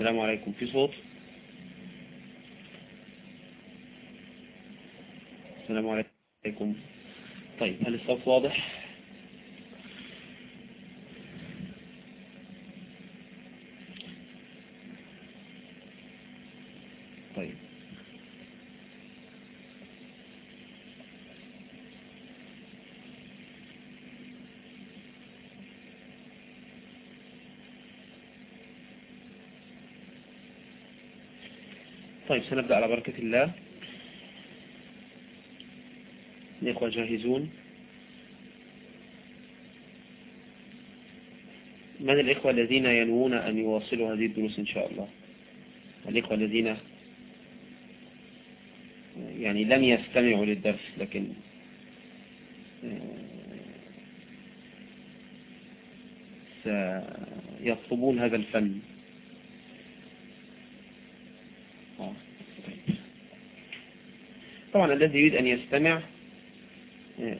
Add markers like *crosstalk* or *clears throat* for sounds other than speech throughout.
السلام عليكم. في صوت؟ السلام عليكم. طيب هل الصوت واضح طيب طيب سنبدأ على بركة الله. الإخوة جاهزون؟ من الإخوة الذين ينوون أن يواصلوا هذه الدروس إن شاء الله؟ الإخوة الذين يعني لم يستمعوا للدرس لكن سيطلبون هذا الفن. طبعا الذي يريد أن يستمع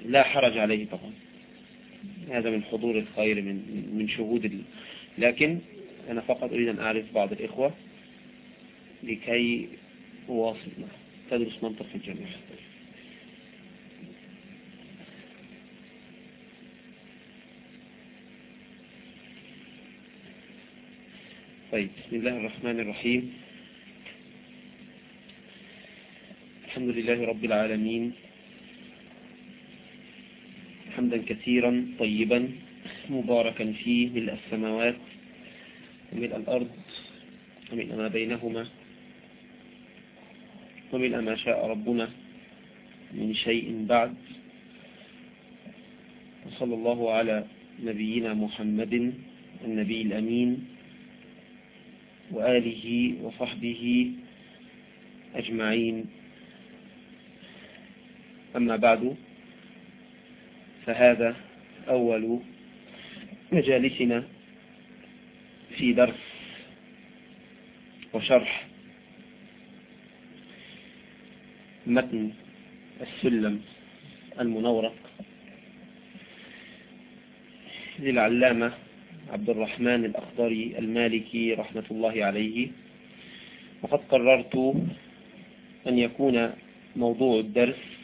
لا حرج عليه طبعا. هذا من حضور الخير من من شهود ال... لكن أنا فقط أريد أن أعرف بعض الإخوة لكي أواصل تدرس منطق في الجامعة. طيب بسم الله الرحمن الرحيم. الحمد لله رب العالمين. حمدا كثيرا طيبا مباركا فيه ملء السماوات وملء الأرض وملء ما بينهما وملء ما شاء ربنا من شيء بعد. وصلى الله على نبينا محمد النبي الأمين وآله وصحبه أجمعين. أما بعد فهذا أول مجالسنا في درس وشرح متن السلم المنورق للعلامة عبد الرحمن الأخضري المالكي رحمة الله عليه. وقد قررت أن يكون موضوع الدرس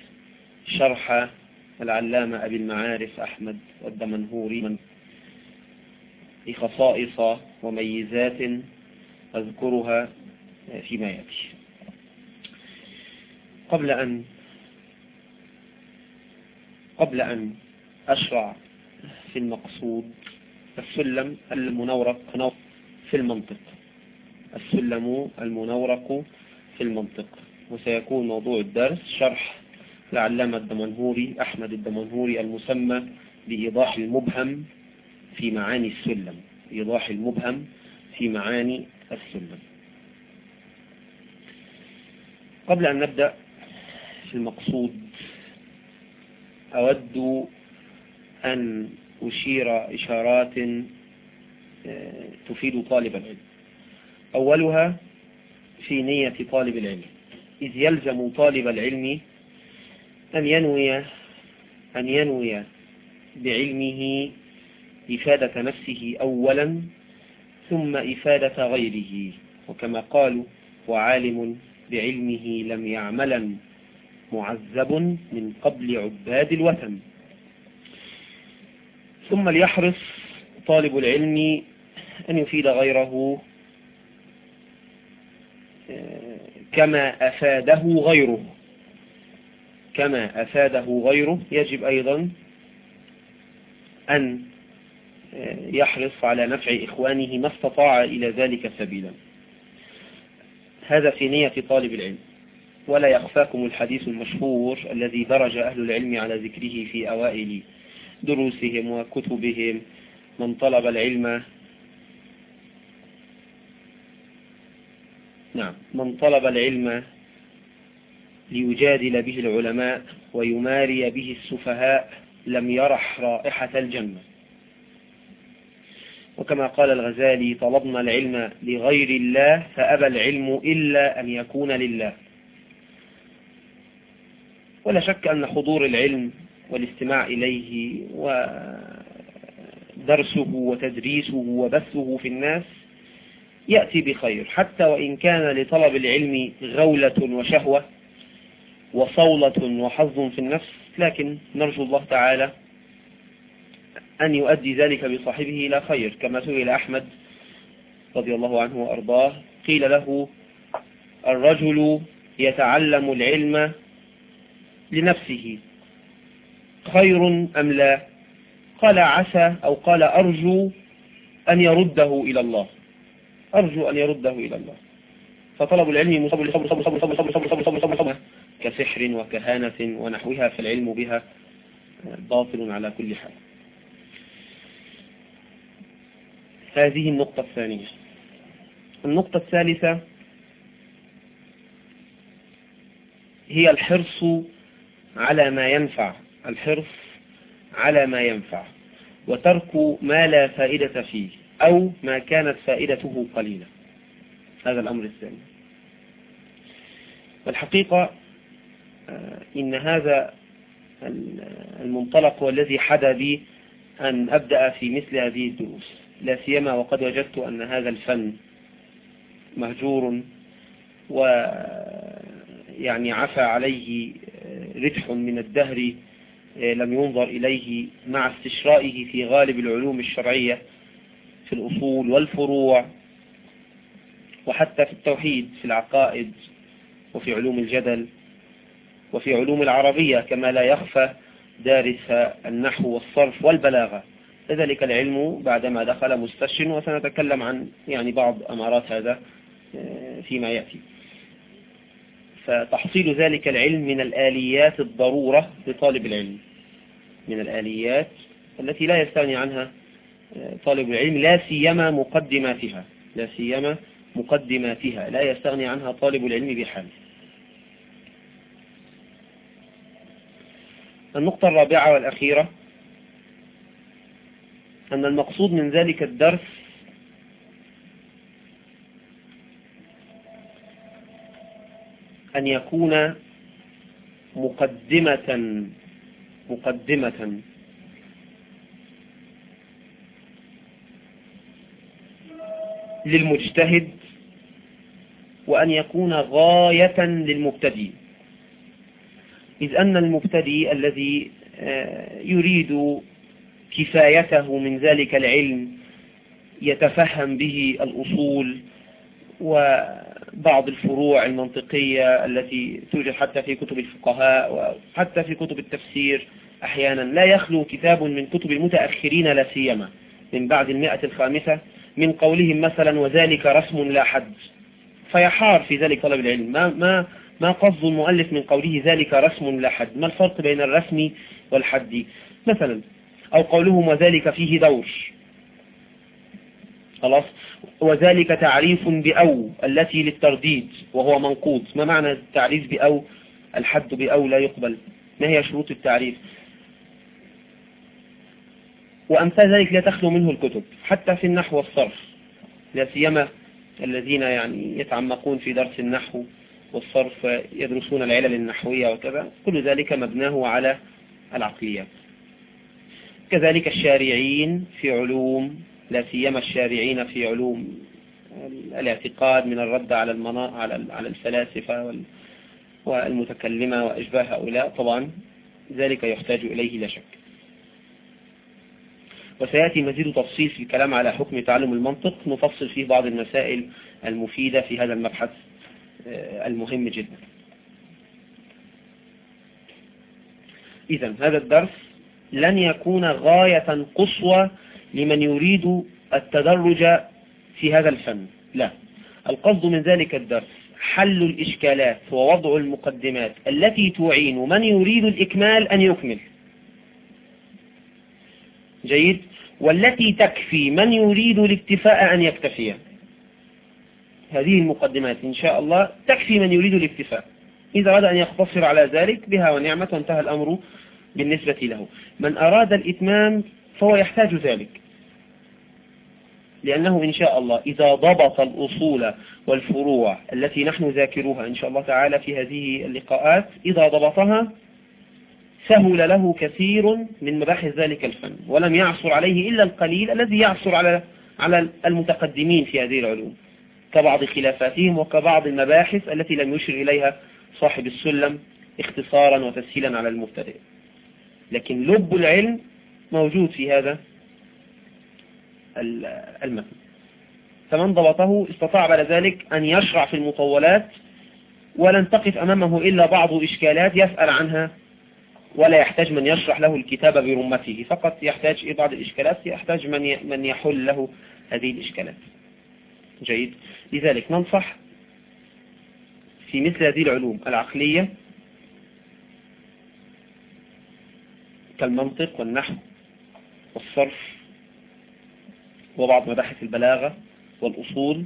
شرح العلامة أبي المعارف أحمد الدمنهوري بخصائص وميزات أذكرها فيما يأتي. قبل أن قبل أن أشرع في المقصود السلم المنورق في المنطق. السلم المنورق في المنطق. وسيكون موضوع الدرس شرح العلامة الدمنهوري أحمد الدمنهوري المسمى بإيضاح المبهم في معاني السلم. إيضاح المبهم في معاني السلم. قبل أن نبدأ في المقصود أود أن أشير إشارات تفيد طالب العلم. أولها في نية طالب العلم. إذ يلزم طالب العلم أن ينوي أن ينوي بعلمه إفادة نفسه أولا ثم إفادة غيره. وكما قالوا وعالم بعلمه لم يعملا معذب من قبل عباد الوثن. ثم ليحرص طالب العلم أن يفيد غيره كما أفاده غيره. كما أفاده غيره يجب أيضا أن يحرص على نفع إخوانه ما استطاع إلى ذلك سبيلا. هذا في نية طالب العلم. ولا يخفاكم الحديث المشهور الذي درج أهل العلم على ذكره في أوائل دروسهم وكتبهم. من طلب العلم نعم من طلب العلم ليجادل به العلماء ويماري به السفهاء لم يرح رائحة الجنة. وكما قال الغزالي طلبنا العلم لغير الله فأبى العلم إلا أن يكون لله. ولا شك أن حضور العلم والاستماع إليه ودرسه وتدريسه وبثه في الناس يأتي بخير حتى وإن كان لطلب العلم غولة وشهوة. وصولة وحظ في النفس. لكن نرجو الله تعالى أن يؤدي ذلك بصاحبه إلى خير كما سئل أحمد رضي الله عنه وأرضاه. قيل له الرجل يتعلم العلم لنفسه خير أم لا؟ قال عسى أو قال أرجو أن يرده إلى الله. أرجو أن يرده إلى الله. فطلب العلم مصاب كسحر وكهانة ونحوها فالعلم بها باطل على كل حال. هذه النقطة الثانية. النقطة الثالثة هي الحرص على ما ينفع. الحرص على ما ينفع. وترك ما لا فائدة فيه أو ما كانت فائدته قليلة. هذا الأمر الثاني. والحقيقة إن هذا المنطلق هو الذي حدا بي أن أبدأ في مثل هذه الدروس. لا سيما وقد وجدت أن هذا الفن مهجور ويعني عفى عليه آه، رتح من الدهر آه، لم ينظر إليه مع استشرائه في غالب العلوم الشرعية في الأصول والفروع وحتى في التوحيد في العقائد وفي علوم الجدل. وفي علوم العربية كما لا يخفى دارس النحو والصرف والبلاغة. لذلك العلم بعدما دخل مستشن وسنتكلم عن يعني بعض أمارات هذا آه، فيما يأتي. فتحصيل ذلك العلم من الآليات الضرورة لطالب العلم. من الآليات التي لا يستغني عنها آه، طالب العلم لا سيما مقدماتها. لا سيما مقدماتها. لا يستغني عنها طالب العلم بحال النقطة الرابعة والأخيرة أن المقصود من ذلك الدرس أن يكون مقدمة مقدمة. للمجتهد وأن يكون غاية للمبتدئ. إذ أن المبتدئ الذي آه، يريد كفايته من ذلك العلم يتفهم به الأصول وبعض الفروع المنطقية التي توجد حتى في كتب الفقهاء وحتى في كتب التفسير أحيانا. لا يخلو كتاب من كتب المتأخرين لا سيما من بعد المئة الخامسة من قولهم مثلا وذلك رسم لا حد. فيحار في ذلك طلب العلم. ما, ما, ما قصد المؤلف من قوله ذلك رسم لا حد؟ ما الفرق بين الرسم والحد؟ مثلا أو قولهم وذلك فيه دور خلاص؟ وذلك تعريف بأو التي للترديد وهو منقوض. ما معنى التعريف بأو؟ الحد بأو لا يقبل. ما هي شروط التعريف؟ وأمثال ذلك لا تخلو منه الكتب حتى في النحو والصرف. لا سيما الذين يعني يتعمقون في درس النحو. والصرف يدرسون العلل النحوية وكذا. كل ذلك مبناه على العقليات كذلك الشارعين في علوم لا سيما الشارعين في علوم الاعتقاد من الرد على المنا... على على الفلاسفة والمتكلمة وأشباه هؤلاء طبعا ذلك يحتاج إليه لا شك. وسيأتي مزيد تفصيل في الكلام على حكم تعلم المنطق نفصل فيه بعض المسائل المفيدة في هذا المبحث. المهم جدا. إذا هذا الدرس لن يكون غاية قصوى لمن يريد التدرج في هذا الفن. لا. القصد من ذلك الدرس حل الإشكالات ووضع المقدمات التي تعين من يريد الإكمال أن يكمل. جيد. والتي تكفي من يريد الاكتفاء أن يكتفي. هذه المقدمات إن شاء الله تكفي من يريد الاكتفاء. إذا أراد أن يقتصر على ذلك بها ونعمة وانتهى الأمر بالنسبة له. من أراد الإتمام فهو يحتاج ذلك. لأنه إن شاء الله إذا ضبط الأصول والفروع التي نحن ذاكروها إن شاء الله تعالى في هذه اللقاءات إذا ضبطها سهل له كثير من مباحث ذلك الفن ولم يعصر عليه إلا القليل الذي يعصر على على المتقدمين في هذه العلوم. كبعض خلافاتهم وكبعض المباحث التي لم يشر إليها صاحب السلم اختصارا وتسهيلا على المبتدئ. لكن لب العلم موجود في هذا المتن. فمن ضبطه استطاع بعد ذلك أن يشرع في المطولات ولن تقف أمامه إلا بعض إشكالات يسأل عنها ولا يحتاج من يشرح له الكتاب برمته. فقط يحتاج إلى بعض الإشكالات يحتاج من من يحل له هذه الإشكالات. جيد. لذلك ننصح في مثل هذه العلوم العقلية كالمنطق والنحو والصرف وبعض مباحث البلاغة والأصول.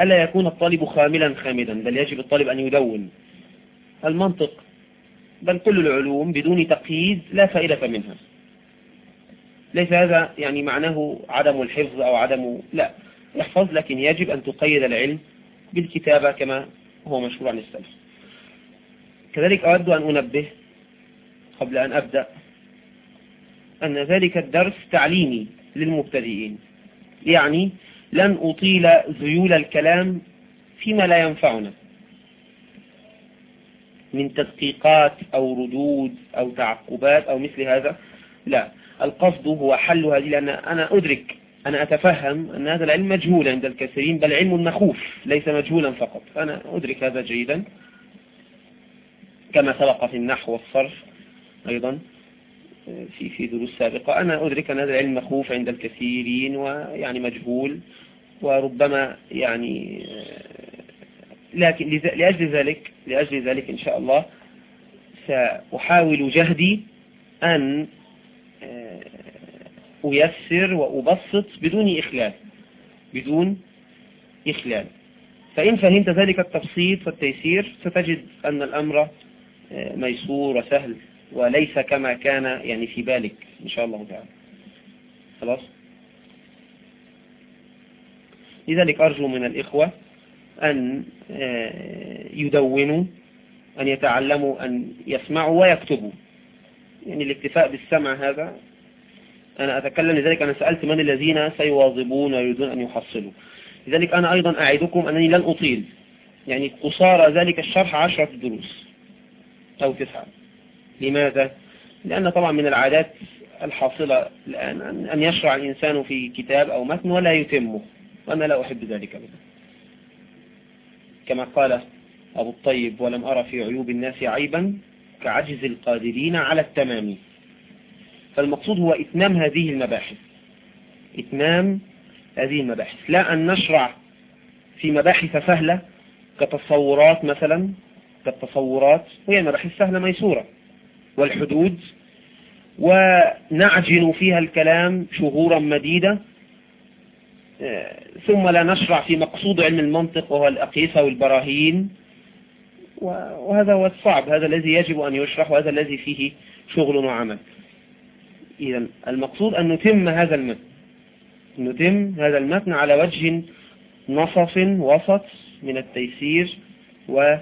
ألا يكون الطالب خاملا خامدا بل يجب الطالب أن يدون المنطق. بل كل العلوم بدون تقييد لا فائدة منها. ليس هذا يعني معناه عدم الحفظ أو عدم لا. يحفظ لكن يجب أن تقيد العلم بالكتابة كما هو مشهور عن السلف. كذلك أود أن أنبه قبل أن أبدأ أن ذلك الدرس تعليمي للمبتدئين. يعني لن أطيل ذيول الكلام فيما لا ينفعنا. من تدقيقات أو ردود أو تعقبات أو مثل هذا لا. القصد هو حل هذه لأن أنا أدرك أنا أتفهم أن هذا العلم مجهول عند الكثيرين بل علم مخوف ليس مجهولا فقط. أنا أدرك هذا جيدا كما سبق في النحو والصرف أيضا في في دروس سابقة. أنا أدرك أن هذا العلم مخوف عند الكثيرين ويعني مجهول وربما يعني لكن لأجل ذلك لأجل ذلك إن شاء الله سأحاول جهدي أن آه، أيسر وأبسط بدون إخلال بدون إخلال. فإن فهمت ذلك التبسيط والتيسير ستجد أن الأمر آه، ميسور وسهل وليس كما كان يعني في بالك إن شاء الله تعالى. خلاص؟ لذلك أرجو من الإخوة أن آه، يدونوا أن يتعلموا أن يسمعوا ويكتبوا. يعني الاكتفاء بالسمع هذا أنا أتكلم لذلك أنا سألت من الذين سيواظبون ويريدون أن يحصلوا. لذلك أنا أيضا أعدكم أنني لن أطيل. يعني قصار ذلك الشرح عشرة دروس أو تسعة. لماذا؟ لأن طبعا من العادات الحاصلة الآن أن يشرع الإنسان في كتاب أو متن ولا يتمه وأنا لا أحب ذلك أبدا. كما قال أبو الطيب ولم أرى في عيوب الناس عيبا كعجز القادرين على التمام. فالمقصود هو إتمام هذه المباحث. إتمام هذه المباحث. لا أن نشرع في مباحث سهلة كتصورات مثلا كالتصورات وهي المباحث سهلة ميسورة. والحدود ونعجن فيها الكلام شهورا مديدة. ثم لا نشرع في مقصود علم المنطق وهو الأقيسة والبراهين. وهذا هو الصعب. هذا الذي يجب أن يشرح وهذا الذي فيه شغل وعمل. إذا المقصود أن نتم هذا المتن. نتم هذا المتن على وجه نصف وسط من التيسير وبدون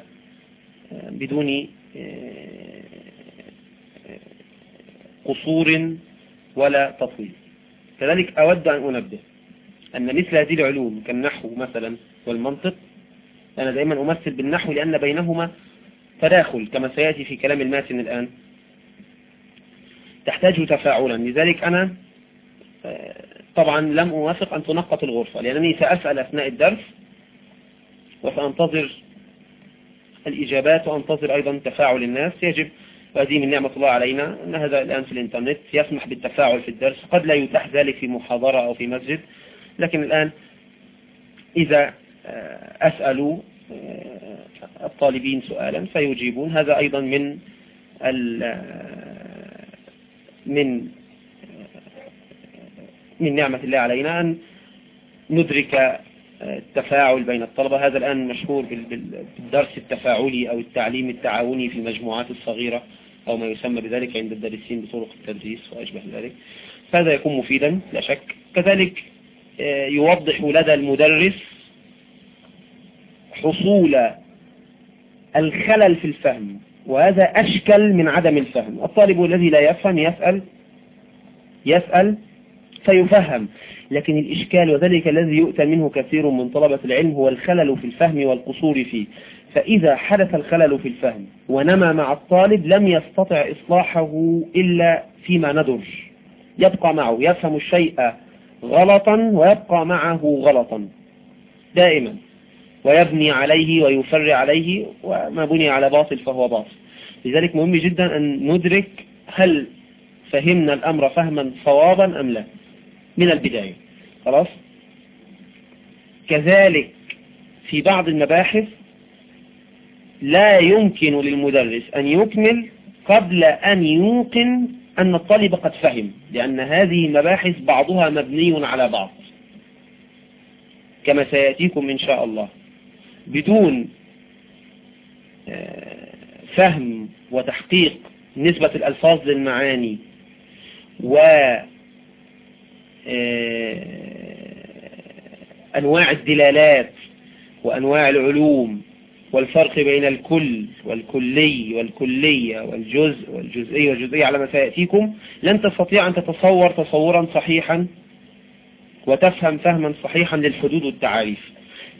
آه، قصور ولا تطويل. كذلك أود أن أنبه أن مثل هذه العلوم كالنحو مثلا والمنطق أنا دائما أمثل بالنحو لأن بينهما تداخل كما سيأتي في كلام الماتن الآن. تحتاج تفاعلا. لذلك أنا آه، طبعا لم أوافق أن تنقط الغرفة لأنني سأسأل أثناء الدرس وسأنتظر الإجابات وأنتظر أيضا تفاعل الناس. يجب وهذه من نعمة الله علينا أن هذا الآن في الإنترنت يسمح بالتفاعل في الدرس. قد لا يتاح ذلك في محاضرة أو في مسجد لكن الآن إذا آه، أسألوا آه، الطالبين سؤالا فيجيبون. هذا أيضا من من من نعمة الله علينا أن ندرك التفاعل بين الطلبة. هذا الآن مشهور بالدرس التفاعلي أو التعليم التعاوني في المجموعات الصغيرة أو ما يسمى بذلك عند الدارسين بطرق التدريس وأشبه ذلك. فهذا يكون مفيدا لا شك. كذلك يوضح لدى المدرس حصول الخلل في الفهم. وهذا أشكل من عدم الفهم. الطالب الذي لا يفهم يسأل يسأل فيفهم. لكن الإشكال وذلك الذي يؤتى منه كثير من طلبة العلم هو الخلل في الفهم والقصور فيه. فإذا حدث الخلل في الفهم ونمى مع الطالب لم يستطع إصلاحه إلا فيما ندر. يبقى معه يفهم الشيء غلطا ويبقى معه غلطا. دائما. ويبني عليه ويفرع عليه وما بني على باطل فهو باطل. لذلك مهم جدا أن ندرك هل فهمنا الأمر فهما صوابا أم لا. من البداية. خلاص؟ كذلك في بعض المباحث لا يمكن للمدرس أن يكمل قبل أن يوقن أن الطالب قد فهم لأن هذه المباحث بعضها مبني على بعض. كما سيأتيكم إن شاء الله. بدون آه، فهم وتحقيق نسبة الألفاظ للمعاني و آه، أنواع الدلالات وأنواع العلوم والفرق بين الكل والكلي والكلية والجزء والجزئي والجزئية على ما سيأتيكم لن تستطيع أن تتصور تصورا صحيحا وتفهم فهما صحيحا للحدود والتعاريف.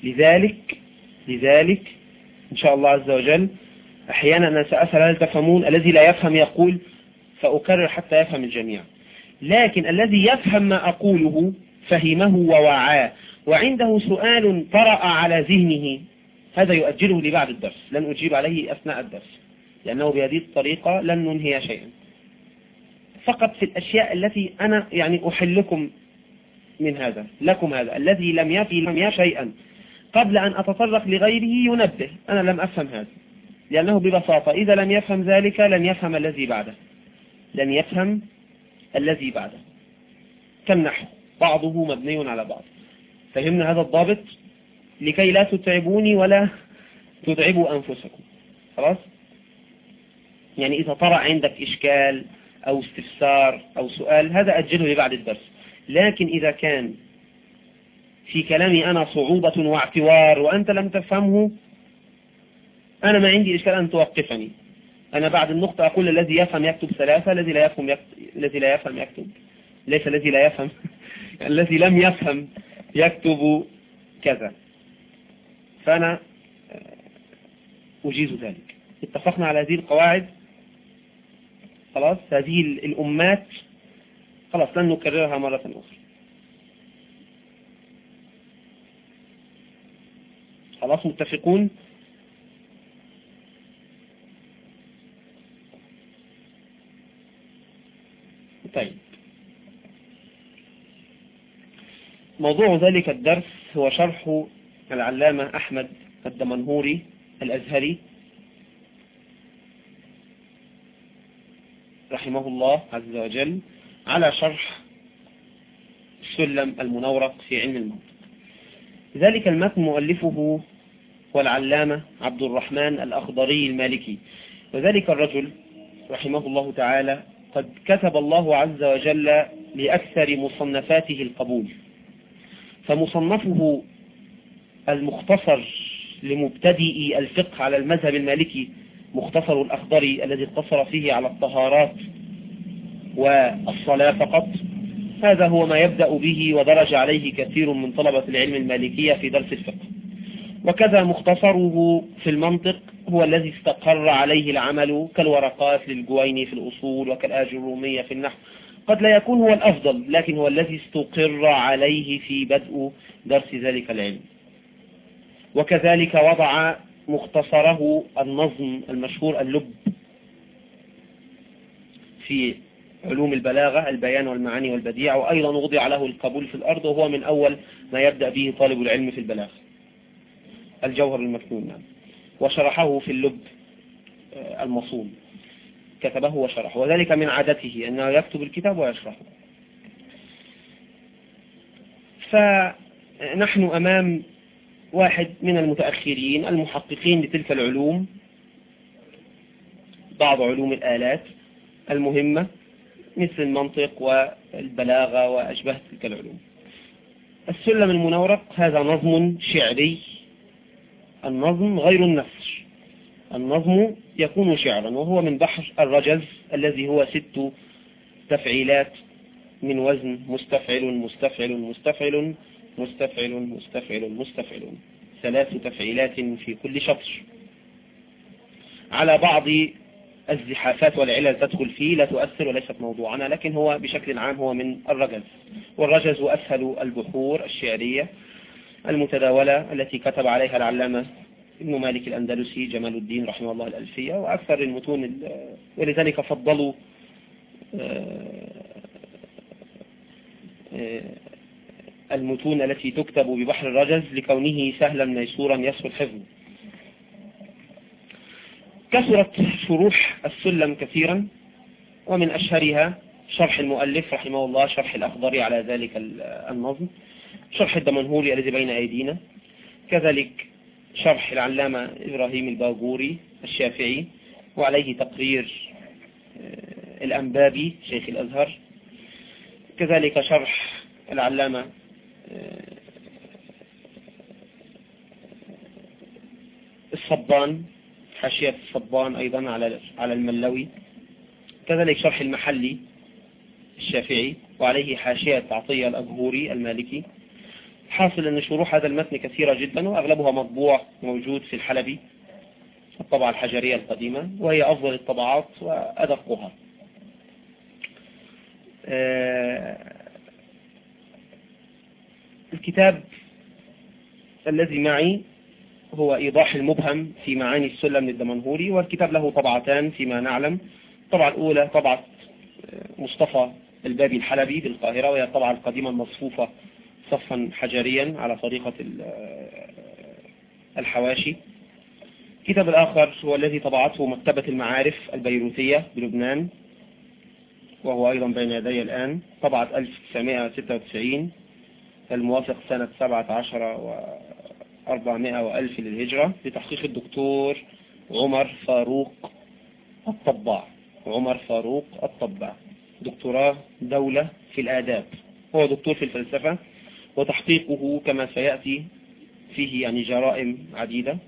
لذلك لذلك إن شاء الله عز وجل. أحيانا أنا سأسأل هل تفهمون؟ الذي لا يفهم يقول فأكرر حتى يفهم الجميع. لكن الذي يفهم ما أقوله فهمه ووعاه. وعنده سؤال طرأ على ذهنه هذا يؤجله لبعد الدرس. لن أجيب عليه أثناء الدرس لأنه بهذه الطريقة لن ننهي شيئا. فقط في الأشياء التي أنا يعني أحلكم من هذا لكم هذا. الذي لم يفي لم شيئا. قبل أن أتطرق لغيره ينبه. أنا لم أفهم هذا. لأنه ببساطة إذا لم يفهم ذلك لن يفهم الذي بعده. لن يفهم الذي بعده. كالنحو بعضه مبني على بعض. فهمنا هذا الضابط؟ لكي لا تتعبوني ولا تتعبوا أنفسكم. خلاص؟ يعني إذا طرأ عندك إشكال أو استفسار أو سؤال هذا أجله لبعد الدرس. لكن إذا كان في كلامي أنا صعوبة واعتوار وأنت لم تفهمه. أنا ما عندي إشكال أن توقفني. أنا بعد النقطة أقول الذي يفهم يكتب ثلاثة الذي لا يفهم يكتب الذي لا يفهم يكتب. ليس الذي لا يفهم. *laughs* الذي لم يفهم يكتب كذا. فأنا أجيز ذلك. اتفقنا على هذه القواعد؟ خلاص؟ هذه الأمات؟ خلاص لن نكررها مرة أخرى. خلاص متفقون؟ طيب. موضوع ذلك الدرس هو شرح العلامة أحمد الدمنهوري الأزهري رحمه الله عز وجل على شرح السلم المنورق في علم المنطق ذلك المتن مؤلفه هو العلامة عبد الرحمن الأخضري المالكي. وذلك الرجل رحمه الله تعالى قد كتب الله عز وجل لأكثر مصنفاته القبول. فمصنفه المختصر لمبتدئي الفقه على المذهب المالكي مختصر الأخضري الذي اقتصر فيه على الطهارات والصلاة فقط. هذا هو ما يبدأ به ودرج عليه كثير من طلبة العلم المالكية في درس الفقه. وكذا مختصره في المنطق هو الذي استقر عليه العمل كالورقات للجويني في الأصول وكالآج الرومية في النحو. قد لا يكون هو الأفضل لكن هو الذي استقر عليه في بدء درس ذلك العلم. وكذلك وضع مختصره النظم المشهور اللب في علوم البلاغة البيان والمعاني والبديع وأيضا وضع له القبول في الأرض وهو من أول ما يبدأ به طالب العلم في البلاغة. الجوهر المكنون نعم. وشرحه في اللب آه، المصول كتبه وشرحه. وذلك من عادته أنه يكتب الكتاب ويشرحه. فنحن أمام واحد من المتأخرين المحققين لتلك العلوم بعض علوم الآلات المهمة مثل المنطق والبلاغة وأشبه تلك العلوم. السلم المنورق هذا نظم شعري النظم غير النثر النظم يكون شعرا وهو من بحر الرجز الذي هو ست تفعيلات من وزن مستفعل مستفعل مستفعل مستفعل مستفعل مستفعل. ثلاث تفعيلات في كل شطر. على بعض الزحافات والعلل تدخل فيه لا تؤثر وليست موضوعنا لكن هو بشكل عام هو من الرجز. والرجز أسهل البحور الشعرية. المتداولة التي كتب عليها العلامة ابن مالك الأندلسي جمال الدين رحمه الله الألفية وأكثر المتون ولذلك فضلوا آه، آه، المتون التي تكتب ببحر الرجز لكونه سهلا ميسورا يسهل حفظه كثرت شروح السلم كثيرا ومن أشهرها شرح المؤلف رحمه الله شرح الأخضر على ذلك النظم. شرح الدمنهوري الذي بين أيدينا. كذلك شرح العلامة إبراهيم الباغوري الشافعي وعليه تقرير آه، الأنبابي شيخ الأزهر. كذلك شرح العلامة آه، الصبان حاشية الصبان أيضا على على الملوي. كذلك شرح المحلي الشافعي وعليه حاشية عطية الأجهوري المالكي. حاصل أن شروح هذا المتن كثيرة جدا وأغلبها مطبوع موجود في الحلبي الطبعة الحجرية القديمة وهي أفضل الطبعات وأدقها. آه، الكتاب الذي معي هو إيضاح المبهم في معاني السلم للدمنهوري والكتاب له طبعتان فيما نعلم. الطبعة الأولى طبعة آه، مصطفى البابي الحلبي بالقاهرة وهي الطبعة القديمة المصفوفة صفا حجريا على طريقة الحواشي. الكتاب الآخر هو الذي طبعته مكتبة المعارف البيروتية بلبنان وهو أيضا بين يدي الآن. طبعة 1996 الموافق سنة 17 و 400 وألف للهجرة لتحقيق الدكتور عمر فاروق الطباع. عمر فاروق الطباع. دكتوراه دولة في الآداب. هو دكتور في الفلسفة. وتحقيقه كما سيأتي فيه يعني جرائم عديدة.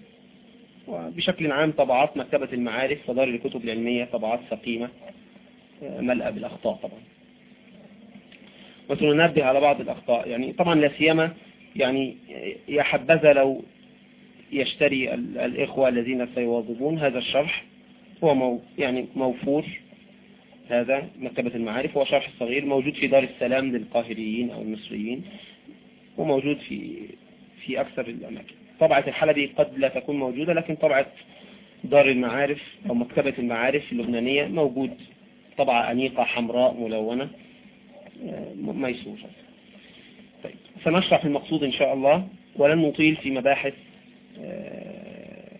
وبشكل عام طبعات مكتبة المعارف ودار الكتب العلمية طبعات سقيمة ملأة بالأخطاء طبعا. وسننبه على بعض الأخطاء. يعني طبعا لا سيما يعني يا حبذا لو يشتري الإخوة الذين سيواظبون هذا الشرح. هو مو يعني موفور هذا مكتبة المعارف. هو شرح صغير موجود في دار السلام للقاهريين أو المصريين. وموجود في في أكثر الأماكن. طبعة الحلبي قد لا تكون موجودة لكن طبعة دار المعارف أو مكتبة المعارف اللبنانية موجود. طبعة أنيقة حمراء ملونة آه، ميسورة. طيب سنشرح المقصود إن شاء الله ولن نطيل في مباحث آه،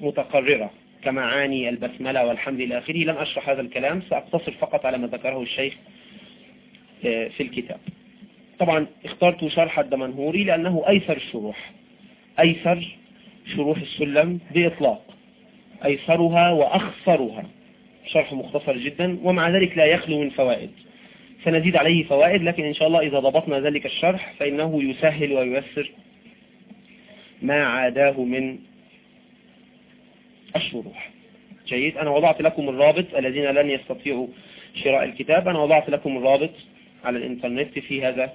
متقررة. كمعاني البسملة والحمد إلى آخره لن أشرح هذا الكلام سأقتصر فقط على ما ذكره الشيخ آه، في الكتاب. طبعا اخترت شرح الدمنهوري لأنه أيسر الشروح أيسر شروح السلم بإطلاق أيسرها وأخصرها شرح مختصر جدا ومع ذلك لا يخلو من فوائد. سنزيد عليه فوائد لكن إن شاء الله إذا ضبطنا ذلك الشرح فإنه يسهل وييسر ما عاداه من الشروح. جيد. أنا وضعت لكم الرابط الذين لن يستطيعوا شراء الكتاب. أنا وضعت لكم الرابط. على الإنترنت في هذا.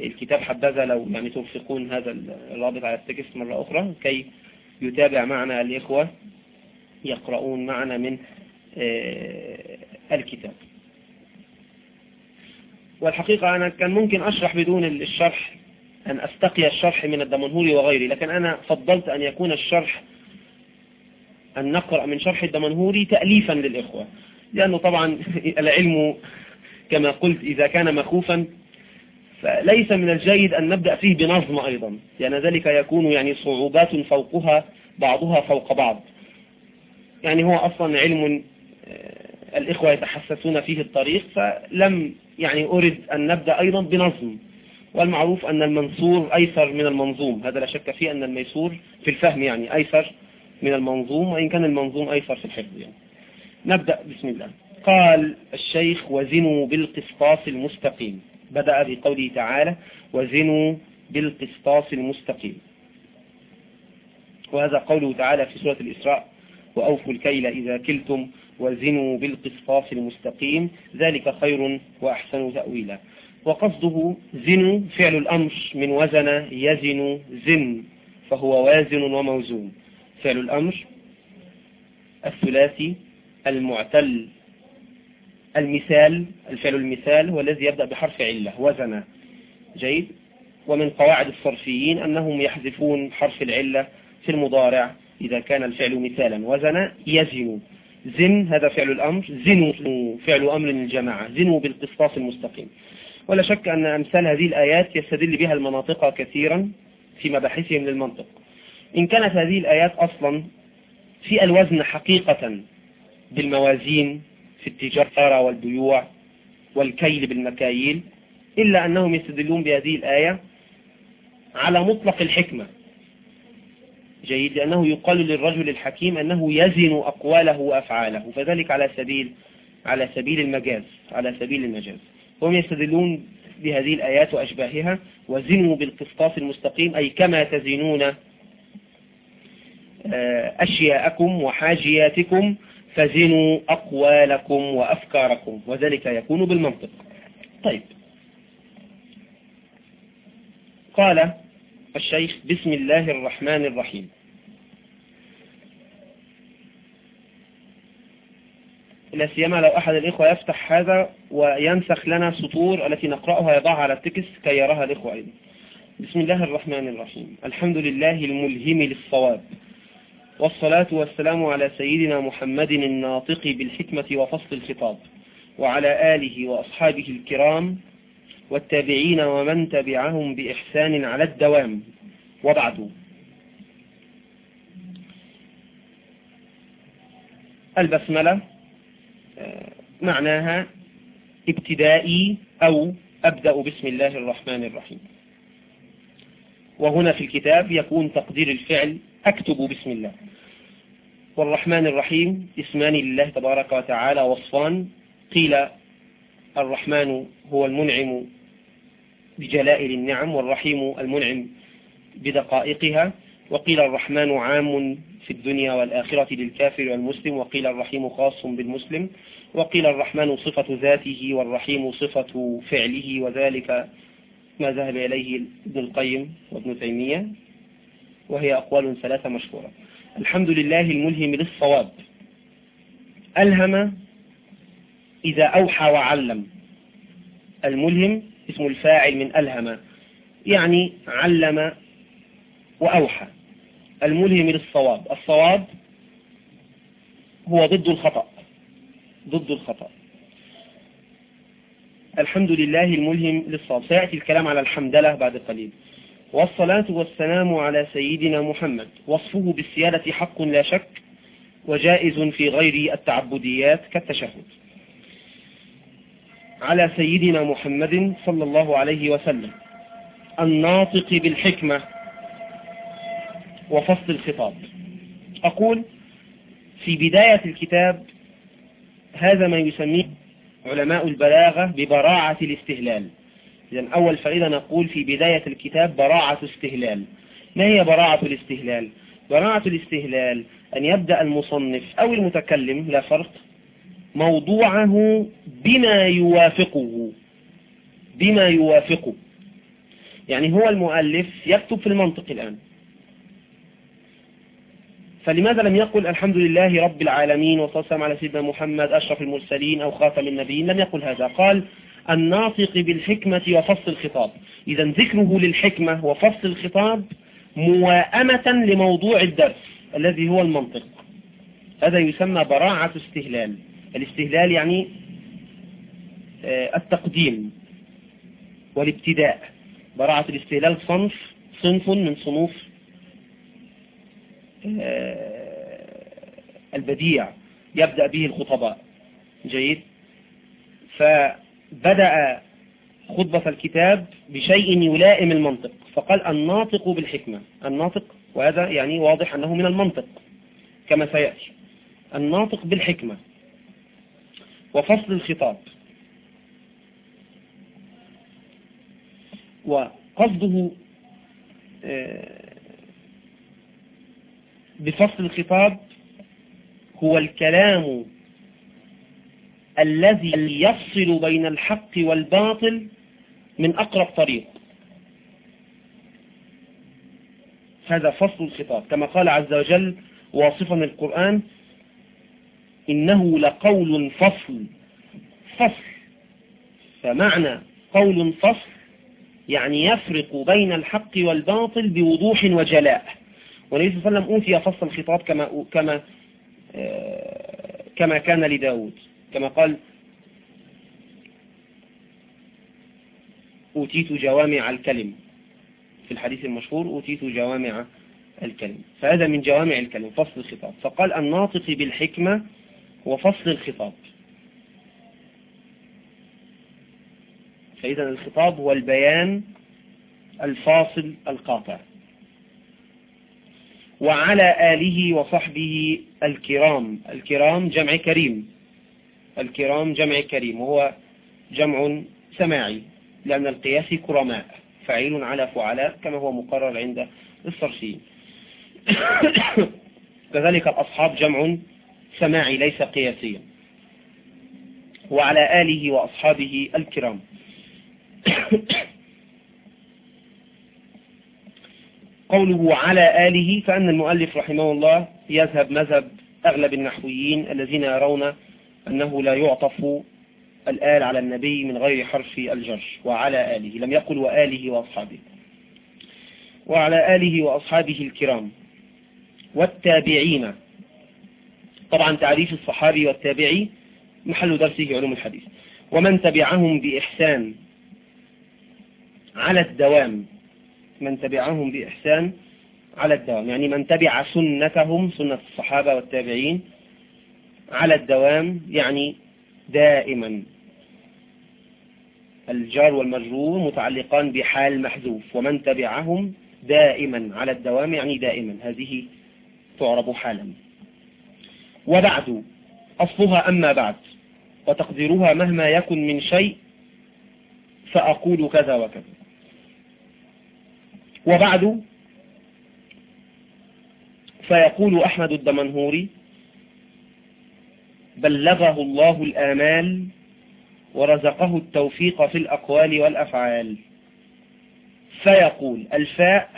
الكتاب حبذا لو يعني ترفقون هذا الرابط على التكست مرة أخرى كي يتابع معنا الإخوة يقرؤون معنا من آه، الكتاب. والحقيقة أنا كان ممكن أشرح بدون الشرح أن أستقي الشرح من الدمنهوري وغيري لكن أنا فضلت أن يكون الشرح أن نقرأ من شرح الدمنهوري تأليفا للإخوة. لأنه طبعا *laughs* العلم كما قلت إذا كان مخوفا فليس من الجيد أن نبدأ فيه بنظم أيضا. لأن ذلك يكون يعني صعوبات فوقها بعضها فوق بعض. يعني هو أصلا علم آه، الإخوة يتحسسون فيه الطريق فلم يعني أرد أن نبدأ أيضا بنظم. والمعروف أن المنصور أيسر من المنظوم. هذا لا شك فيه أن الميسور في الفهم يعني أيسر من المنظوم وإن كان المنظوم أيسر في الحفظ يعني. نبدأ. بسم الله. قال الشيخ وزنوا بالقسطاس المستقيم. بدأ بقوله تعالى وزنوا بالقسطاس المستقيم. وهذا قوله تعالى في سورة الإسراء وأوفوا الكيل إذا كلتم وزنوا بالقسطاس المستقيم. ذلك خير وأحسن تأويلا. وقصده زنوا فعل الأمر من وزن يزن زن فهو وازن وموزون. فعل الأمر الثلاثي المعتل. المثال الفعل المثال هو الذي يبدأ بحرف علة وزن. جيد. ومن قواعد الصرفيين أنهم يحذفون حرف العلة في المضارع إذا كان الفعل مثالا. وزن يزن. زن هذا فعل الأمر. زنوا. فعل أمر الجماعة زنوا بالقسطاس المستقيم. ولا شك أن أمثال هذه الآيات يستدل بها المناطق كثيرا في مباحثهم للمنطق. إن كانت هذه الآيات أصلا في الوزن حقيقة بالموازين في التجارة والبيوع والكيل بالمكاييل إلا أنهم يستدلون بهذه الآية على مطلق الحكمة. جيد لأنه يقال للرجل الحكيم أنه يزن أقواله وأفعاله فذلك على سبيل على سبيل المجاز على سبيل المجاز. هم يستدلون بهذه الآيات وأشباهها وزنوا بالقسطاس المستقيم أي كما تزنون آه، أشياءكم وحاجياتكم فزنوا أقوالكم وأفكاركم وذلك يكون بالمنطق. طيب. قال الشيخ بسم الله الرحمن الرحيم. لا سيما لو أحد الإخوة يفتح هذا وينسخ لنا سطور التي نقرأها يضعها على التكس كي يراها الإخوة أيضا. بسم الله الرحمن الرحيم. الحمد لله الملهم للصواب. والصلاة والسلام على سيدنا محمد الناطق بالحكمة وفصل الخطاب وعلى آله وأصحابه الكرام والتابعين ومن تبعهم بإحسان على الدوام. وبعد. البسملة آه، معناها ابتدائي أو أبدأ بسم الله الرحمن الرحيم. وهنا في الكتاب يكون تقدير الفعل أكتب بسم الله. والرحمن الرحيم. اسمان لله تبارك وتعالى وصفان. قيل الرحمن هو المنعم بجلائل النعم والرحيم المنعم بدقائقها. وقيل الرحمن عام في الدنيا والآخرة للكافر والمسلم. وقيل الرحيم خاص بالمسلم. وقيل الرحمن صفة ذاته والرحيم صفة فعله. وذلك ما ذهب إليه ابن القيم وابن تيمية. وهي أقوال ثلاثة مشهورة. الحمد لله الملهم للصواب. ألهم إذا أوحى وعلم. الملهم اسم الفاعل من ألهم يعني علم وأوحى. الملهم للصواب. الصواب هو ضد الخطأ. ضد الخطأ. الحمد لله الملهم للصواب. سيأتي الكلام على الحمدلة بعد قليل. والصلاة والسلام على سيدنا محمد. وصفه بالسيادة حق لا شك وجائز في غير التعبديات كالتشهد. على سيدنا محمد صلى الله عليه وسلم. الناطق بالحكمة وفصل الخطاب. أقول في بداية الكتاب هذا ما يسميه علماء البلاغة ببراعة الاستهلال. إذا أول فائدة نقول في بداية الكتاب براعة استهلال. ما هي براعة الاستهلال؟ براعة الاستهلال أن يبدأ المصنف أو المتكلم لا فرق موضوعه بما يوافقه. بما يوافقه. يعني هو المؤلف يكتب في المنطق الآن. فلماذا لم يقل الحمد لله رب العالمين وصلى على سيدنا محمد أشرف المرسلين أو خاتم النبيين؟ لم يقل هذا. قال الناطق بالحكمة وفصل الخطاب. إذا ذكره للحكمة وفصل الخطاب موائمة لموضوع الدرس الذي هو المنطق. هذا يسمى براعة استهلال. الاستهلال يعني آه، التقديم والابتداء. براعة الاستهلال صنف صنف من صنوف آه، البديع. يبدأ به الخطباء. جيد؟ فبدأ خطبة الكتاب بشيء يلائم المنطق فقال الناطق بالحكمة. الناطق وهذا يعني واضح أنه من المنطق كما سيأتي. الناطق بالحكمة. وفصل الخطاب. وقصده آه، بفصل الخطاب هو الكلام الذي يفصل بين الحق والباطل من أقرب طريق. هذا فصل الخطاب. كما قال عز وجل واصفا القرآن إنه لقول فصل. فصل. فمعنى قول فصل يعني يفرق بين الحق والباطل بوضوح وجلاء. والنبي صلى الله عليه وسلم أوتي فصل الخطاب كما كما آه، كما كان لداود. كما قال أوتيت جوامع الكلم. في الحديث المشهور أوتيت جوامع الكلم. فهذا من جوامع الكلم فصل الخطاب. فقال الناطق بالحكمة وفصل الخطاب. فإذا الخطاب هو البيان الفاصل القاطع. وعلى آله وصحبه الكرام. الكرام جمع كريم. الكرام جمع كريم وهو جمع سماعي لأن القياس كرماء فعيل على فعلاء كما هو مقرر عند الصرفيين. *coughs* كذلك الأصحاب جمع سماعي ليس قياسيا. وعلى آله وأصحابه الكرام. *coughs* قوله على آله فأن المؤلف رحمه الله يذهب مذهب أغلب النحويين الذين يرون أنه لا يعطف الآل على النبي من غير حرف الجر وعلى آله لم يقل وآله وأصحابه. وعلى آله وأصحابه الكرام. والتابعين. طبعا تعريف الصحابي والتابعي محل درسه علوم الحديث. ومن تبعهم بإحسان على الدوام. من تبعهم بإحسان على الدوام. يعني من تبع سنتهم سنة الصحابة والتابعين على الدوام يعني دائما. الجار والمجرور متعلقان بحال محذوف ومن تبعهم دائما على الدوام يعني دائما. هذه تعرب حالا. وبعد أصلها أما بعد وتقديرها مهما يكن من شيء فأقول كذا وكذا. وبعد فيقول أحمد الدمنهوري بلغه الله الآمال ورزقه التوفيق في الأقوال والأفعال. فيقول الفاء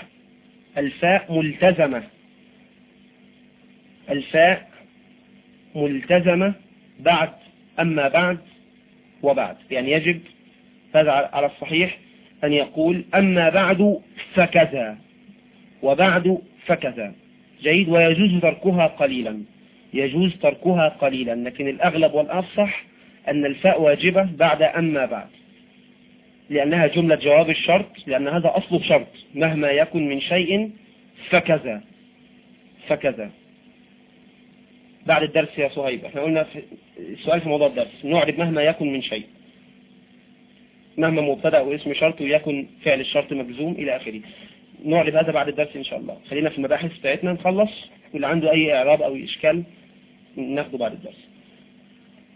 الفاء ملتزمة. الفاء ملتزمة بعد أما بعد وبعد. يعني يجب هذا على الصحيح أن يقول أما بعد فكذا وبعد فكذا. جيد ويجوز تركها قليلا. يجوز تركها قليلا لكن الأغلب والأفصح أن الفاء واجبة بعد أما بعد. لأنها جملة جواب الشرط لأن هذا أصل شرط. مهما يكن من شيء فكذا. فكذا. بعد الدرس يا صهيب. إحنا قلنا في السؤال في موضوع الدرس. نعرب مهما يكن من شيء. مهما مبتدأ واسم شرط ويكن فعل الشرط مجزوم إلى آخره. نعرب هذا بعد الدرس إن شاء الله. خلينا في المباحث بتاعتنا نخلص. واللي عنده أي إعراب أو إشكال ناخده بعد الدرس.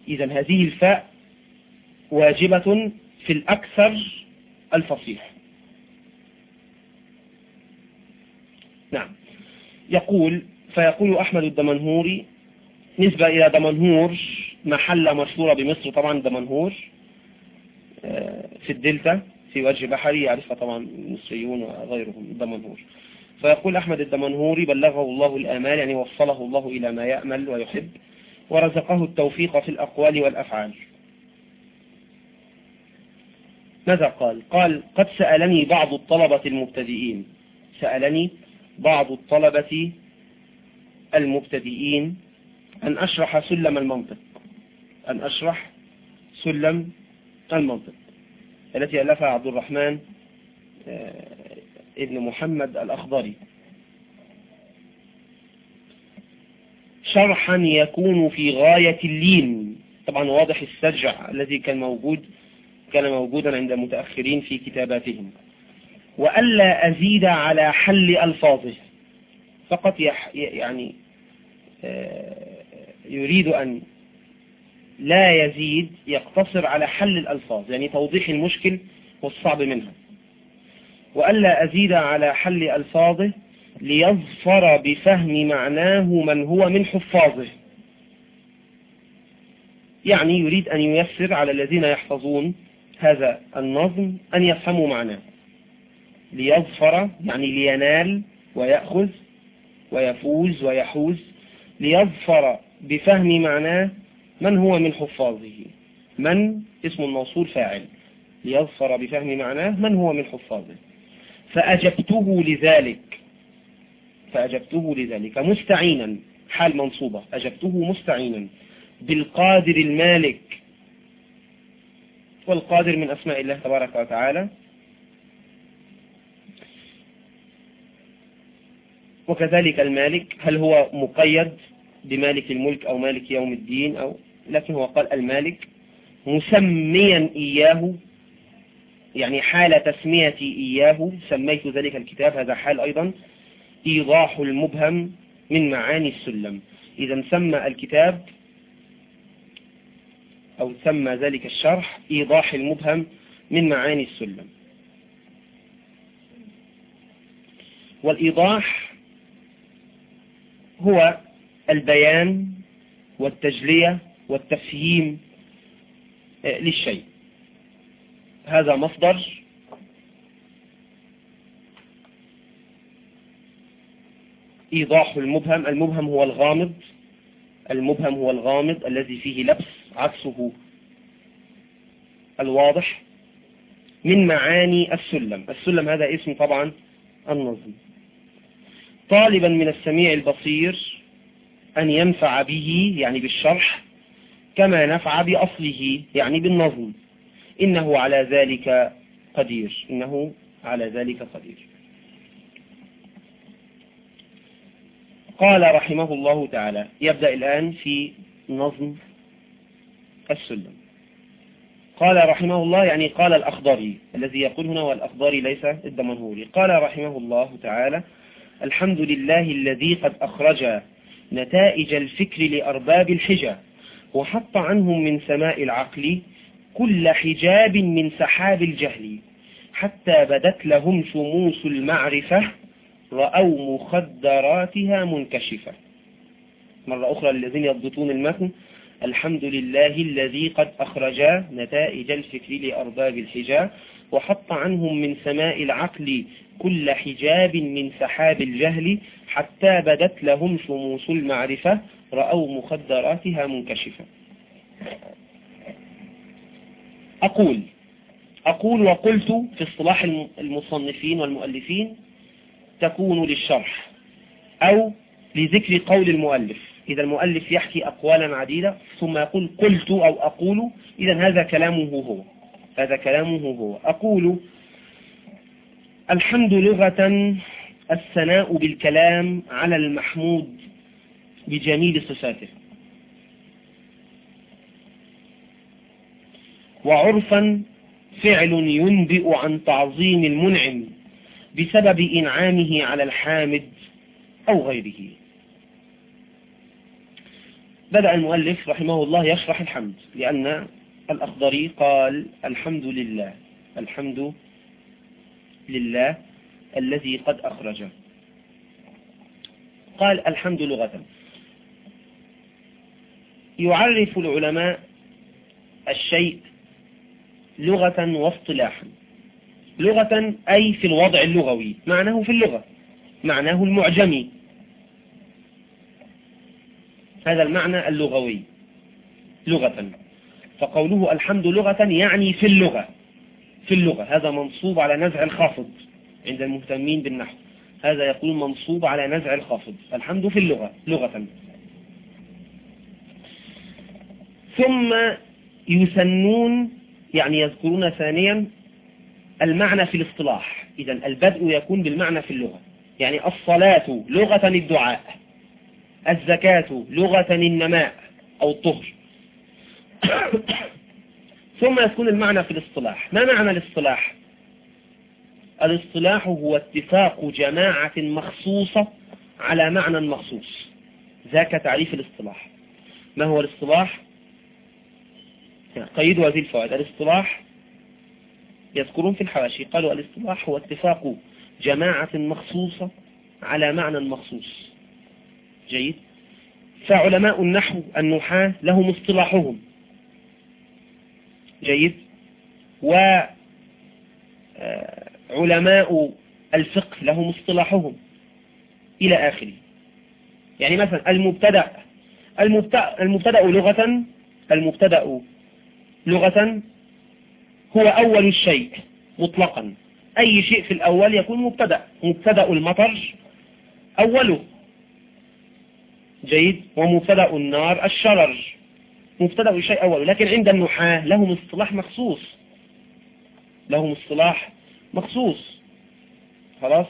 إذا هذه الفاء واجبة في الأكثر الفصيح. نعم. يقول فيقول أحمد الدمنهوري نسبة إلى دمنهور محلة مشهورة بمصر طبعا دمنهور آه، في الدلتا في وجه بحري يعرفها طبعا المصريون وغيرهم دمنهور. فيقول أحمد الدمنهوري بلغه الله الآمال يعني وصله الله إلى ما يأمل ويحب ورزقه التوفيق في الأقوال والأفعال. ماذا قال؟ قال قد سألني بعض الطلبة المبتدئين سألني بعض الطلبة المبتدئين أن أشرح سلم المنطق أن أشرح سلم المنطق التي ألفها عبد الرحمن آه، ابن محمد الأخضري. شرحا يكون في غاية اللين. طبعا واضح السجع الذي كان موجود كان موجودا عند المتأخرين في كتاباتهم. وألا أزيد على حل ألفاظه. فقط يعني آه، يريد أن لا يزيد يقتصر على حل الألفاظ. يعني توضيح المشكل والصعب منها. وألا أزيد على حل ألفاظه ليظفر بفهم معناه من هو من حفاظه. يعني يريد أن ييسر على الذين يحفظون هذا النظم أن يفهموا معناه. ليظفر يعني لينال ويأخذ ويفوز ويحوز. ليظفر بفهم معناه من هو من حفاظه. من؟ اسم الموصول فاعل. ليظفر بفهم معناه من هو من حفاظه. فأجبته لذلك. فأجبته لذلك. مستعينا. حال منصوبة. أجبته مستعينا. بالقادر المالك. والقادر من أسماء الله تبارك وتعالى. وكذلك المالك. هل هو مقيد بمالك الملك أو مالك يوم الدين أو لكن هو قال المالك. مسميا إياه يعني حال تسميتي إياه سميت ذلك الكتاب هذا حال أيضا إيضاح المبهم من معاني السلم. إذا سمى الكتاب أو سمى ذلك الشرح إيضاح المبهم من معاني السلم. والإيضاح هو البيان والتجلية والتفهيم آه، للشيء. هذا مصدر إيضاح المبهم. المبهم هو الغامض. المبهم هو الغامض الذي فيه لبس عكسه الواضح من معاني السلم. السلم هذا اسم طبعا النظم. طالبا من السميع البصير أن ينفع به يعني بالشرح كما نفع بأصله يعني بالنظم. إنه على ذلك قدير. إنه على ذلك قدير. قال رحمه الله تعالى يبدأ الآن في نظم السلم. قال رحمه الله يعني قال الأخضري الذي يقول هنا والأخضري ليس الدمنهوري قال رحمه الله تعالى الحمد لله الذي قد أخرج نتائج الفكر لأرباب الحجة وحط عنهم من سماء العقل كل حجاب من سحاب الجهل. حتى بدت لهم شموس المعرفة رأوا مخدراتها منكشفة. مرة أخرى للذين يضبطون المتن الحمد لله الذي قد أخرج نتائج الفكر لأرباب الحجاب وحط عنهم من سماء العقل كل حجاب من سحاب الجهل. حتى بدت لهم شموس المعرفة رأوا مخدراتها منكشفة. أقول أقول وقلت في اصطلاح المصنفين والمؤلفين تكون للشرح أو لذكر قول المؤلف. إذا المؤلف يحكي أقوالا عديدة ثم يقول قلت أو أقول إذا هذا كلامه هو. هذا كلامه هو. أقول الحمد لغة الثناء بالكلام على المحمود بجميل صفاته. وعرفا فعل ينبئ عن تعظيم المنعم بسبب إنعامه على الحامد أو غيره. بدأ المؤلف رحمه الله يشرح الحمد لأن الأخضري قال الحمد لله الحمد لله الذي قد أخرج. قال الحمد لغة. يعرف العلماء الشيء لغة واصطلاحا. لغة أي في الوضع اللغوي. معناه في اللغة. معناه المعجمي. هذا المعنى اللغوي. لغة. فقوله الحمد لغة يعني في اللغة. في اللغة. هذا منصوب على نزع الخافض عند المهتمين بالنحو. هذا يقول منصوب على نزع الخافض. الحمد في اللغة. لغة. ثم يسنون يعني يذكرون ثانيا المعنى في الاصطلاح. إذا البدء يكون بالمعنى في اللغة. يعني الصلاة لغة الدعاء. الزكاة لغة النماء. أو الطهر. *coughs* ثم يكون المعنى في الاصطلاح. ما معنى الاصطلاح؟ الاصطلاح هو اتفاق جماعة مخصوصة على معنى مخصوص. ذاك تعريف الاصطلاح. ما هو الاصطلاح؟ قيدوا هذه الفوائد الاصطلاح يذكرون في الحواشي قالوا الاصطلاح هو اتفاق جماعة مخصوصة على معنى مخصوص. جيد. فعلماء النحو النحاة لهم اصطلاحهم. جيد. وعلماء الفقه لهم اصطلاحهم إلى آخره. يعني مثلا المبتدأ المبتدأ, المبتدأ لغة المبتدأ لغة هو أول الشيء مطلقا. أي شيء في الأول يكون مبتدأ. مبتدأ المطر أوله. جيد. ومبتدأ النار الشرر. مبتدأ الشيء أوله لكن عند النحاة لهم اصطلاح مخصوص. لهم اصطلاح مخصوص. خلاص؟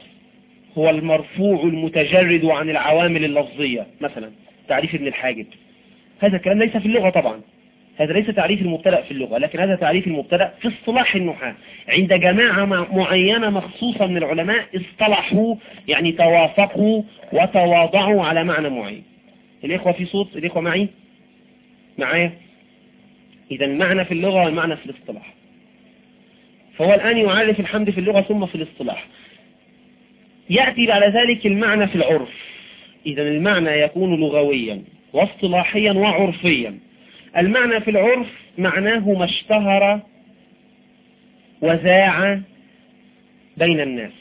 هو المرفوع المتجرد عن العوامل اللفظية. مثلا تعريف ابن الحاجب. هذا الكلام ليس في اللغة طبعا. هذا ليس تعريف المبتدأ في اللغة لكن هذا تعريف المبتدأ في اصطلاح النحاة. عند جماعة معينة مخصوصة من العلماء اصطلحوا يعني توافقوا وتواضعوا على معنى معين. الإخوة في صوت؟ الإخوة معي؟ معايا؟ إذا المعنى في اللغة والمعنى في الاصطلاح. فهو الآن يعرف الحمد في اللغة ثم في الاصطلاح. يأتي بعد ذلك المعنى في العرف. إذا المعنى يكون لغويا واصطلاحيا وعرفيا. المعنى في العرف معناه ما اشتهر وذاع بين الناس.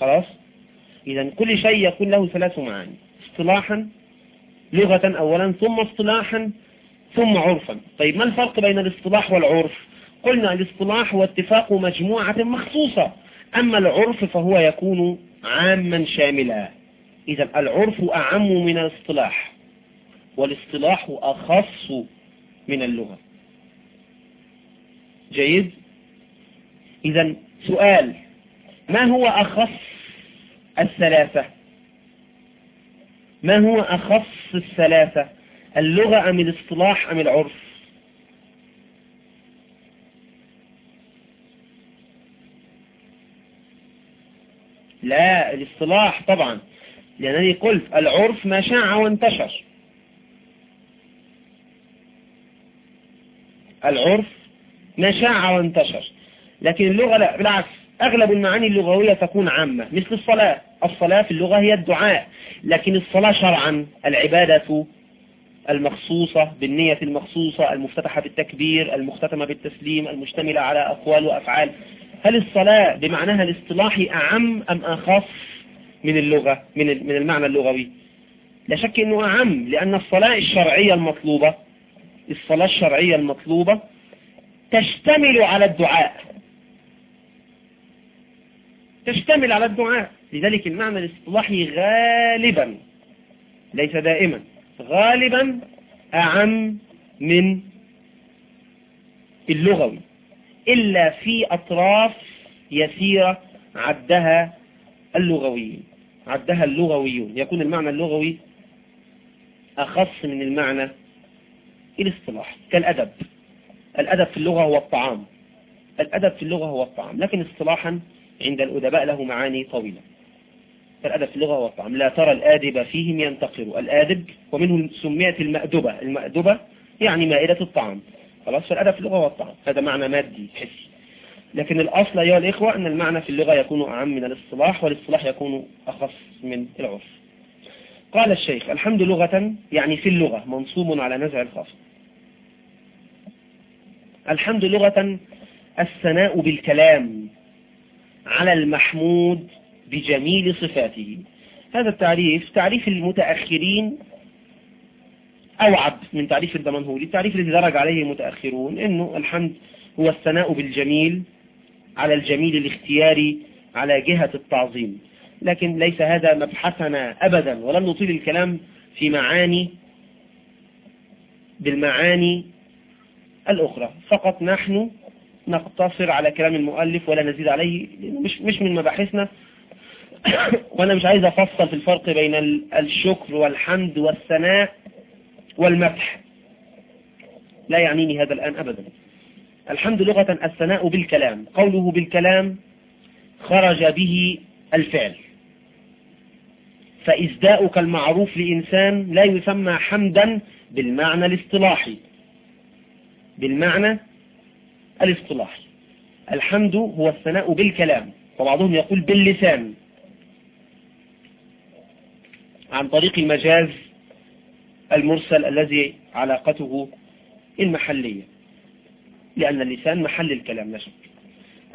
خلاص؟ إذا كل شيء يكون له ثلاث معاني. اصطلاحا لغة أولا ثم اصطلاحا ثم عرفا. طيب ما الفرق بين الاصطلاح والعرف؟ قلنا الاصطلاح هو اتفاق مجموعة مخصوصة. أما العرف فهو يكون عاما شاملا. إذا العرف أعم من الاصطلاح والاصطلاح أخص من اللغة. جيد؟ إذا سؤال ما هو أخص الثلاثة؟ ما هو أخص الثلاثة؟ اللغة أم الاصطلاح أم العرف؟ لا الاصطلاح طبعا. لأنني قلت العرف ما شاع وانتشر. العرف ما شاع وانتشر. لكن اللغة لا بالعكس أغلب المعاني اللغوية تكون عامة مثل الصلاة. الصلاة في اللغة هي الدعاء لكن الصلاة شرعا العبادة المخصوصة بالنية المخصوصة المفتتحة بالتكبير المختتمة بالتسليم المشتملة على أقوال وأفعال. هل الصلاة بمعناها الاصطلاحي أعم أم أخص؟ من اللغة من من المعنى اللغوي. لا شك أنه أعم لأن الصلاة الشرعية المطلوبة الصلاة الشرعية المطلوبة تشتمل على الدعاء. تشتمل على الدعاء. لذلك المعنى الاصطلاحي غالبا ليس دائما غالبا أعم من اللغوي. إلا في أطراف يسيرة عدها اللغويين. عدها اللغويون يكون المعنى اللغوي أخص من المعنى الاصطلاح كالأدب. الأدب في اللغة هو الطعام. الأدب في اللغة هو الطعام. لكن اصطلاحا عند الأدباء له معاني طويلة. الأدب في اللغة هو الطعام. لا ترى الآدب فيهم ينتقر. الآدب ومنه سميت المأدبة. المأدبة يعني مائدة الطعام. خلاص؟ فالأدب في اللغة هو الطعام. هذا معنى مادي حسي. لكن الأصل أيها الإخوة أن المعنى في اللغة يكون أعم من الاصطلاح والاصطلاح يكون أخص من العرف. قال الشيخ الحمد لغة يعني في اللغة منصوب على نزع الخاص. الحمد لغة الثناء بالكلام على المحمود بجميل صفاته. هذا التعريف تعريف المتأخرين أوعب من تعريف الدمنهوري التعريف الذي درج عليه المتأخرون أنه الحمد هو الثناء بالجميل على الجميل الاختياري على جهة التعظيم. لكن ليس هذا مبحثنا أبدا ولن نطيل الكلام في معاني بالمعاني الأخرى. فقط نحن نقتصر على كلام المؤلف ولا نزيد عليه مش, مش من مباحثنا. *coughs* وأنا مش عايز أفصل في الفرق بين الشكر والحمد والثناء والمدح. لا يعنيني هذا الآن أبدا. الحمد لغة الثناء بالكلام. قوله بالكلام خرج به الفعل. فإزداؤك المعروف لإنسان لا يسمى حمدا بالمعنى الاصطلاحي. بالمعنى الاصطلاحي. الحمد هو الثناء بالكلام. وبعضهم يقول باللسان. عن طريق المجاز المرسل الذي علاقته المحلية. لأن اللسان محل الكلام لا شك.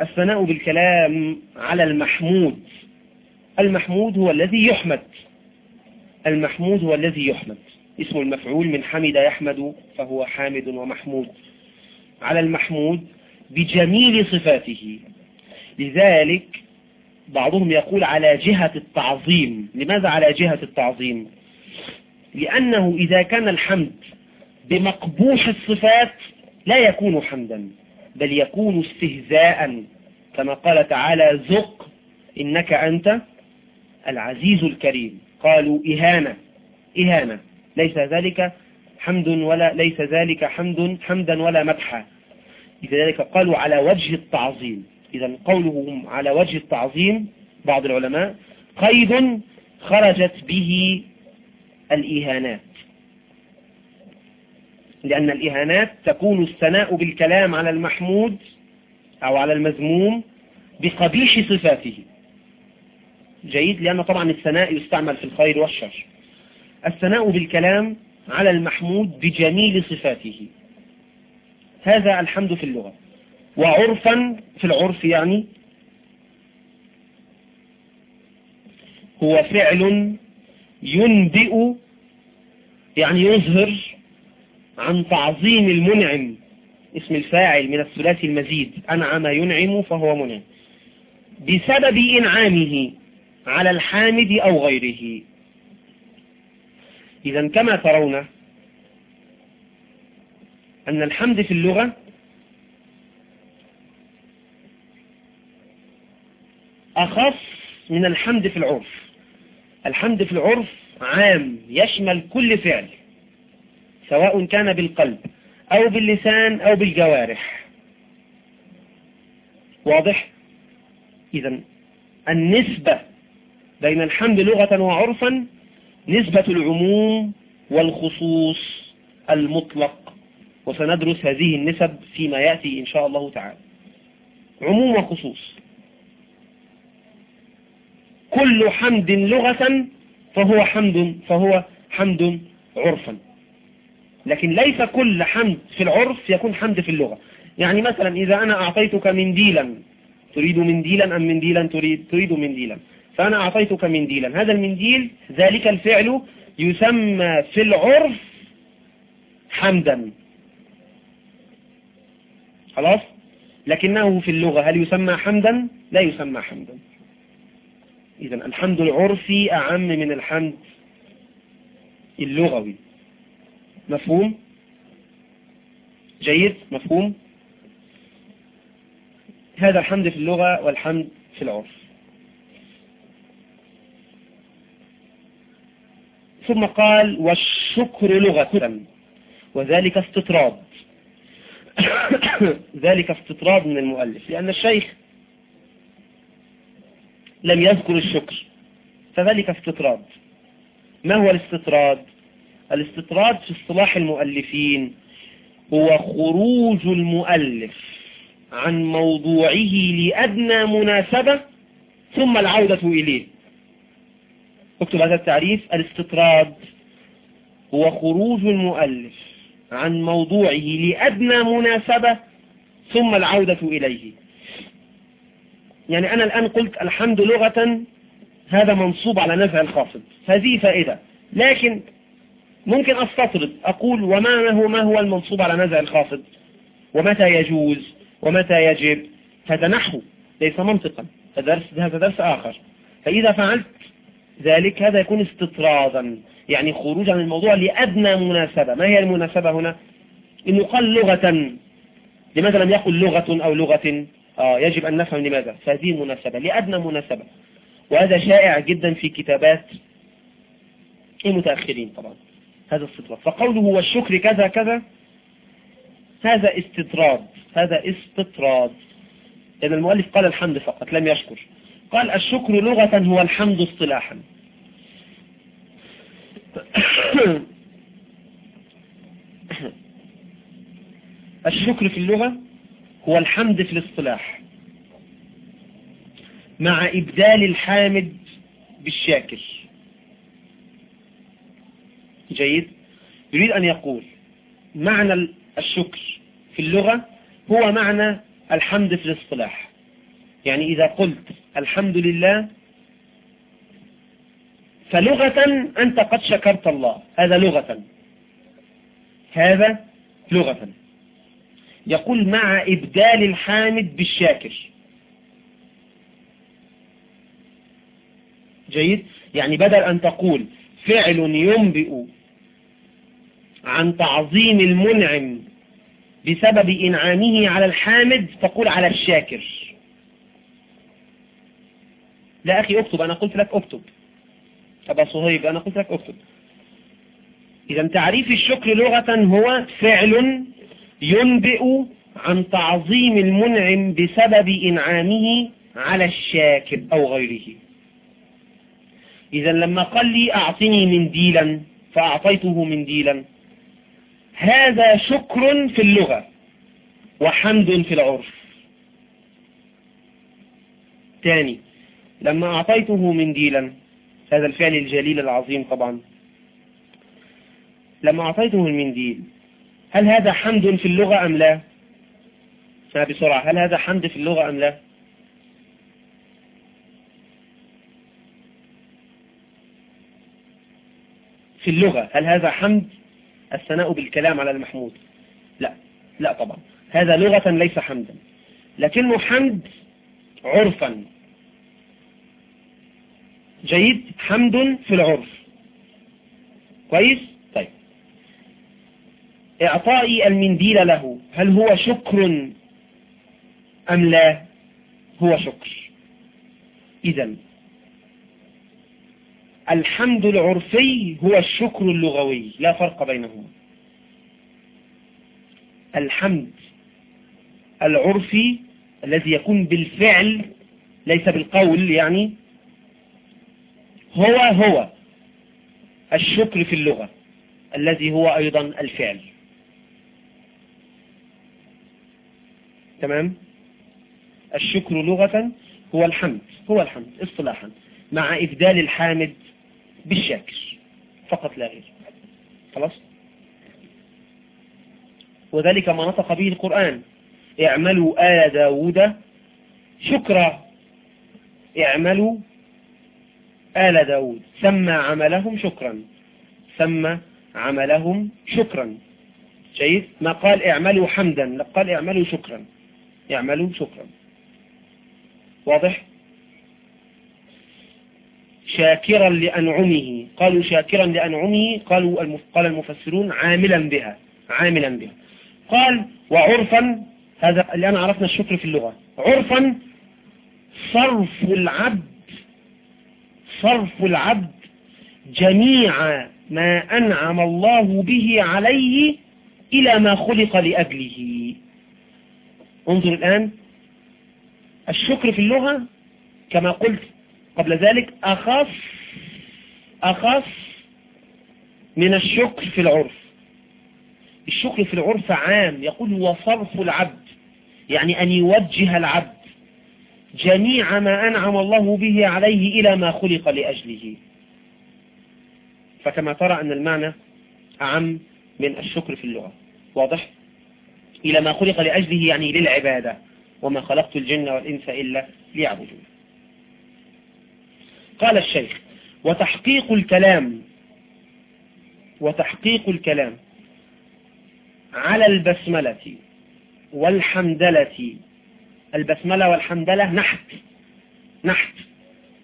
الثناء بالكلام على المحمود. المحمود هو الذي يحمد. المحمود هو الذي يحمد. اسم المفعول من حمد يحمد فهو حامد ومحمود. على المحمود بجميل صفاته. لذلك بعضهم يقول على جهة التعظيم. لماذا على جهة التعظيم؟ لأنه إذا كان الحمد بمقبوح الصفات لا يكون حمدا بل يكون استهزاء. كما قال تعالى ذق إنك أنت العزيز الكريم. قالوا إهانة إهانة. ليس ذلك حمد ولا ليس ذلك حمد حمدا ولا مدحا. لذلك قالوا على وجه التعظيم. إذا قولهم على وجه التعظيم بعض العلماء قيد خرجت به الإهانات. لأن الإهانات تكون الثناء بالكلام على المحمود أو على المذموم بقبيح صفاته. جيد؟ لأن طبعا الثناء يستعمل في الخير والشر. الثناء بالكلام على المحمود بجميل صفاته. هذا الحمد في اللغة. وعرفا في العرف يعني هو فعل ينبئ يعني يظهر عن تعظيم المنعم اسم الفاعل من الثلاثي المزيد أنعم ينعم فهو منعم. بسبب إنعامه على الحامد أو غيره. إذا كما ترون أن الحمد في اللغة أخص من الحمد في العرف. الحمد في العرف عام يشمل كل فعل. سواء كان بالقلب أو باللسان أو بالجوارح. واضح؟ إذا النسبة بين الحمد لغة وعرفا نسبة العموم والخصوص المطلق وسندرس هذه النسب فيما يأتي إن شاء الله تعالى. عموم وخصوص. كل حمد لغة فهو حمد فهو حمد عرفا. لكن ليس كل حمد في العرف يكون حمد في اللغة. يعني مثلا إذا أنا أعطيتك منديلا تريد منديلا أم منديلا تريد, تريد منديلا فأنا أعطيتك منديلا هذا المنديل ذلك الفعل يسمى في العرف حمدا. خلاص؟ لكنه في اللغة. هل يسمى حمدا؟ لا يسمى حمدا. إذا الحمد العرفي أعم من الحمد اللغوي. مفهوم؟ جيد؟ مفهوم؟ هذا الحمد في اللغة والحمد في العرف. ثم قال والشكر لغة وذلك استطراد. *coughs* ذلك استطراد من المؤلف لأن الشيخ لم يذكر الشكر فذلك استطراد. ما هو الاستطراد؟ الاستطراد في اصطلاح المؤلفين هو خروج المؤلف عن موضوعه لأدنى مناسبة ثم العودة إليه. اكتب هذا التعريف. الاستطراد هو خروج المؤلف عن موضوعه لأدنى مناسبة ثم العودة إليه. يعني أنا الآن قلت الحمد لغة هذا منصوب على نفع الخافض هذه فائدة. لكن ممكن أستطرد أقول وما هو ما هو المنصوب على نزع الخافض ومتى يجوز؟ ومتى يجب؟ هذا نحو ليس منطقا. هذا درس, درس آخر. فإذا فعلت ذلك هذا يكون استطرادا يعني خروج عن الموضوع لأدنى مناسبة. ما هي المناسبة هنا؟ إنه قال لغة. لماذا لم يقل لغة أو لغة؟ آه يجب أن نفهم لماذا. فهذه مناسبة لأدنى مناسبة. وهذا شائع جدا في كتابات المتأخرين طبعا. هذا استطراد فقوله والشكر كذا كذا هذا استطراد هذا استطراد. لأن المؤلف قال الحمد فقط لم يشكر. قال الشكر لغة هو الحمد اصطلاحا. *coughs* الشكر في اللغة هو الحمد في الاصطلاح مع إبدال الحامد بالشاكر جيد يريد أن يقول معنى الشكر في اللغة هو معنى الحمد في الاصطلاح. يعني إذا قلت الحمد لله فلغة أنت قد شكرت الله. هذا لغة. هذا لغة. يقول مع إبدال الحامد بالشاكر. جيد؟ يعني بدل أن تقول فعل ينبئ عن تعظيم المنعم بسبب إنعامه على الحامد تقول على الشاكر. لا أخي اكتب أنا قلت لك اكتب. أبا صهيب أنا قلت لك اكتب. إذا تعريف الشكر لغة هو فعل ينبئ عن تعظيم المنعم بسبب إنعامه على الشاكر أو غيره. إذا لما قال لي أعطني منديلا فأعطيته منديلا هذا شكر في اللغة وحمد في العرف. ثاني لما أعطيته منديلا هذا الفعل الجليل العظيم طبعا. لما أعطيته المنديل هل هذا حمد في اللغة أم لا؟ بسرعة هل هذا حمد في اللغة أم لا؟ في اللغة هل هذا حمد؟ الثناء بالكلام على المحمود. لا لا طبعا. هذا لغة ليس حمدا. لكنه حمد عرفا. جيد حمد في العرف. كويس؟ طيب. إعطائي المنديل له. هل هو شكر أم لا؟ هو شكر. إذا الحمد العرفي هو الشكر اللغوي لا فرق بينهما. الحمد العرفي الذي يكون بالفعل ليس بالقول يعني هو هو الشكر في اللغة الذي هو أيضا الفعل. تمام؟ الشكر لغة هو الحمد هو الحمد اصطلاحا مع إبدال الحامد بالشاكر. فقط لا غير. خلاص؟ وذلك ما نطق به القرآن. اعملوا آل داود شكرا. اعملوا آل داود. سمى عملهم شكرا. سمى عملهم شكرا. جيد؟ ما قال اعملوا حمدا. قال اعملوا شكرا. اعملوا شكرا. واضح؟ شاكرا لأنعمه. قالوا شاكرا لأنعمه. قالوا قال المفسرون عاملا بها عاملا بها. قال وعرفا هذا الآن عرفنا الشكر في اللغة. عرفا صرف العبد صرف العبد جميع ما أنعم الله به عليه إلى ما خلق لأجله. انظر الآن. الشكر في اللغة كما قلت قبل ذلك أخص أخص من الشكر في العرف. الشكر في العرف عام يقول هو صرف العبد يعني أن يوجه العبد جميع ما أنعم الله به عليه إلى ما خلق لأجله. فكما ترى أن المعنى أعم من الشكر في اللغة. واضح؟ إلى ما خلق لأجله يعني للعبادة. وما خلقت الجن والإنس إلا ليعبدون. قال الشيخ وتحقيق الكلام وتحقيق الكلام على البسملة والحمدلة البسملة والحمدلة نحت نحت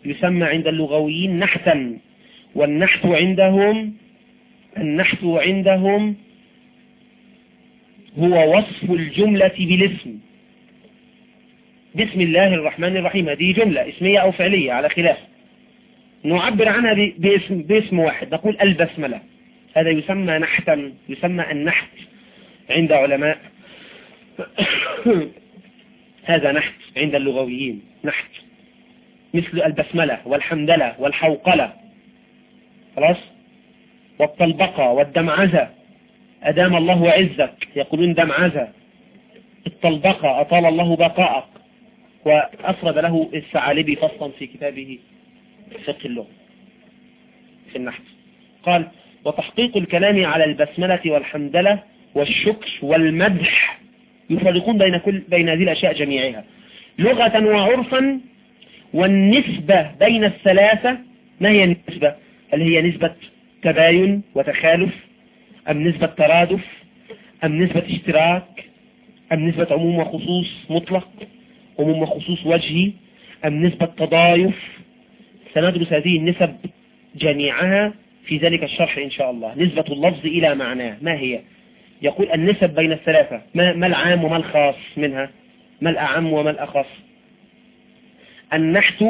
يسمى عند اللغويين نحتا والنحت عندهم النحت عندهم هو وصف الجملة بالاسم. بسم الله الرحمن الرحيم. هذه جملة اسمية أو فعلية على خلاف. نعبر عنها باسم, باسم واحد. نقول البسملة. هذا يسمى نحتا يسمى النحت عند علماء. *coughs* هذا نحت عند اللغويين. نحت. مثل البسملة والحمدلة والحوقلة. خلاص؟ والطلبقة والدمعزة. أدام الله عزك. يقولون دمعزة. الطلبقة أطال الله بقاءك. وأفرد له الثعالبي فصلا في كتابه. فقه اللغة في النحت قال وتحقيق الكلام على البسملة والحمدلة والشكر والمدح يفرقون بين كل بين هذه الأشياء جميعها. لغة وعرفا والنسبة بين الثلاثة ما هي النسبة؟ هل هي نسبة تباين وتخالف؟ أم نسبة ترادف؟ أم نسبة اشتراك؟ أم نسبة عموم وخصوص مطلق؟ عموم وخصوص وجهي؟ أم نسبة تضايف؟ سندرس هذه النسب جميعها في ذلك الشرح إن شاء الله. نسبة اللفظ إلى معناه. ما هي؟ يقول النسب بين الثلاثة. ما, ما العام وما الخاص منها؟ ما الأعم وما الأخص؟ النحت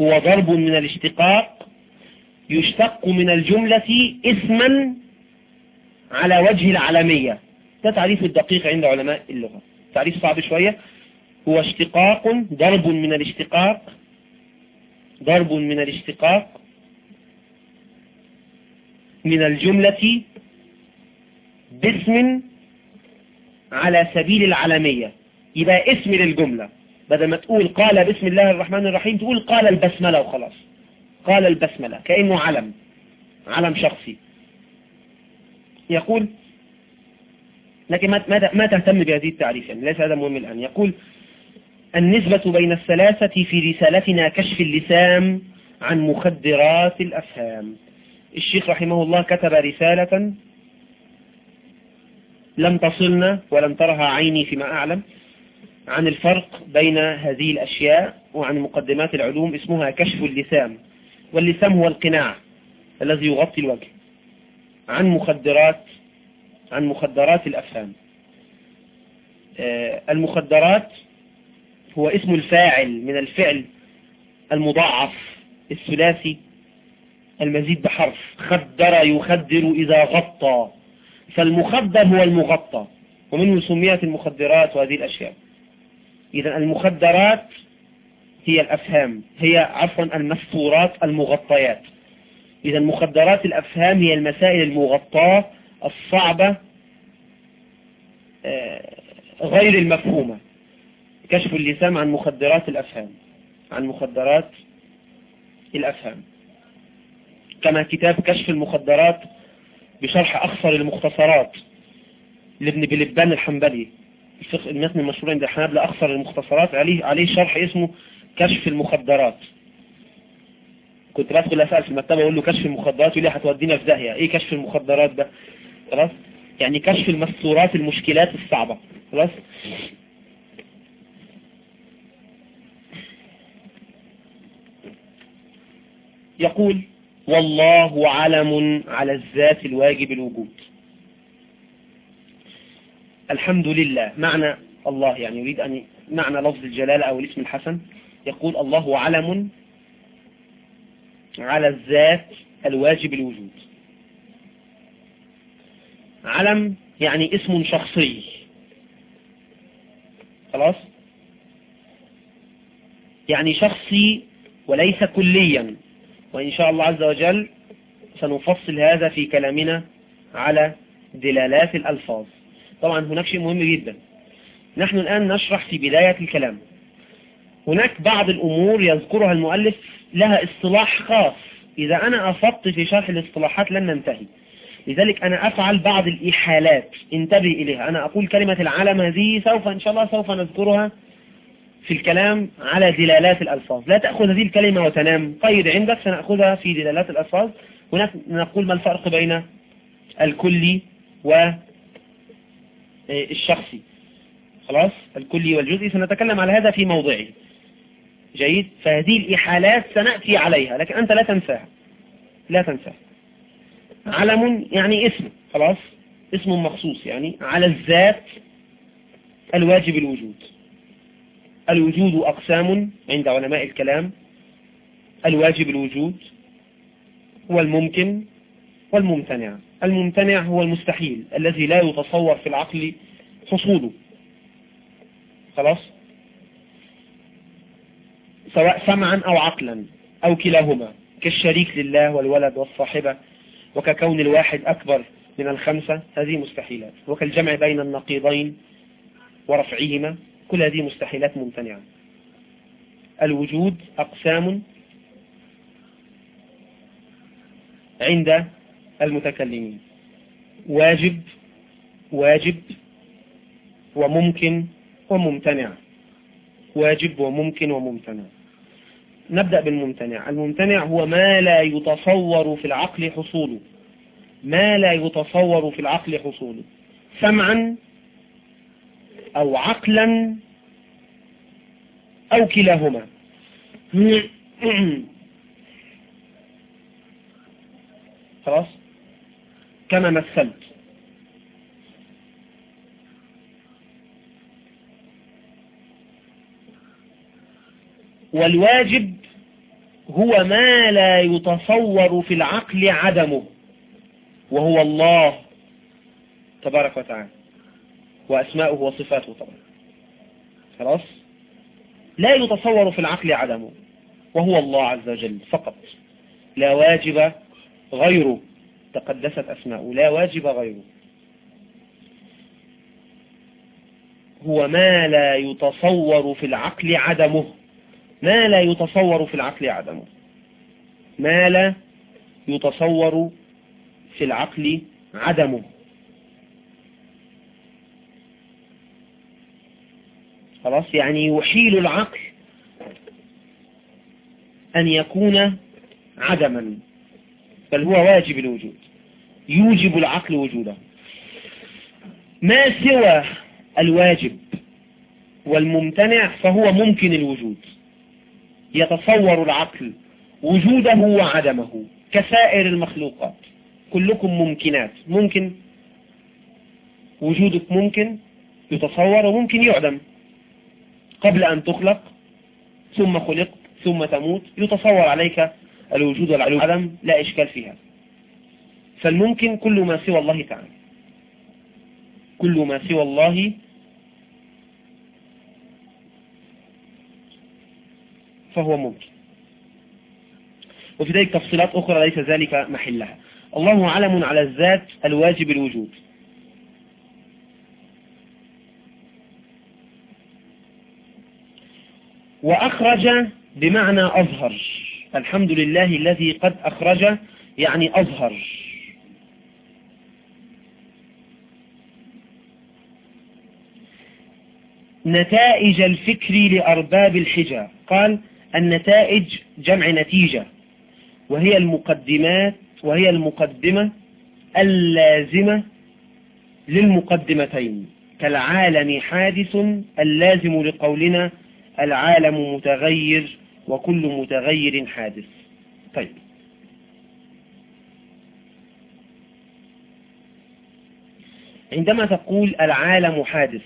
هو ضرب من الاشتقاق يشتق من الجملة اسما على وجه العلمية. ده تعريف الدقيق عند علماء اللغة. تعريف صعب شوية. هو اشتقاق ضرب من الاشتقاق ضرب من الاشتقاق من الجملة باسم على سبيل العلمية. يبقى اسم للجملة. بدل ما تقول قال بسم الله الرحمن الرحيم تقول قال البسملة وخلاص. قال البسملة كأنه علم علم شخصي. يقول لكن ما ما تهتم بهذه التعريف يعني ليس هذا مهم الآن. يقول النسبة بين الثلاثة في رسالتنا كشف اللسان عن مخدرات الأفهام. الشيخ رحمه الله كتب رسالة لم تصلنا ولم ترها عيني فيما أعلم عن الفرق بين هذه الأشياء وعن مقدمات العلوم اسمها كشف اللسان. واللسان هو القناع الذي يغطي الوجه عن مخدرات عن مخدرات الأفهام. آه، المخدرات هو اسم الفاعل من الفعل المضاعف الثلاثي المزيد بحرف. خدر يخدر إذا غطى. فالمخدر هو المغطى ومنه سميت المخدرات وهذه الأشياء. إذا المخدرات هي الأفهام هي عفوا المستورات المغطيات. إذا مخدرات الأفهام هي المسائل المغطاة الصعبة آه، غير المفهومة. كشف اللسان عن مخدرات الأفهام عن مخدرات الأفهام. كما كتاب كشف المخدرات بشرح أخصر المختصرات لابن بلبان الحنبلي الفقه المتن المشهور عند الحنابلة أخصر المختصرات عليه عليه شرح اسمه كشف المخدرات. كنت بدخل أسأل في المكتبة أقول له كشف المخدرات يقول لي هتودينا في داهية. إيه كشف المخدرات ده؟ خلاص؟ يعني كشف المستورات المشكلات الصعبة. خلاص؟ يقول والله علم على الذات الواجب الوجود. الحمد لله. معنى الله يعني يريد أن معنى لفظ الجلالة أو الاسم الحسن. يقول الله علم على الذات الواجب الوجود. علم يعني اسم شخصي. خلاص؟ يعني شخصي وليس كليا. وإن شاء الله عز وجل سنفصل هذا في كلامنا على دلالات الألفاظ. طبعا هناك شيء مهم جدا. نحن الآن نشرح في بداية الكلام. هناك بعض الأمور يذكرها المؤلف لها اصطلاح خاص. إذا أنا أفضت في شرح الاصطلاحات لن ننتهي. لذلك أنا أفعل بعض الإحالات. انتبه إليها. أنا أقول كلمة العالم هذه سوف إن شاء الله سوف نذكرها في الكلام على دلالات الألفاظ. لا تأخذ هذه الكلمة وتنام. قيد عندك سنأخذها في دلالات الألفاظ. ونقول ما الفرق بين الكلي والشخصي خلاص؟ الكلي والجزئي. سنتكلم على هذا في موضعه. جيد؟ فهذه الإحالات سنأتي عليها لكن أنت لا تنساها. لا تنساها. علم يعني اسم. خلاص؟ اسم مخصوص يعني على الذات الواجب الوجود. الوجود أقسام عند علماء الكلام الواجب الوجود والممكن والممتنع. الممتنع هو المستحيل الذي لا يتصور في العقل حصوله. خلاص؟ سواء سمعا أو عقلا أو كلاهما كالشريك لله والولد والصاحبة وككون الواحد أكبر من الخمسة هذه مستحيلات. وكالجمع بين النقيضين ورفعهما. كل هذه مستحيلات ممتنعة. الوجود أقسام عند المتكلمين. واجب واجب وممكن وممتنع. واجب وممكن وممتنع. نبدأ بالممتنع. الممتنع هو ما لا يتصور في العقل حصوله. ما لا يتصور في العقل حصوله. سمعا أو عقلا أو كلاهما. *clears throat* خلاص؟ كما مثلت. والواجب هو ما لا يتصور في العقل عدمه وهو الله تبارك وتعالى. وأسماؤه وصفاته طبعا خلاص؟ لا يتصور في العقل عدمه وهو الله عز وجل فقط. لا واجب غيره تقدست أسماؤه لا واجب غيره. هو ما لا يتصور في العقل عدمه ما لا يتصور في العقل عدمه. ما لا يتصور في العقل عدمه. خلاص؟ يعني يحيل العقل أن يكون عدما بل هو واجب الوجود يوجب العقل وجوده. ما سوى الواجب والممتنع فهو ممكن الوجود. يتصور العقل وجوده وعدمه كسائر المخلوقات. كلكم ممكنات. ممكن وجودك ممكن يتصور وممكن يعدم. قبل أن تخلق ثم خلقت ثم تموت. يتصور عليك الوجود والعدم لا إشكال فيها. فالممكن كل ما سوى الله تعالى. كل ما سوى الله فهو ممكن. وفي ذلك تفصيلات أخرى ليس ذلك محلها. الله علم على الذات الواجب الوجود وأخرج بمعنى أظهر. الحمد لله الذي قد أخرج يعني أظهر. نتائج الفكر لأرباب الحجة قال النتائج جمع نتيجة وهي المقدمات وهي المقدمة اللازمة للمقدمتين. كالعالم حادث اللازم لقولنا العالم متغير وكل متغير حادث. طيب. عندما تقول العالم حادث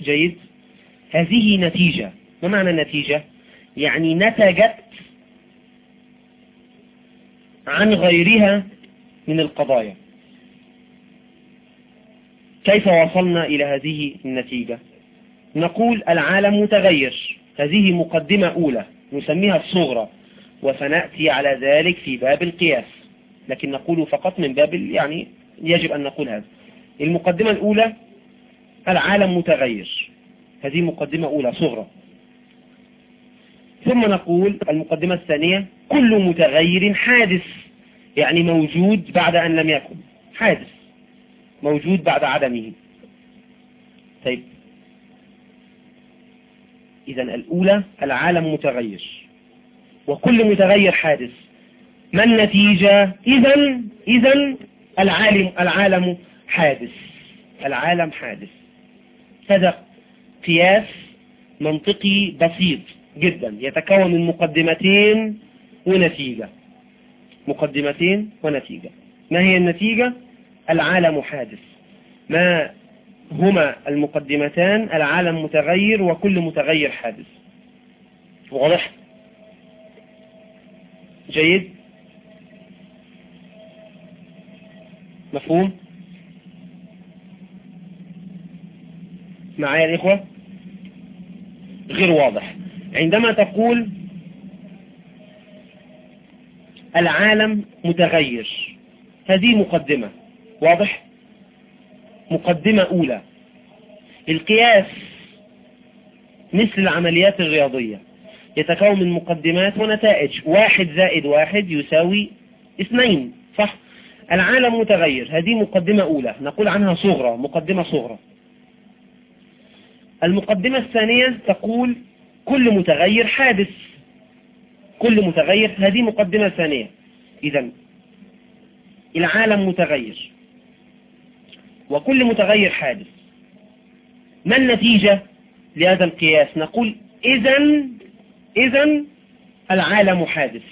جيد. هذه نتيجة. ما معنى النتيجة؟ يعني نتجت عن غيرها من القضايا. كيف وصلنا إلى هذه النتيجة؟ نقول العالم متغير. هذه مقدمة أولى نسميها الصغرى وسنأتي على ذلك في باب القياس. لكن نقول فقط من باب يعني يجب أن نقول هذا. المقدمة الأولى العالم متغير. هذه مقدمة أولى صغرى. ثم نقول المقدمة الثانية كل متغير حادث يعني موجود بعد أن لم يكن. حادث. موجود بعد عدمه. طيب. إذا الأولى العالم متغير. وكل متغير حادث. ما النتيجة؟ إذا إذا العالم العالم حادث. العالم حادث. هذا قياس منطقي بسيط جدا. يتكون من مقدمتين ونتيجة. مقدمتين ونتيجة. ما هي النتيجة؟ العالم حادث. ما هما المقدمتان؟ العالم متغير وكل متغير حادث. واضح؟ جيد؟ مفهوم؟ معايا الإخوة؟ غير واضح. عندما تقول العالم متغير هذه مقدمة. واضح؟ مقدمة أولى. القياس مثل العمليات الرياضية. يتكون من مقدمات ونتائج. واحد زائد واحد يساوي اثنين صح؟ العالم متغير. هذه مقدمة أولى. نقول عنها صغرى مقدمة صغرى. المقدمة الثانية تقول كل متغير حادث. كل متغير هذه مقدمة ثانية. إذا العالم متغير. وكل متغير حادث. ما النتيجة لهذا القياس؟ نقول إذا إذا العالم حادث.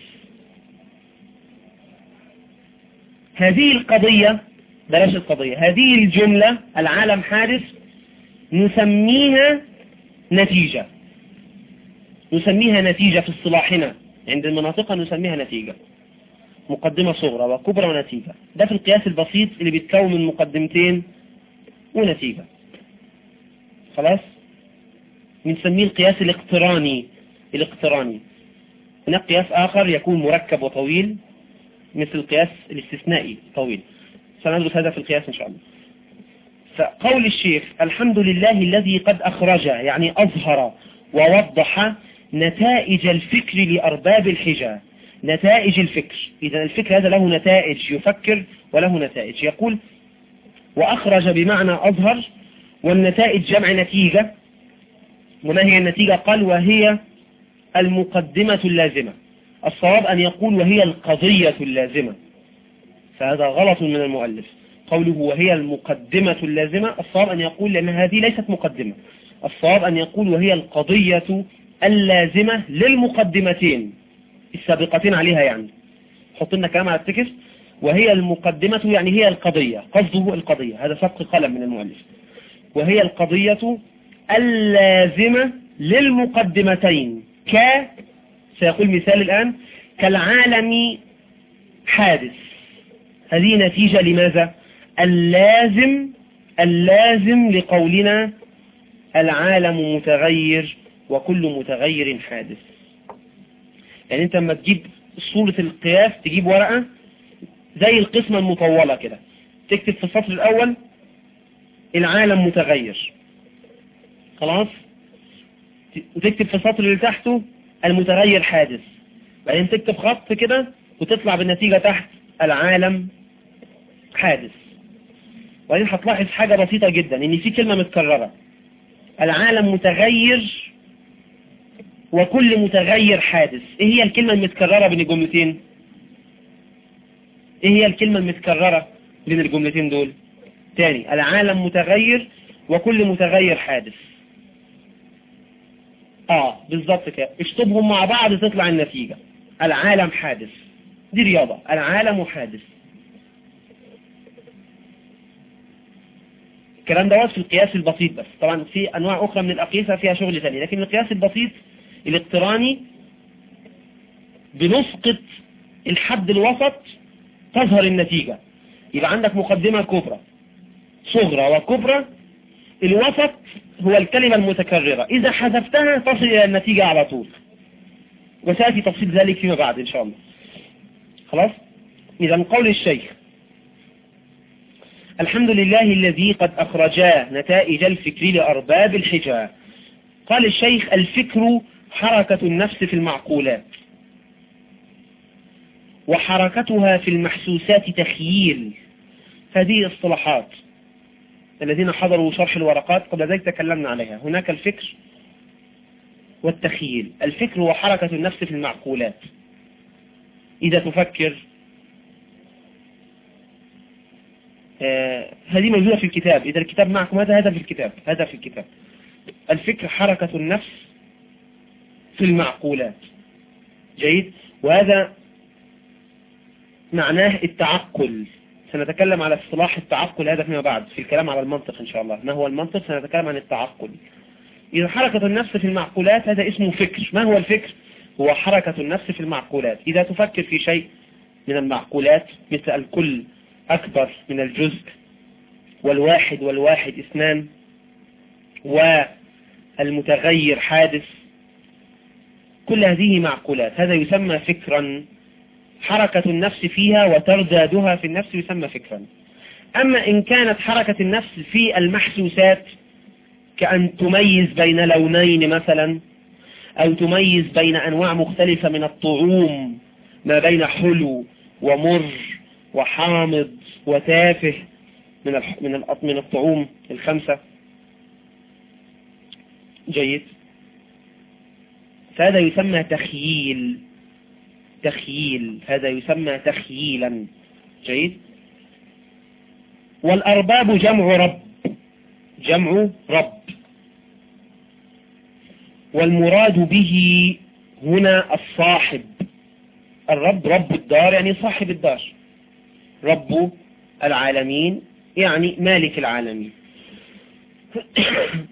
هذه القضية بلاش القضية هذه الجملة العالم حادث نسميها نتيجة. نسميها نتيجة في اصطلاحنا عند المناطق نسميها نتيجة. مقدمة صغرى وكبرى ونتيجة. ده في القياس البسيط اللي بيتكون من مقدمتين ونتيجة. خلاص؟ بنسميه القياس الاقتراني. الاقتراني. هناك قياس آخر يكون مركب وطويل مثل القياس الاستثنائي طويل. سندرس هذا في القياس إن شاء الله. فقول الشيخ الحمد لله الذي قد أخرج يعني أظهر ووضح نتائج الفكر لأرباب الحجة نتائج الفكر. إذا الفكر هذا له نتائج يفكر وله نتائج. يقول وأخرج بمعنى أظهر والنتائج جمع نتيجة. وما هي النتيجة؟ قال وهي المقدمة اللازمة. الصواب أن يقول وهي القضية اللازمة. فهذا غلط من المؤلف. قوله وهي المقدمة اللازمة الصواب أن يقول لأن هذه ليست مقدمة. الصواب أن يقول وهي القضية اللازمة للمقدمتين. السابقتين عليها يعني. حط لنا كلام على التكست. وهي المقدمة يعني هي القضية قصده القضية. هذا سبق قلم من المؤلف. وهي القضية اللازمة للمقدمتين. ك سيقول مثال الآن كالعالم حادث. هذه نتيجة لماذا؟ اللازم اللازم لقولنا العالم متغير وكل متغير حادث. يعني انت لما تجيب صورة القياس تجيب ورقة زي القسمة المطولة كده. تكتب في السطر الأول العالم متغير. خلاص؟ وتكتب في السطر اللي تحته المتغير حادث. بعدين تكتب خط كده وتطلع بالنتيجة تحت العالم حادث. وبعدين هتلاحظ حاجة بسيطة جدا إن في كلمة متكررة. العالم متغير وكل متغير حادث. إيه هي الكلمة المتكررة بين الجملتين؟ إيه هي الكلمة المتكررة بين الجملتين دول؟ تاني العالم متغير وكل متغير حادث. آه بالظبط كده. اشطبهم مع بعض تطلع النتيجة. العالم حادث. دي رياضة. العالم حادث. الكلام دوت في القياس البسيط بس. طبعا في أنواع أخرى من الأقيسة فيها شغل ثاني لكن القياس البسيط الاقتراني بنسقط الحد الوسط تظهر النتيجة. يبقى عندك مقدمة كبرى صغرى وكبرى الوسط هو الكلمة المتكررة. إذا حذفتها تصل إلى النتيجة على طول. وسأتي تفصيل ذلك فيما بعد إن شاء الله. خلاص؟ إذا قول الشيخ الحمد لله الذي قد أخرجا نتائج الفكر لأرباب الحجاب. قال الشيخ الفكر حركة النفس في المعقولات. وحركتها في المحسوسات تخييل. هذه اصطلاحات الذين حضروا شرح الورقات قبل ذلك تكلمنا عليها. هناك الفكر والتخيل الفكر هو حركة النفس في المعقولات. إذا تفكر آه هذه موجودة في الكتاب. إذا الكتاب معكم هذا هذا في الكتاب. هذا في الكتاب. الفكر حركة النفس في المعقولات. جيد؟ وهذا معناه التعقل. سنتكلم على اصطلاح التعقل هذا فيما بعد في الكلام على المنطق إن شاء الله. ما هو المنطق؟ سنتكلم عن التعقل. إذا حركة النفس في المعقولات هذا اسمه فكر. ما هو الفكر؟ هو حركة النفس في المعقولات. إذا تفكر في شيء من المعقولات مثل الكل أكبر من الجزء والواحد والواحد اثنان والمتغير حادث كل هذه معقولات. هذا يسمى فكرا. حركة النفس فيها وتردادها في النفس يسمى فكرا. أما إن كانت حركة النفس في المحسوسات كأن تميز بين لونين مثلا أو تميز بين أنواع مختلفة من الطعوم ما بين حلو ومر وحامض وتافه من من الطعوم الخمسة. جيد. فهذا يسمى تخييل. تخييل. هذا يسمى تخييلا. جيد؟ والأرباب جمع رب. جمع رب. والمراد به هنا الصاحب. الرب رب الدار يعني صاحب الدار. رب العالمين يعني مالك العالمين. *coughs*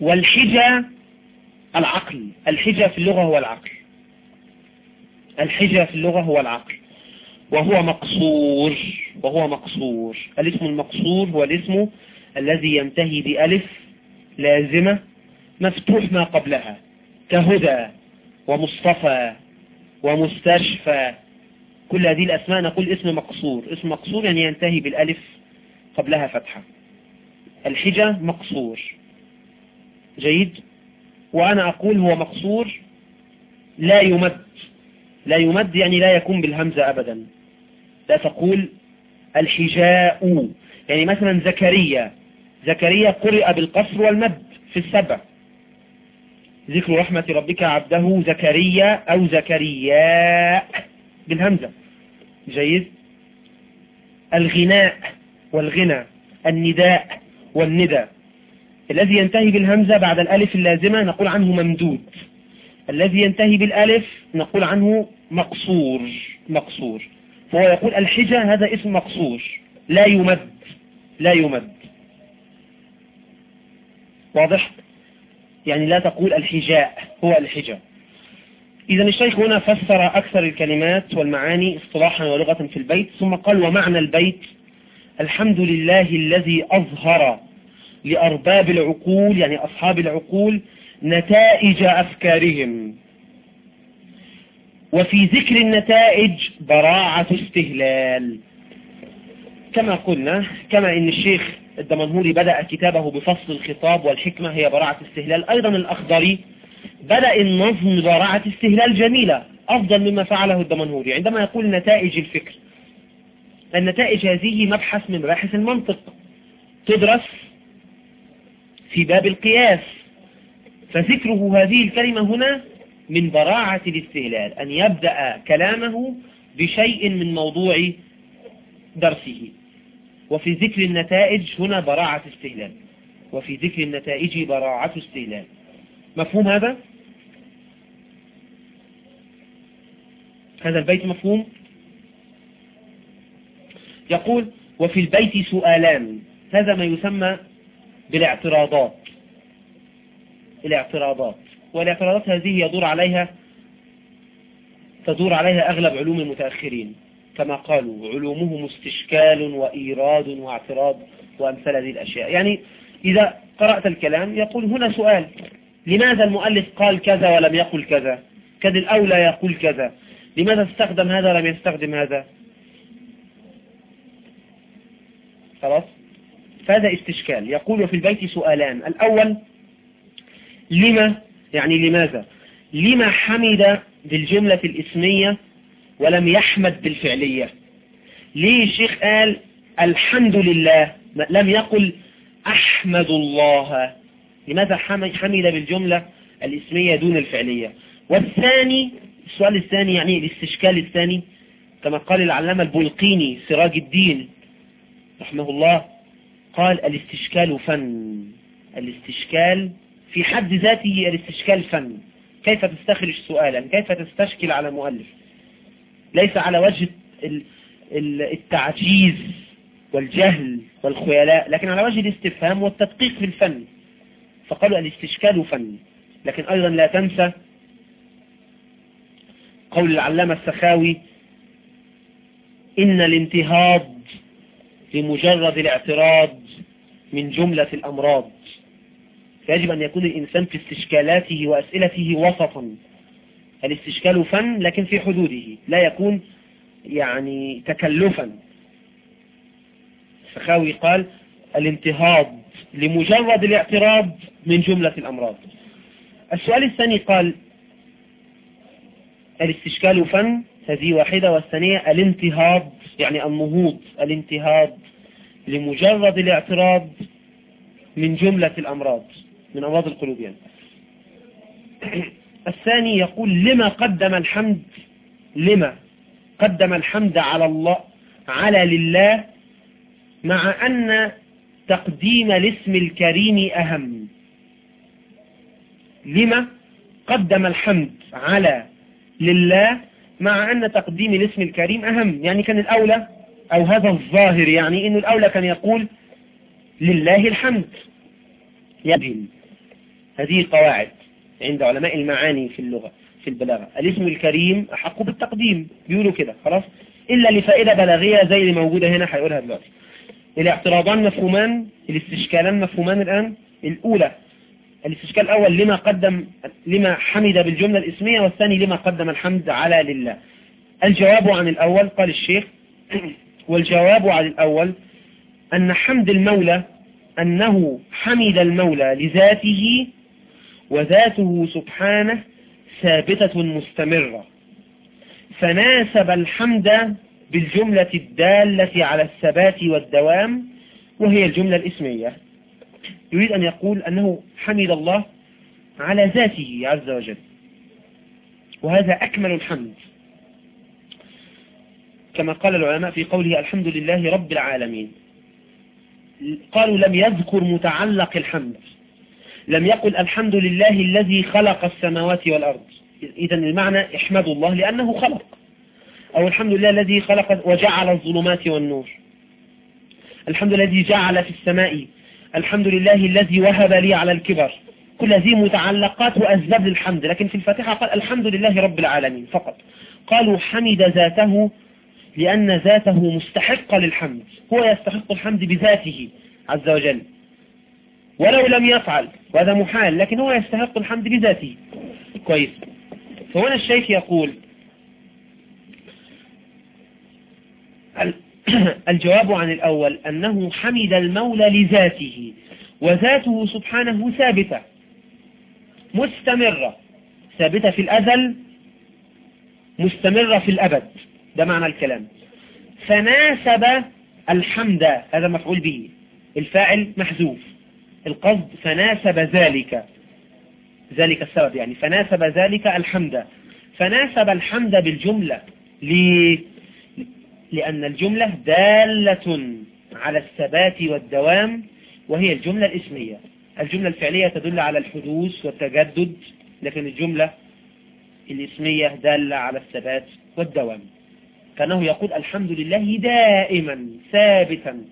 والحجة العقل. الحجة في اللغة هو العقل. الحجة في اللغة هو العقل. وهو مقصور. وهو مقصور. الاسم المقصور هو الاسم الذي ينتهي بألف لازمة مفتوح ما قبلها. كهدى ومصطفى ومستشفى. كل هذه الأسماء نقول اسم مقصور. اسم مقصور يعني ينتهي بالألف قبلها فتحة. الحجة مقصور. جيد؟ وأنا أقول هو مقصور لا يمد لا يمد يعني لا يكون بالهمزة أبدا. لا تقول الحجاء يعني مثلا زكريا زكريا قرئ بالقصر والمد في السبع. ذكر رحمة ربك عبده زكريا أو زكرياء بالهمزة. جيد؟ الغناء والغنى النداء والندى. الذي ينتهي بالهمزة بعد الألف اللازمة نقول عنه ممدود. الذي ينتهي بالألف نقول عنه مقصور مقصور. فهو يقول الحجة هذا اسم مقصور. لا يمد لا يمد. واضح؟ يعني لا تقول الحجاء هو الحجة. إذا الشيخ هنا فسر أكثر الكلمات والمعاني اصطلاحا ولغة في البيت ثم قال ومعنى البيت الحمد لله الذي أظهر لأرباب العقول يعني أصحاب العقول نتائج أفكارهم. وفي ذكر النتائج براعة استهلال. كما قلنا كما إن الشيخ الدمنهوري بدأ كتابه بفصل الخطاب والحكمة هي براعة استهلال. أيضا الأخضري بدأ النظم براعة استهلال جميلة أفضل مما فعله الدمنهوري. عندما يقول نتائج الفكر النتائج هذه مبحث من مباحث المنطق. تدرس في باب القياس فذكره هذه الكلمة هنا من براعة الاستهلال أن يبدأ كلامه بشيء من موضوع درسه وفي ذكر النتائج هنا براعة استهلال وفي ذكر النتائج براعة استهلال مفهوم هذا؟ هذا البيت مفهوم؟ يقول وفي البيت سؤالان هذا ما يسمى بالاعتراضات. الاعتراضات والاعتراضات هذه يدور عليها تدور عليها أغلب علوم المتأخرين كما قالوا علومهم استشكال وإيراد واعتراض وأمثال هذه الأشياء. يعني إذا قرأت الكلام يقول هنا سؤال لماذا المؤلف قال كذا ولم يقل كذا؟ كان الأولى يقول كذا. لماذا استخدم هذا ولم يستخدم هذا؟ خلاص؟ فهذا استشكال. يقول وفي البيت سؤالان. الأول لما يعني لماذا؟ لما حمد بالجملة الإسمية ولم يحمد بالفعلية؟ ليه الشيخ قال الحمد لله؟ لم يقل أحمد الله. لماذا حمد بالجملة الإسمية دون الفعلية؟ والثاني السؤال الثاني يعني الاستشكال الثاني كما قال العلامة البلقيني سراج الدين رحمه الله قال الاستشكال فن. الاستشكال في حد ذاته الاستشكال فن. كيف تستخرج سؤالا؟ كيف تستشكل على مؤلف؟ ليس على وجه التعجيز والجهل والخيلاء لكن على وجه الاستفهام والتدقيق في الفن. فقالوا الاستشكال فن. لكن أيضا لا تنسى قول العلامة السخاوي إن الانتهاض لمجرد الاعتراض من جملة الأمراض. فيجب أن يكون الإنسان في استشكالاته وأسئلته وسطا. الاستشكال فن لكن في حدوده. لا يكون يعني تكلفا. السخاوي قال الانتهاض لمجرد الاعتراض من جملة الأمراض. السؤال الثاني قال الاستشكال فن هذه واحدة. والثانية الانتهاض يعني النهوض. الانتهاض. لمجرد الاعتراض من جملة الأمراض من أمراض القلوب يعني *clears throat* الثاني يقول لما قدم الحمد لما قدم الحمد على الله على لله مع أن تقديم الاسم الكريم أهم. لما قدم الحمد على لله مع أن تقديم الاسم الكريم أهم يعني كان الأولى أو هذا الظاهر يعني إنه الأولى كان يقول لله الحمد. يبين هذه قواعد عند علماء المعاني في اللغة في البلاغة. الاسم الكريم أحق بالتقديم. بيقولوا كده خلاص؟ إلا لفائدة بلاغية زي اللي موجودة هنا هيقولها دلوقتي. الاعتراضان مفهومان الاستشكالان مفهومان الآن. الأولى الاستشكال الأول لما قدم لما حمد بالجملة الإسمية والثاني لما قدم الحمد على لله. الجواب عن الأول قال الشيخ والجواب عن الأول أن حمد المولى أنه حمد المولى لذاته وذاته سبحانه ثابتة مستمرة. فناسب الحمد بالجملة الدالة على الثبات والدوام وهي الجملة الإسمية. يريد أن يقول أنه حمد الله على ذاته عز وجل. وهذا أكمل الحمد. كما قال العلماء في قوله الحمد لله رب العالمين. قالوا لم يذكر متعلق الحمد. لم يقل الحمد لله الذي خلق السماوات والأرض. إذا المعنى احمدوا الله لأنه خلق. أو الحمد لله الذي خلق وجعل الظلمات والنور. الحمد الذي جعل في السماء. الحمد لله الذي وهب لي على الكبر. كل هذه متعلقات وأسباب للحمد. لكن في الفاتحة قال الحمد لله رب العالمين فقط. قالوا حمد ذاته لأن ذاته مستحقة للحمد هو يستحق الحمد بذاته عز وجل. ولو لم يفعل وهذا محال لكن هو يستحق الحمد بذاته. كويس. فهنا الشيخ يقول *clears throat* الجواب عن الأول أنه حمد المولى لذاته وذاته سبحانه ثابتة مستمرة. ثابتة في الأزل مستمرة في الأبد. ده معنى الكلام. فناسب الحمد هذا مفعول به. الفاعل محذوف. القصد فناسب ذلك. ذلك السبب يعني. فناسب ذلك الحمد. فناسب الحمد بالجملة. ليه لأن الجملة دالة على الثبات والدوام وهي الجملة الإسمية. الجملة الفعلية تدل على الحدوث والتجدد لكن الجملة الإسمية دالة على الثبات والدوام. كأنه يقول الحمد لله دائما ثابتا.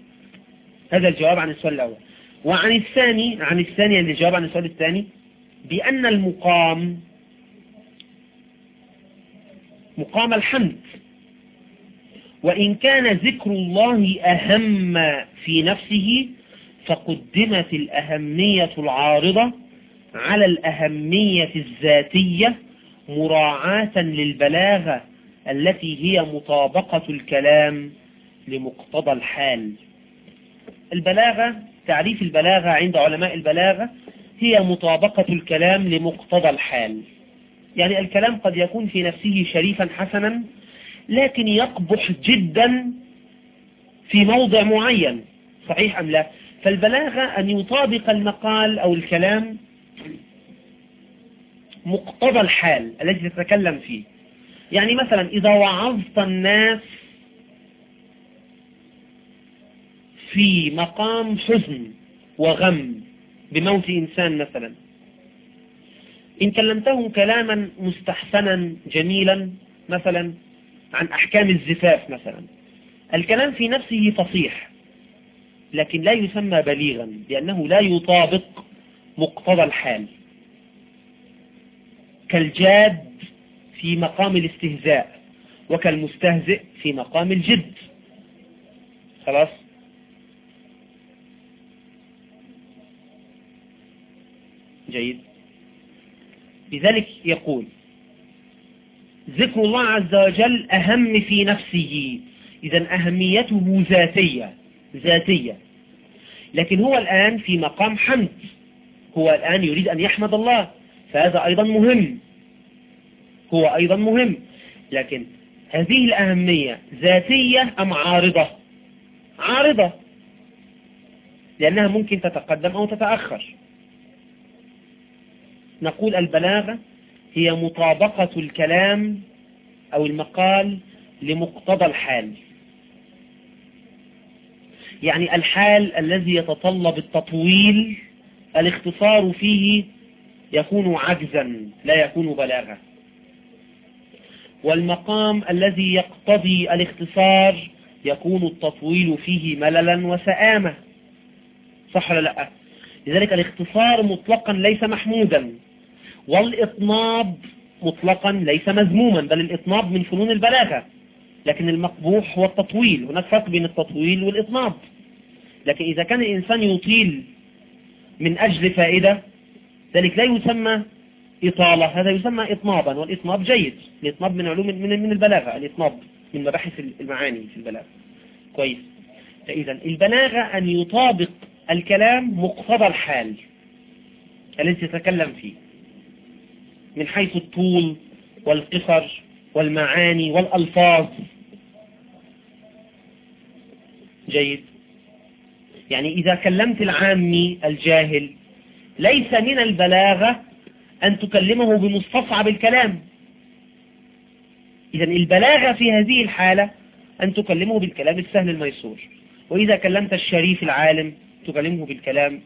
هذا الجواب عن السؤال الأول. وعن الثاني عن الثاني اللي الجواب عن السؤال الثاني بأن المقام مقام الحمد وإن كان ذكر الله أهم في نفسه فقدمت الأهمية العارضة على الأهمية الذاتية مراعاة للبلاغة التي هي مطابقة الكلام لمقتضى الحال. البلاغة تعريف البلاغة عند علماء البلاغة هي مطابقة الكلام لمقتضى الحال. يعني الكلام قد يكون في نفسه شريفا حسنا لكن يقبح جدا في موضع معين. صحيح أم لا؟ فالبلاغة أن يطابق المقال أو الكلام مقتضى الحال الذي تتكلم فيه. يعني مثلا إذا وعظت الناس في مقام حزن وغم بموت إنسان مثلا إن كلمتهم كلاما مستحسنا جميلا مثلا عن أحكام الزفاف مثلا الكلام في نفسه فصيح لكن لا يسمى بليغا لأنه لا يطابق مقتضى الحال. كالجاد في مقام الاستهزاء وكالمستهزئ في مقام الجد. خلاص؟ جيد. لذلك يقول ذكر الله عز وجل أهم في نفسه إذا أهميته ذاتية ذاتية. لكن هو الآن في مقام حمد هو الآن يريد أن يحمد الله فهذا أيضا مهم. هو أيضا مهم. لكن هذه الأهمية ذاتية أم عارضة؟ عارضة. لأنها ممكن تتقدم أو تتأخر. نقول البلاغة هي مطابقة الكلام أو المقال لمقتضى الحال. يعني الحال الذي يتطلب التطويل الاختصار فيه يكون عجزا لا يكون بلاغة. والمقام الذي يقتضي الاختصار يكون التطويل فيه مللا وسآمة صح ولا لأ؟ لذلك الاختصار مطلقا ليس محمودا والإطناب مطلقا ليس مذموما بل الإطناب من فنون البلاغة. لكن المقبوح هو التطويل هناك فرق بين التطويل والإطناب. لكن إذا كان الإنسان يطيل من أجل فائدة ذلك لا يسمى إطالة. هذا يسمى إطنابا والإطناب جيد. الإطناب من علوم من من البلاغة. الإطناب من مباحث المعاني في البلاغة. كويس. فإذا البلاغة أن يطابق الكلام مقتضى الحال الذي تتكلم فيه. من حيث الطول والقصر والمعاني والألفاظ. جيد. يعني إذا كلمت العامي الجاهل ليس من البلاغة أن تكلمه بمستصعب الكلام. إذا البلاغة في هذه الحالة أن تكلمه بالكلام السهل الميسور. وإذا كلمت الشريف العالم تكلمه بالكلام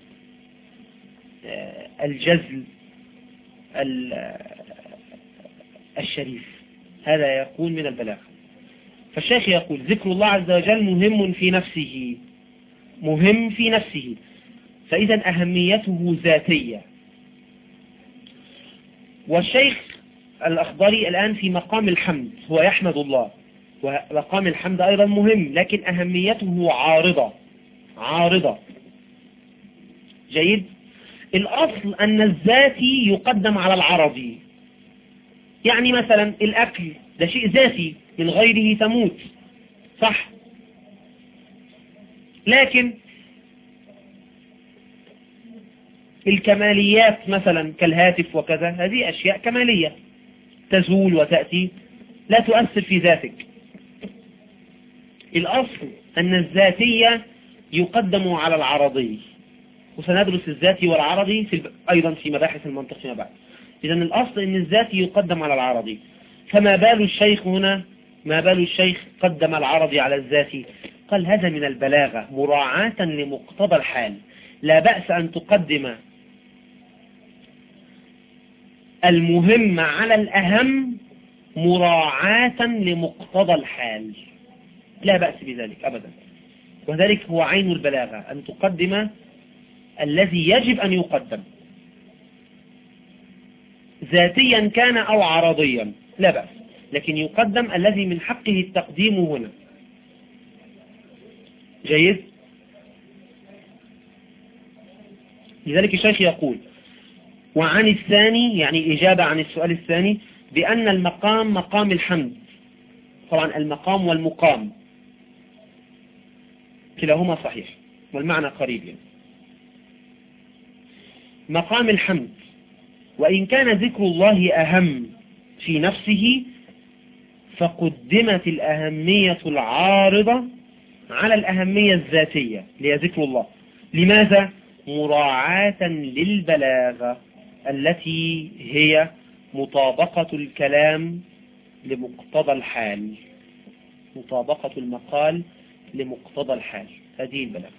آه، الجزل الشريف. هذا يكون من البلاغة فالشيخ يقول ذكر الله عز وجل مهم في نفسه. مهم في نفسه. فإذا أهميته ذاتية. والشيخ الأخضري الآن في مقام الحمد هو يحمد الله. ومقام الحمد أيضا مهم لكن أهميته عارضة. عارضة. جيد؟ الأصل أن الذاتي يقدم على العرضي يعني مثلا الأكل ده شيء ذاتي من غيره تموت. صح. لكن الكماليات مثلا كالهاتف وكذا هذه أشياء كمالية تزول وتأتي لا تؤثر في ذاتك. الأصل أن الذاتية يقدم على العرضي وسندرس الذاتي والعرضي في أيضا في مباحث المنطق فيما بعد. إذا الأصل أن الذاتي يقدم على العرضي. فما بال الشيخ هنا؟ ما بال الشيخ قدم العرضي على الذاتي؟ قال هذا من البلاغة مراعاة لمقتضى الحال. لا بأس أن تقدم المهم على الأهم مراعاة لمقتضى الحال. لا بأس بذلك أبدا. وذلك هو عين البلاغة أن تقدم الذي يجب أن يقدم. ذاتيا كان أو عرضيا لا بأس. لكن يقدم الذي من حقه التقديم هنا. جيد؟ لذلك الشيخ يقول وعن الثاني يعني إجابة عن السؤال الثاني بأن المقام مقام الحمد. طبعا المقام والمقام. كلاهما صحيح والمعنى قريب يعني. مقام الحمد. وإن كان ذكر الله أهم في نفسه فقدمت الأهمية العارضة على الأهمية الذاتية اللي هي ذكر الله. لماذا؟ مراعاة للبلاغة. التي هي مطابقة الكلام لمقتضى الحال. مطابقة المقال لمقتضى الحال. هذه البلاغة.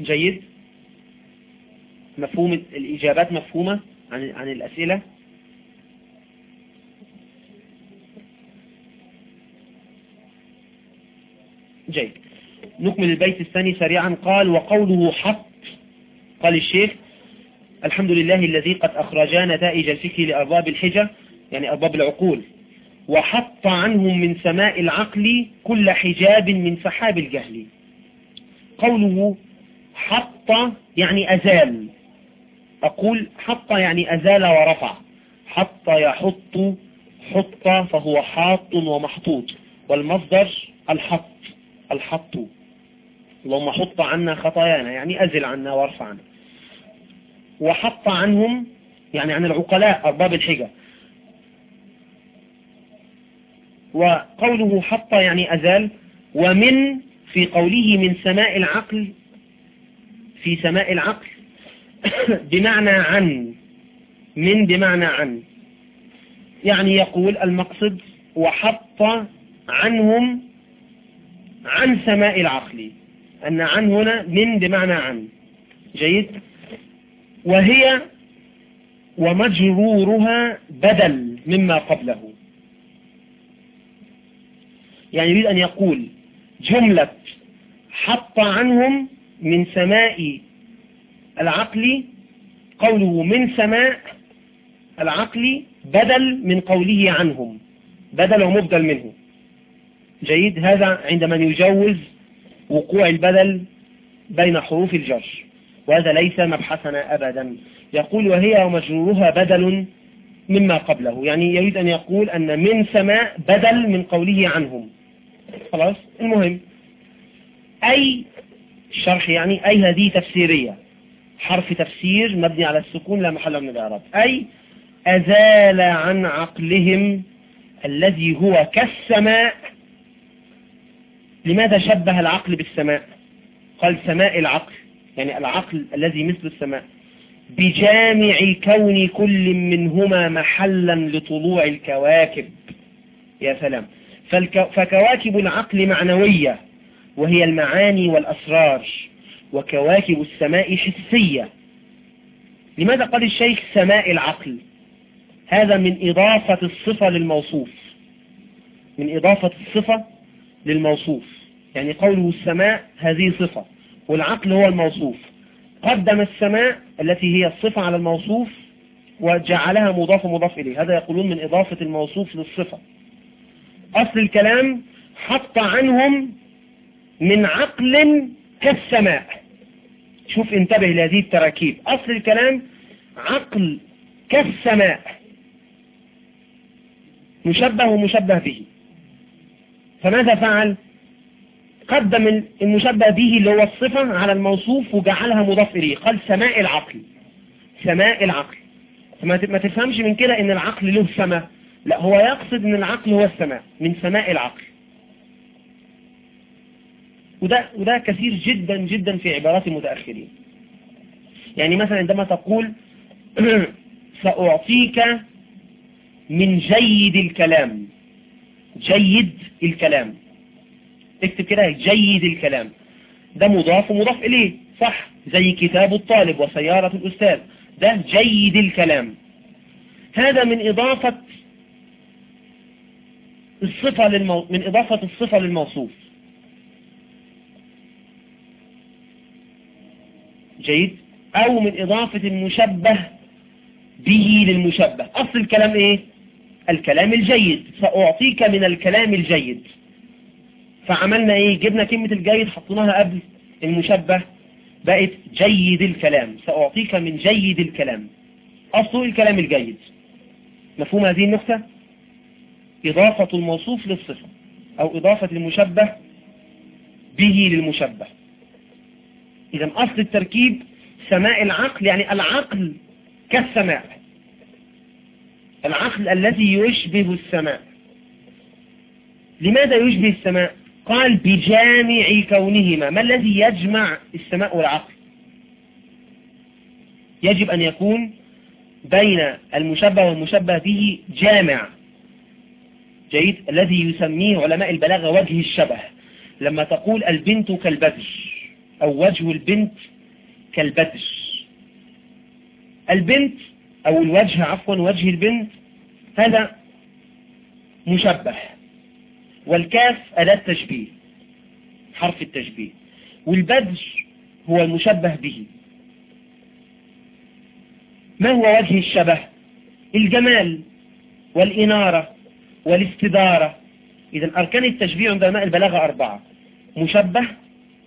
جيد؟ مفهوم الإجابات مفهومة عن عن الأسئلة؟ جيد. نكمل البيت الثاني سريعا. قال وقوله حق قال الشيخ الحمد لله الذي قد أخرجا نتائج الفكر لأرباب الحجة يعني أرباب العقول وحط عنهم من سماء العقل كل حجاب من سحاب الجهل. قوله حط يعني أزال. أقول حط يعني أزال ورفع. حط يحط حط فهو حاط ومحطوط. والمصدر الحط الحط. اللهم حط عنا خطايانا يعني أزل عنا وارفع عنا وحط عنهم يعني عن العقلاء أرباب الحجة. وقوله حط يعني أزال ومن في قوله من سماء العقل في سماء العقل *coughs* بمعنى عن من بمعنى عن. يعني يقول المقصد وحط عنهم عن سماء العقل أن عن هنا من بمعنى عن. جيد؟ وهي ومجرورها بدل مما قبله. يعني يريد أن يقول جملة حط عنهم من سماء العقل قوله من سماء العقل بدل من قوله عنهم بدل ومبدل منه. جيد؟ هذا عند من يجوز وقوع البدل بين حروف الجر. وهذا ليس مبحثنا أبدا. يقول وهي ومجرورها بدل مما قبله. يعني يريد أن يقول أن من سماء بدل من قوله عنهم. خلاص؟ المهم. أي الشرح يعني؟ أي هذه تفسيرية. حرف تفسير مبني على السكون لا محل من الإعراب. أي أزال عن عقلهم الذي هو كالسماء. لماذا شبه العقل بالسماء؟ قال سماء العقل. يعني العقل الذي مثل السماء بجامع كون كل منهما محلا لطلوع الكواكب. يا سلام. فكواكب العقل معنوية وهي المعاني والأسرار وكواكب السماء حسية. لماذا قال الشيخ سماء العقل؟ هذا من إضافة الصفة للموصوف. من إضافة الصفة للموصوف. يعني قوله السماء هذه صفة. والعقل هو الموصوف. قدم السماء التي هي الصفة على الموصوف وجعلها مضاف مضاف إليه. هذا يقولون من إضافة الموصوف للصفة. أصل الكلام حط عنهم من عقل كالسماء. شوف انتبه لهذه التراكيب. أصل الكلام عقل كالسماء. مشبه ومشبه به. فماذا فعل؟ قدم المشبه به اللي هو الصفة على الموصوف وجعلها مضاف إليه قال سماء العقل. سماء العقل. ما تفهمش من كده إن العقل له سماء. لا هو يقصد إن العقل هو السماء من سماء العقل. وده, وده كثير جدا جدا في عبارات المتأخرين. يعني مثلا عندما تقول *clears throat* سأعطيك من جيد الكلام. جيد الكلام. اكتب كده جيد الكلام. ده مضاف ومضاف إليه. صح. زي كتاب الطالب وسيارة الأستاذ. ده جيد الكلام. هذا من إضافة الصفة للمو... من إضافة الصفة للموصوف. جيد. أو من إضافة المشبه به للمشبه. أصل الكلام إيه؟ الكلام الجيد. سأعطيك من الكلام الجيد. فعملنا إيه؟ جبنا كلمة الجيد حطيناها قبل المشبه بقت جيد الكلام. سأعطيك من جيد الكلام. أصل الكلام الجيد؟ مفهوم هذه النقطة؟ إضافة الموصوف للصفة أو إضافة المشبه به للمشبه. إذا أصل التركيب سماء العقل يعني العقل كالسماء. العقل الذي يشبه السماء. لماذا يشبه السماء؟ قال بجامع كونهما. ما الذي يجمع السماء والعقل؟ يجب أن يكون بين المشبه والمشبه به جامع. جيد. الذي يسميه علماء البلاغة وجه الشبه. لما تقول البنت كالبدر أو وجه البنت كالبدر. البنت أو الوجه عفوا وجه البنت هذا مشبه. والكاف أداة تشبيه حرف التشبيه والبدر هو المشبه به. ما هو وجه الشبه؟ الجمال والإنارة والاستدارة. إذا أركان التشبيه عند علماء البلاغة أربعة مشبه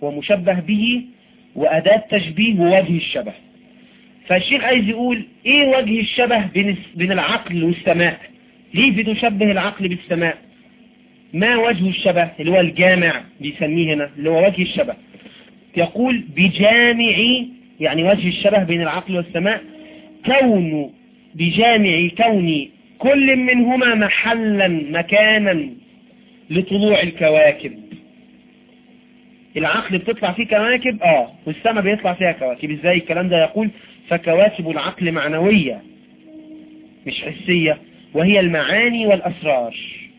ومشبه به وأداة تشبيه ووجه الشبه. فالشيخ عايز يقول إيه وجه الشبه بين العقل والسماء؟ ليه بتشبه العقل بالسماء؟ ما وجه الشبه؟ اللي هو الجامع بيسميه هنا اللي هو وجه الشبه. يقول بجامع يعني وجه الشبه بين العقل والسماء. كون بجامع كون كل منهما محلا مكانا لطلوع الكواكب. العقل بتطلع فيه كواكب؟ آه. والسماء بيطلع فيها كواكب. إزاي الكلام ده يقول؟ فكواكب العقل معنوية مش حسية وهي المعاني والأسرار.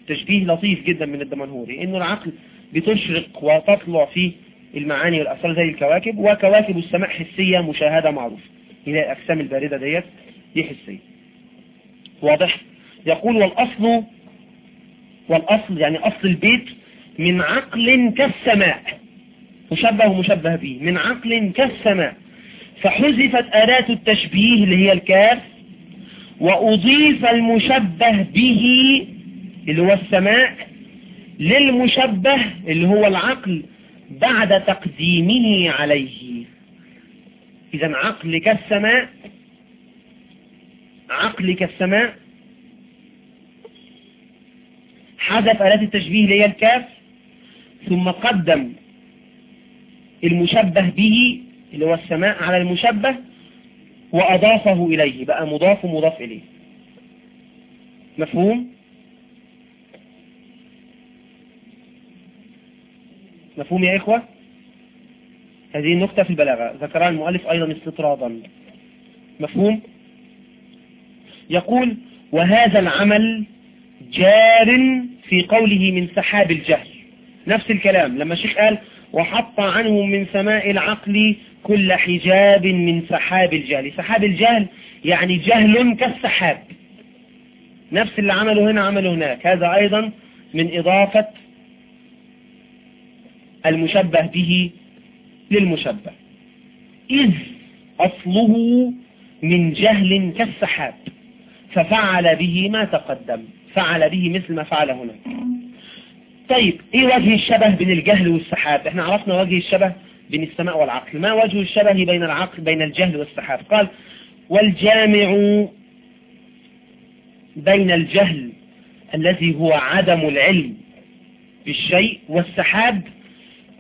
تشبيه لطيف جدا من الدمنهوري إنه العقل بتشرق وتطلع فيه المعاني والأسرار زي الكواكب وكواكب السماء حسية مشاهدة معروفة هي الأجسام الباردة ديت دي حسية. واضح؟ يقول والأصل والأصل يعني أصل البيت من عقل كالسماء. مشبه ومشبه به من عقل كالسماء. فحذفت آلات التشبيه اللي هي الكاف وأضيف المشبه به اللي هو السماء للمشبه اللي هو العقل بعد تقديمه عليه. إذا عقل كالسماء عقل كالسماء حذف آلات التشبيه اللي هي الكاف ثم قدم المشبه به اللي هو السماء على المشبه وأضافه إليه. بقى مضاف ومضاف إليه. مفهوم؟ مفهوم يا إخوة؟ هذه النقطة في البلاغة. ذكرها المؤلف أيضا استطرادا. مفهوم؟ يقول وهذا العمل جار في قوله من سحاب الجهل. نفس الكلام. لما الشيخ قال وحط عنهم من سماء العقل كل حجاب من سحاب الجهل. سحاب الجهل يعني جهل كالسحاب. نفس اللي عمله هنا عمله هناك. هذا أيضا من إضافة المشبه به للمشبه. إذ أصله من جهل كالسحاب ففعل به ما تقدم فعل به مثل ما فعل هنا. طيب إيه وجه الشبه بين الجهل والسحاب؟ إحنا عرفنا وجه الشبه بين السماء والعقل. ما وجه الشبه بين العقل بين الجهل والسحاب؟ قال والجامع بين الجهل الذي هو عدم العلم بالشيء والسحاب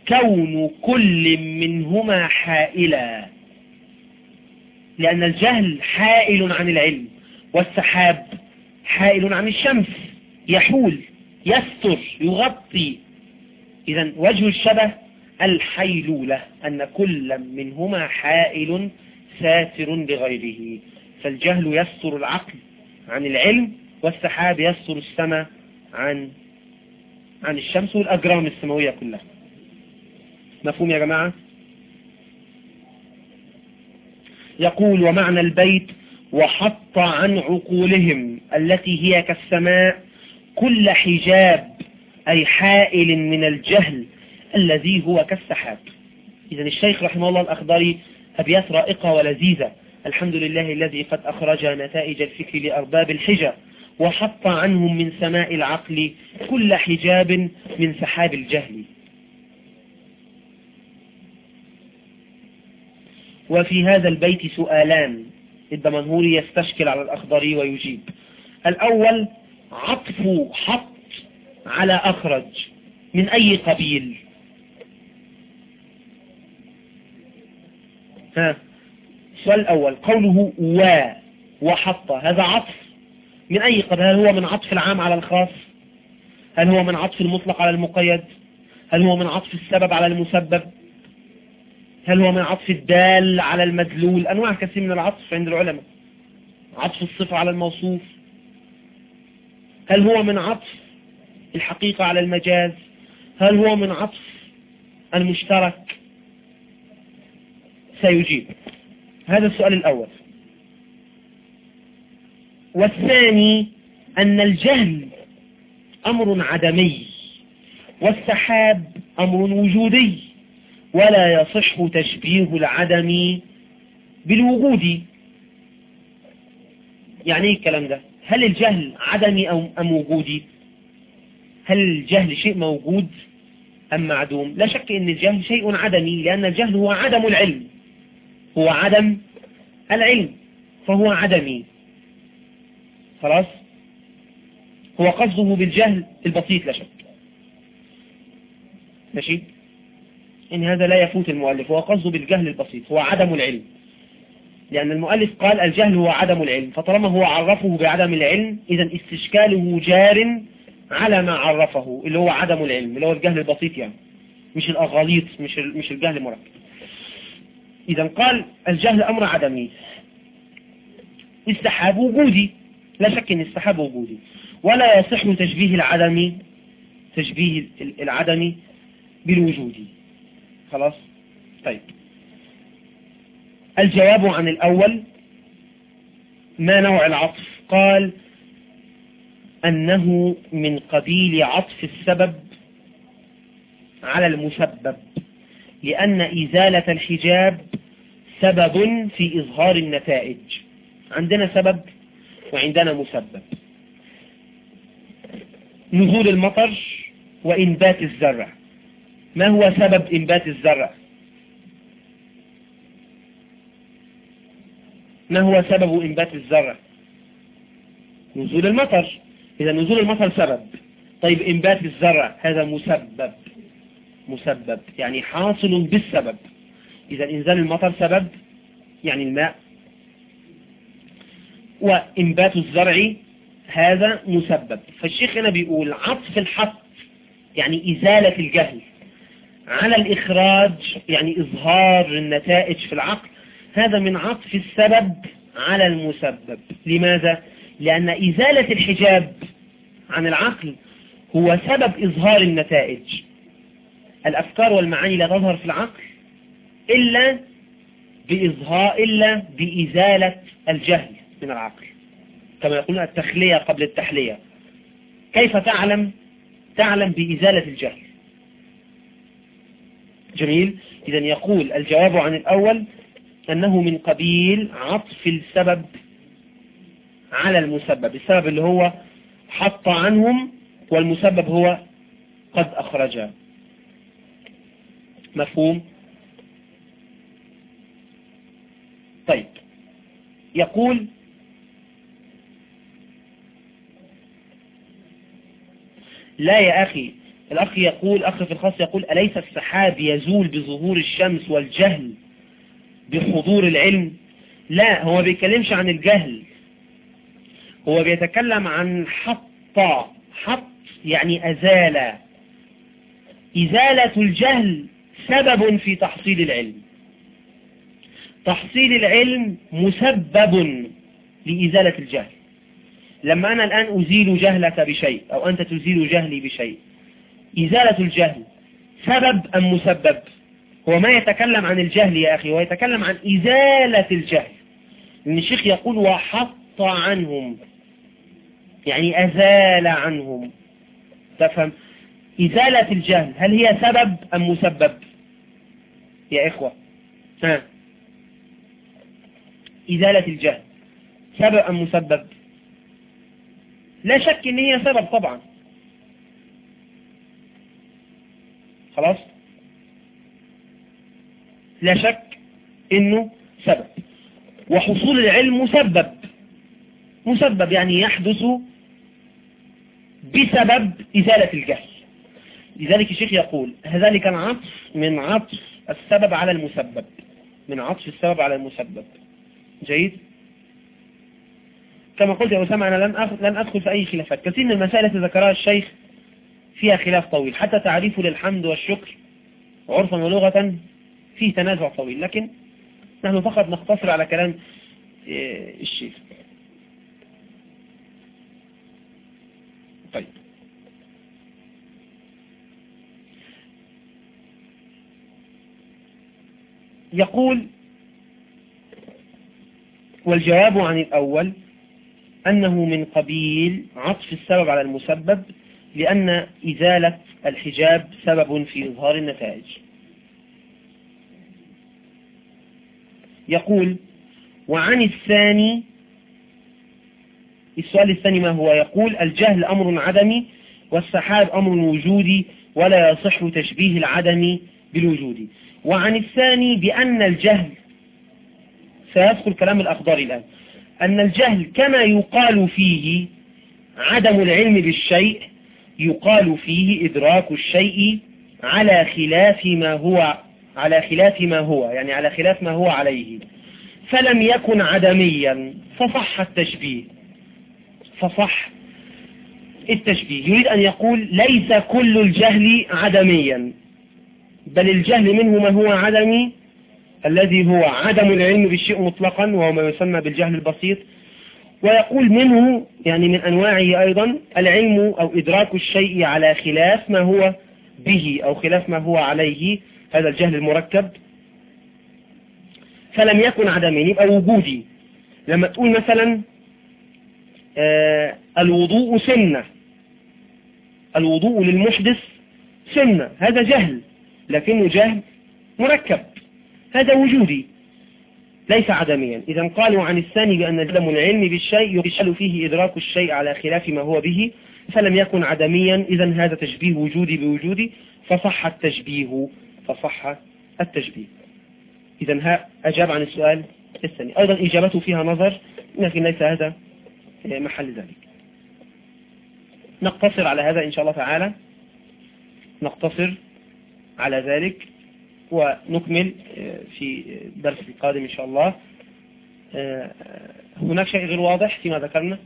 كون كل منهما حائلا. لأن الجهل حائل عن العلم والسحاب حائل عن الشمس. يحول يستر يغطي. إذا وجه الشبه الحيلولة أن كل منهما حائل ساتر بغيره فالجهل يستر العقل عن العلم والسحاب يستر السماء عن عن الشمس والأجرام السماوية كلها. مفهوم يا جماعة؟ يقول ومعنى البيت وحط عن عقولهم التي هي كالسماء كل حجاب أي حائل من الجهل الذي هو كالسحاب. إذا الشيخ رحمه الله الأخضري أبيات رائقة ولذيذة. الحمد لله الذي قد أخرج نتائج الفكر لأرباب الحجة وحط عنهم من سماء العقل كل حجاب من سحاب الجهل. وفي هذا البيت سؤالان. الدمنهوري يستشكل على الأخضري ويجيب. الأول عطف حط على أخرج. من أي قبيل؟ ها السؤال الأول. قوله و وحط. هذا عطف. من أي قبيل؟ هل هو من عطف العام على الخاص؟ هل هو من عطف المطلق على المقيد؟ هل هو من عطف السبب على المسبب؟ هل هو من عطف الدال على المدلول؟ أنواع كثير من العطف عند العلماء. عطف الصفة على الموصوف. هل هو من عطف الحقيقة على المجاز؟ هل هو من عطف المشترك؟ سيجيب. هذا السؤال الأول. والثاني أن الجهل أمر عدمي والسحاب أمر وجودي. ولا يصح تشبيه العدم بالوجود. يعني إيه الكلام ده؟ هل الجهل عدمي أو أم وجودي؟ هل الجهل شيء موجود أم معدوم؟ لا شك أن الجهل شيء عدمي لأن الجهل هو عدم العلم. هو عدم العلم فهو عدمي. خلاص؟ هو قصده بالجهل البسيط لا شك. ماشي؟ إن هذا لا يفوت المؤلف هو قصده بالجهل البسيط هو عدم العلم. لأن المؤلف قال الجهل هو عدم العلم فطالما هو عرفه بعدم العلم إذا استشكاله جار على ما عرفه اللي هو عدم العلم اللي هو الجهل البسيط يعني مش الأغاليط مش مش الجهل المركب إذا قال الجهل أمر عدمي. السحاب وجودي. لا شك أن السحاب وجودي. ولا يصح تشبيه العدم تشبيه العدم بالوجود خلاص؟ طيب. الجواب عن الأول ما نوع العطف؟ قال أنه من قبيل عطف السبب على المسبب لأن إزالة الحجاب سبب في إظهار النتائج. عندنا سبب وعندنا مسبب. نزول المطر وإنبات الزرع. ما هو سبب إنبات الزرع ما هو سبب إنبات الزرع نزول المطر. إذا نزول المطر سبب. طيب إنبات الزرع هذا مسبب. مسبب. يعني حاصل بالسبب. إذا إنزال المطر سبب يعني الماء. وإنبات الزرع هذا مسبب. فالشيخ هنا بيقول عطف الحط يعني إزالة الجهل. على الإخراج يعني إظهار النتائج في العقل هذا من عطف السبب على المسبب. لماذا؟ لأن إزالة الحجاب عن العقل هو سبب إظهار النتائج. الأفكار والمعاني لا تظهر في العقل إلا بإظهار إلا بإزالة الجهل من العقل. كما يقولون التخلية قبل التحلية. كيف تعلم؟ تعلم بإزالة الجهل. جميل إذا يقول الجواب عن الأول أنه من قبيل عطف السبب على المسبب السبب اللي هو حط عنهم والمسبب هو قد أخرج. مفهوم؟ طيب. يقول لا يا أخي الأخ يقول أخ في الخاص يقول أليس السحاب يزول بظهور الشمس والجهل بحضور العلم؟ لا هو بيتكلمش عن الجهل. هو بيتكلم عن حط حط يعني أزال. إزالة الجهل سبب في تحصيل العلم. تحصيل العلم مسبب لإزالة الجهل. لما أنا الآن أزيل جهلك بشيء أو أنت تزيل جهلي بشيء إزالة الجهل. سبب أم مسبب؟ هو ما يتكلم عن الجهل يا أخي هو يتكلم عن إزالة الجهل. لأن الشيخ يقول وحط عنهم. يعني أزال عنهم. تفهم؟ إزالة الجهل هل هي سبب أم مسبب؟ يا إخوة. ها. إزالة الجهل. سبب أم مسبب؟ لا شك إن هي سبب طبعا. خلاص؟ لا شك إنه سبب. وحصول العلم مسبب. مسبب يعني يحدث بسبب إزالة الجهل. لذلك الشيخ يقول ذلك العطف من عطف السبب على المسبب. من عطف السبب على المسبب. جيد؟ كما قلت يا أسامة أنا لن أدخل في أي خلافات. كثير من المسائل التي ذكرها الشيخ فيها خلاف طويل. حتى تعريفه للحمد والشكر عرفا ولغة فيه تنازع طويل. لكن نحن فقط نختصر على كلام آه، الشيخ. طيب. يقول والجواب عن الأول أنه من قبيل عطف السبب على المسبب لأن إزالة الحجاب سبب في إظهار النتائج. يقول وعن الثاني السؤال الثاني ما هو؟ يقول الجهل أمر عدمي والسحاب أمر وجودي ولا يصح تشبيه العدم بالوجود. وعن الثاني بأن الجهل سيدخل كلام الأخضر الآن أن الجهل كما يقال فيه عدم العلم بالشيء يقال فيه إدراك الشيء على خلاف ما هو على خلاف ما هو يعني على خلاف ما هو عليه. فلم يكن عدميا فصح التشبيه. فصح التشبيه. يريد أن يقول ليس كل الجهل عدميا بل الجهل منه ما هو عدمي الذي هو عدم العلم بالشيء مطلقا وهو ما يسمى بالجهل البسيط ويقول منه يعني من أنواعه أيضا العلم أو إدراك الشيء على خلاف ما هو به أو خلاف ما هو عليه هذا الجهل المركب. فلم يكن عدمين يبقى وجودي. لما تقول مثلا آه الوضوء سنة. الوضوء للمحدث سنة. هذا جهل لكنه جهل مركب. هذا وجودي. ليس عدميا. إذا قالوا عن الثاني بأن عدم العلم بالشيء يغشل فيه إدراك الشيء على خلاف ما هو به فلم يكن عدميا. إذا هذا تشبيه وجودي بوجودي فصح التشبيه فصح التشبيه. إذا أجاب عن السؤال الثاني. أيضا إجابته فيها نظر لكن ليس هذا محل ذلك. نقتصر على هذا إن شاء الله تعالى. نقتصر على ذلك. ونكمل آه، في الدرس القادم إن شاء الله. آه، هناك شيء غير واضح فيما ذكرنا؟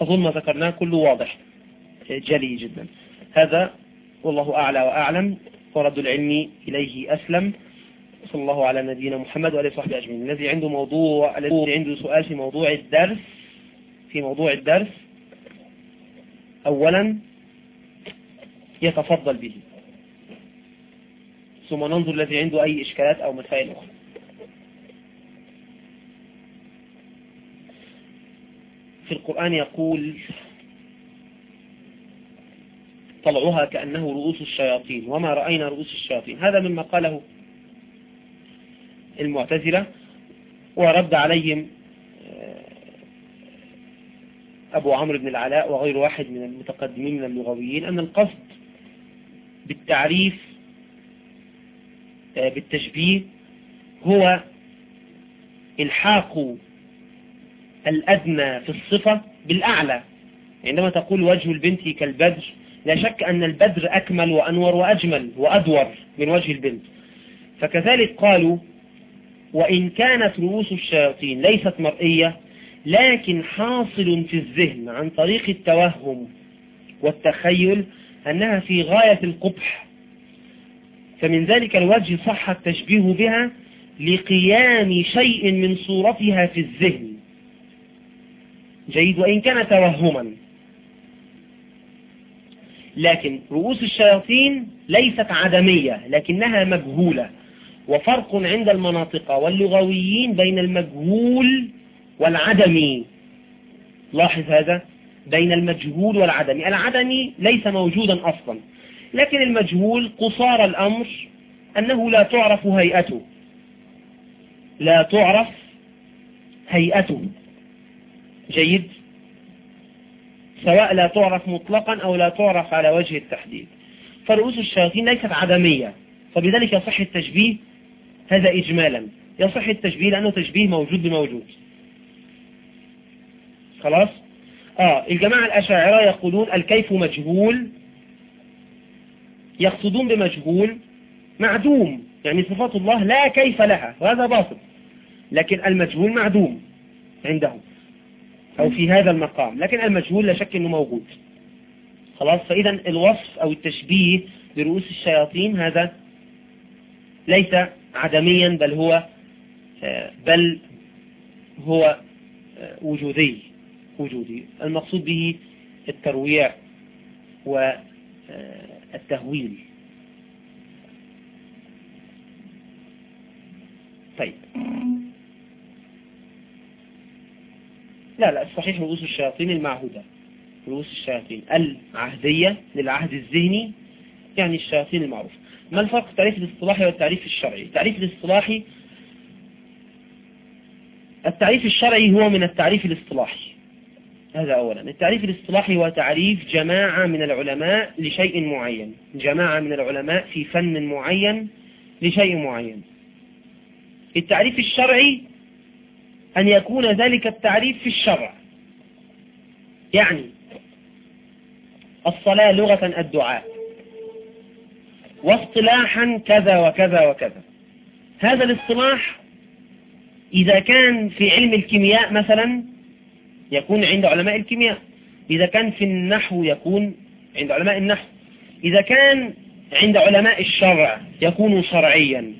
أظن ما ذكرناه كله واضح. آه، جلي جدا. هذا والله أعلى وأعلم. ورد العلم إليه أسلم. صلى الله على نبينا محمد وعلى صحبه أجمعين. الذي عنده موضوع الذي عنده سؤال في موضوع الدرس في موضوع الدرس أولا يتفضل به. ثم ننظر الذي عنده أي إشكالات أو مسائل أخرى. في القرآن يقول طلعها كأنه رؤوس الشياطين وما رأينا رؤوس الشياطين. هذا مما قاله المعتزلة ورد عليهم أبو عمرو بن العلاء وغير واحد من المتقدمين من اللغويين أن القصد بالتعريف آه، بالتشبيه هو إلحاق الأدنى في الصفة بالأعلى. عندما تقول وجه البنت كالبدر لا شك أن البدر أكمل وأنور وأجمل وأدور من وجه البنت. فكذلك قالوا وإن كانت رؤوس الشياطين ليست مرئية لكن حاصل في الذهن عن طريق التوهم والتخيل أنها في غاية القبح. فمن ذلك الوجه صح التشبيه بها لقيام شيء من صورتها في الذهن. جيد وإن كان توهما. لكن رؤوس الشياطين ليست عدمية لكنها مجهولة. وفرق عند المناطق واللغويين بين المجهول والعدمي لاحظ هذا بين المجهول والعدمي العدمي ليس موجودا أصلا لكن المجهول قصار الأمر أنه لا تعرف هيئته. لا تعرف هيئته. جيد؟ سواء لا تعرف مطلقا أو لا تعرف على وجه التحديد. فرؤوس الشياطين ليست عدمية فبذلك يصح التشبيه هذا إجمالا. يصح التشبيه لأنه تشبيه موجود بموجود. خلاص؟ آه الجماعة الأشاعرة يقولون الكيف مجهول. يقصدون بمجهول معدوم يعني صفات الله لا كيف لها وهذا باطل. لكن المجهول معدوم عندهم أو في هذا المقام. لكن المجهول لا شك أنه موجود. خلاص؟ فإذا الوصف أو التشبيه برؤوس الشياطين هذا ليس عدميا بل هو آه، بل هو آه، وجودي. وجودي المقصود به الترويع والتهويل. طيب. لا لا الصحيح رؤوس الشياطين المعهودة. رؤوس الشياطين العهدية للعهد الذهني يعني الشياطين المعروف. ما الفرق التعريف الاصطلاحي والتعريف الشرعي؟ التعريف الاصطلاحي التعريف الشرعي هو من التعريف الاصطلاحي. هذا أولا. التعريف الاصطلاحي هو تعريف جماعة من العلماء لشيء معين. جماعة من العلماء في فن معين لشيء معين. التعريف الشرعي أن يكون ذلك التعريف في الشرع. يعني الصلاة لغة الدعاء. واصطلاحا كذا وكذا وكذا. هذا الاصطلاح إذا كان في علم الكيمياء مثلا يكون عند علماء الكيمياء. إذا كان في النحو يكون عند علماء النحو. إذا كان عند علماء الشرع يكون شرعيا.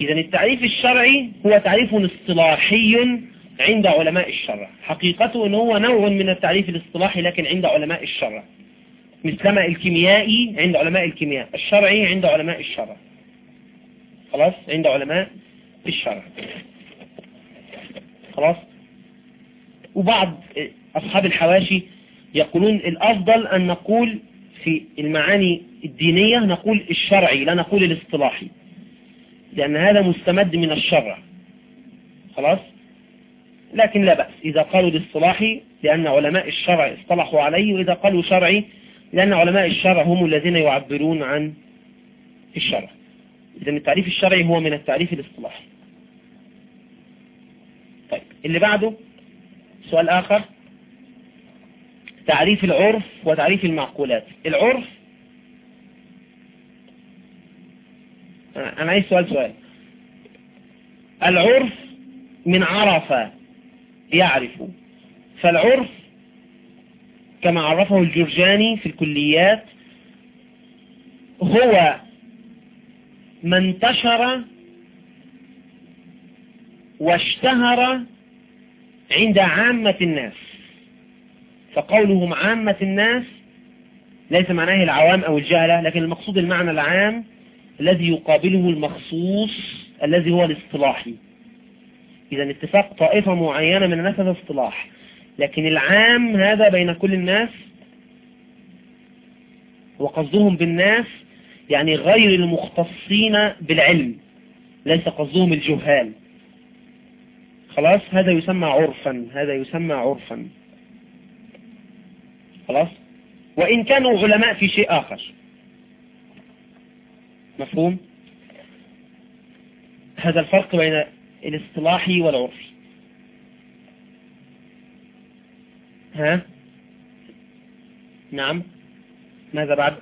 إذا التعريف الشرعي هو تعريف اصطلاحي عند علماء الشرع. حقيقته أنه هو نوع من التعريف الاصطلاحي لكن عند علماء الشرع. مثلما الكيميائي عند علماء الكيمياء. الشرعي عند علماء الشرع. خلاص؟ عند علماء الشرع. خلاص؟ وبعض أصحاب الحواشي يقولون الأفضل أن نقول في المعاني الدينية نقول الشرعي لا نقول الاصطلاحي. لأن هذا مستمد من الشرع. خلاص؟ لكن لا بأس. إذا قالوا الاصطلاحي لأن علماء الشرع اصطلحوا عليه وإذا قالوا شرعي لأن علماء الشرع هم الذين يعبرون عن الشرع. إذا التعريف الشرعي هو من التعريف الاصطلاحي. طيب اللي بعده؟ سؤال آخر. تعريف العرف وتعريف المعقولات. العرف أنا عايز سؤال سؤال. العرف من عرف يعرف. فالعرف كما عرفه الجرجاني في الكليات هو ما انتشر واشتهر عند عامة الناس. فقولهم عامة الناس ليس معناه العوام أو الجهلة لكن المقصود المعنى العام الذي يقابله المخصوص الذي هو الاصطلاحي. إذا اتفاق طائفة معينة من الناس هذا اصطلاح. لكن العام هذا بين كل الناس وقصدهم بالناس يعني غير المختصين بالعلم ليس قصدهم الجهال. خلاص هذا يسمى عرفا هذا يسمى عرفا. خلاص؟ وإن كانوا علماء في شيء آخر. مفهوم؟ هذا الفرق بين الاصطلاحي والعرفي ها؟ نعم. ماذا بعد؟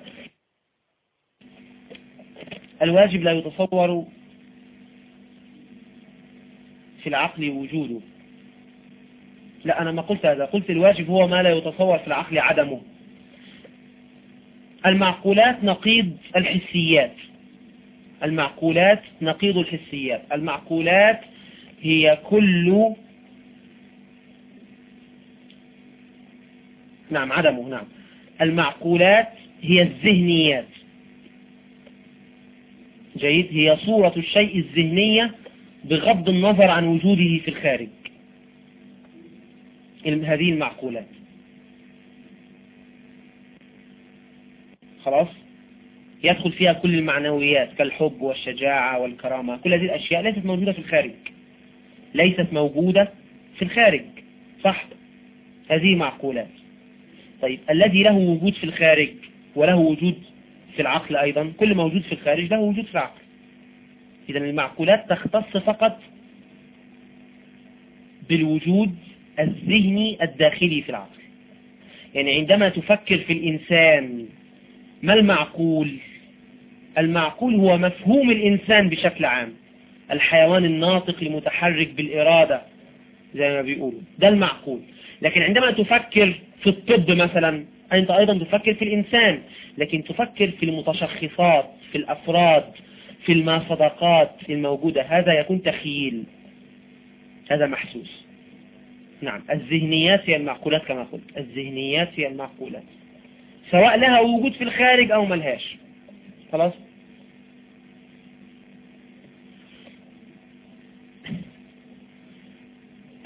الواجب لا يتصور في العقل وجوده. لا أنا ما قلت هذا. قلت الواجب هو ما لا يتصور في العقل عدمه. المعقولات نقيض الحسيات. المعقولات نقيض الحسيات. المعقولات هي كل نعم عدمه نعم. المعقولات هي الذهنيات. جيد. هي صورة الشيء الذهنية بغض النظر عن وجوده في الخارج. هذه المعقولات. خلاص؟ يدخل فيها كل المعنويات كالحب والشجاعة والكرامة. كل هذه الأشياء ليست موجودة في الخارج. ليست موجودة في الخارج. صح؟ هذه معقولات. طيب الذي له وجود في الخارج وله وجود في العقل أيضا كل موجود في الخارج له وجود في العقل. إذا المعقولات تختص فقط بالوجود الذهني الداخلي في العقل. يعني عندما تفكر في الإنسان ما المعقول؟ المعقول هو مفهوم الإنسان بشكل عام. الحيوان الناطق المتحرك بالإرادة زي ما بيقولوا. ده المعقول. لكن عندما تفكر في الطب مثلا أنت أيضا تفكر في الإنسان لكن تفكر في المتشخصات في الأفراد في المصدقات الموجودة هذا يكون تخيل هذا محسوس. نعم الذهنيات هي المعقولات كما قلت. الذهنيات هي المعقولات. سواء لها وجود في الخارج أو ملهاش. خلاص؟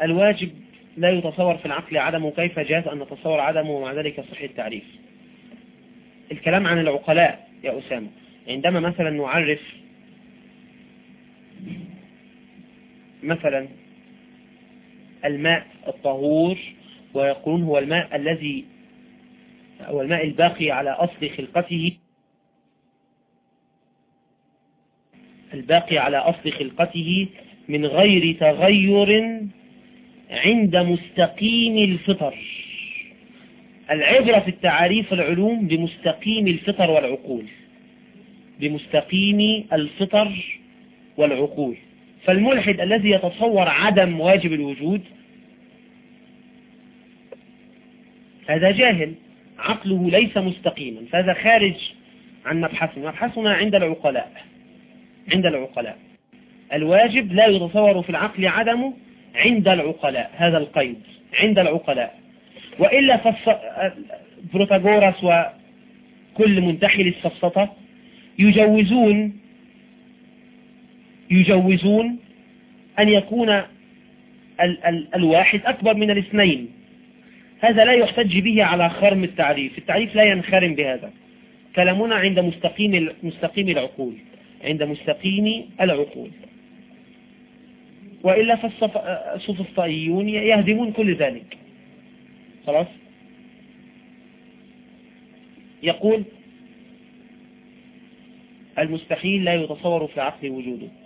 الواجب لا يتصور في العقل عدمه كيف جاز أن نتصور عدمه ومع ذلك صح التعريف. الكلام عن العقلاء يا أسامة عندما مثلا نعرف مثلا الماء الطهور ويقولون هو الماء الذي هو الماء الباقي على أصل خلقته. الباقي على أصل خلقته من غير تغير عند مستقيم الفطر. العبرة في التعاريف العلوم بمستقيم الفطر والعقول. بمستقيم الفطر والعقول. فالملحد الذي يتصور عدم واجب الوجود هذا جاهل. عقله ليس مستقيما. فهذا خارج عن مبحثنا. مبحثنا عند العقلاء. عند العقلاء. الواجب لا يتصور في العقل عدمه عند العقلاء. هذا القيد. عند العقلاء. وإلا فالص... بروتاغورس وكل منتحل السفسطة يجوزون يجوزون أن يكون ال ال الواحد أكبر من الاثنين. هذا لا يحتج به على خرم التعريف. التعريف لا ينخرم بهذا. كلامنا عند مستقيم مستقيم العقول. عند مستقيم العقول. وإلا فالسفسطائيون يهدمون كل ذلك. خلاص؟ يقول المستحيل لا يتصور في العقل وجوده.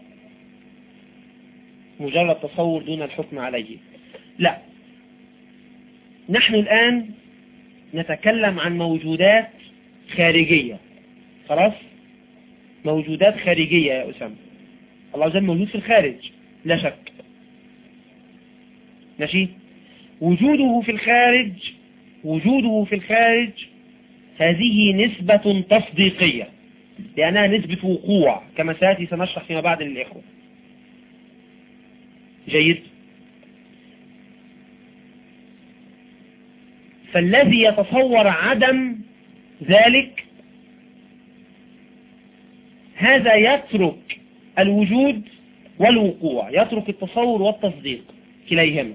مجرد تصور دون الحكم عليه. لا. نحن الآن نتكلم عن موجودات خارجية. خلاص؟ موجودات خارجية يا أسامة. الله عز وجل موجود في الخارج. لا شك. ماشي؟ وجوده في الخارج وجوده في الخارج هذه نسبة تصديقية لأنها نسبة وقوع كما سيأتي سنشرح فيما بعد للإخوة. جيد. فالذي يتصور عدم ذلك هذا يترك الوجود والوقوع يترك التصور والتصديق كليهما.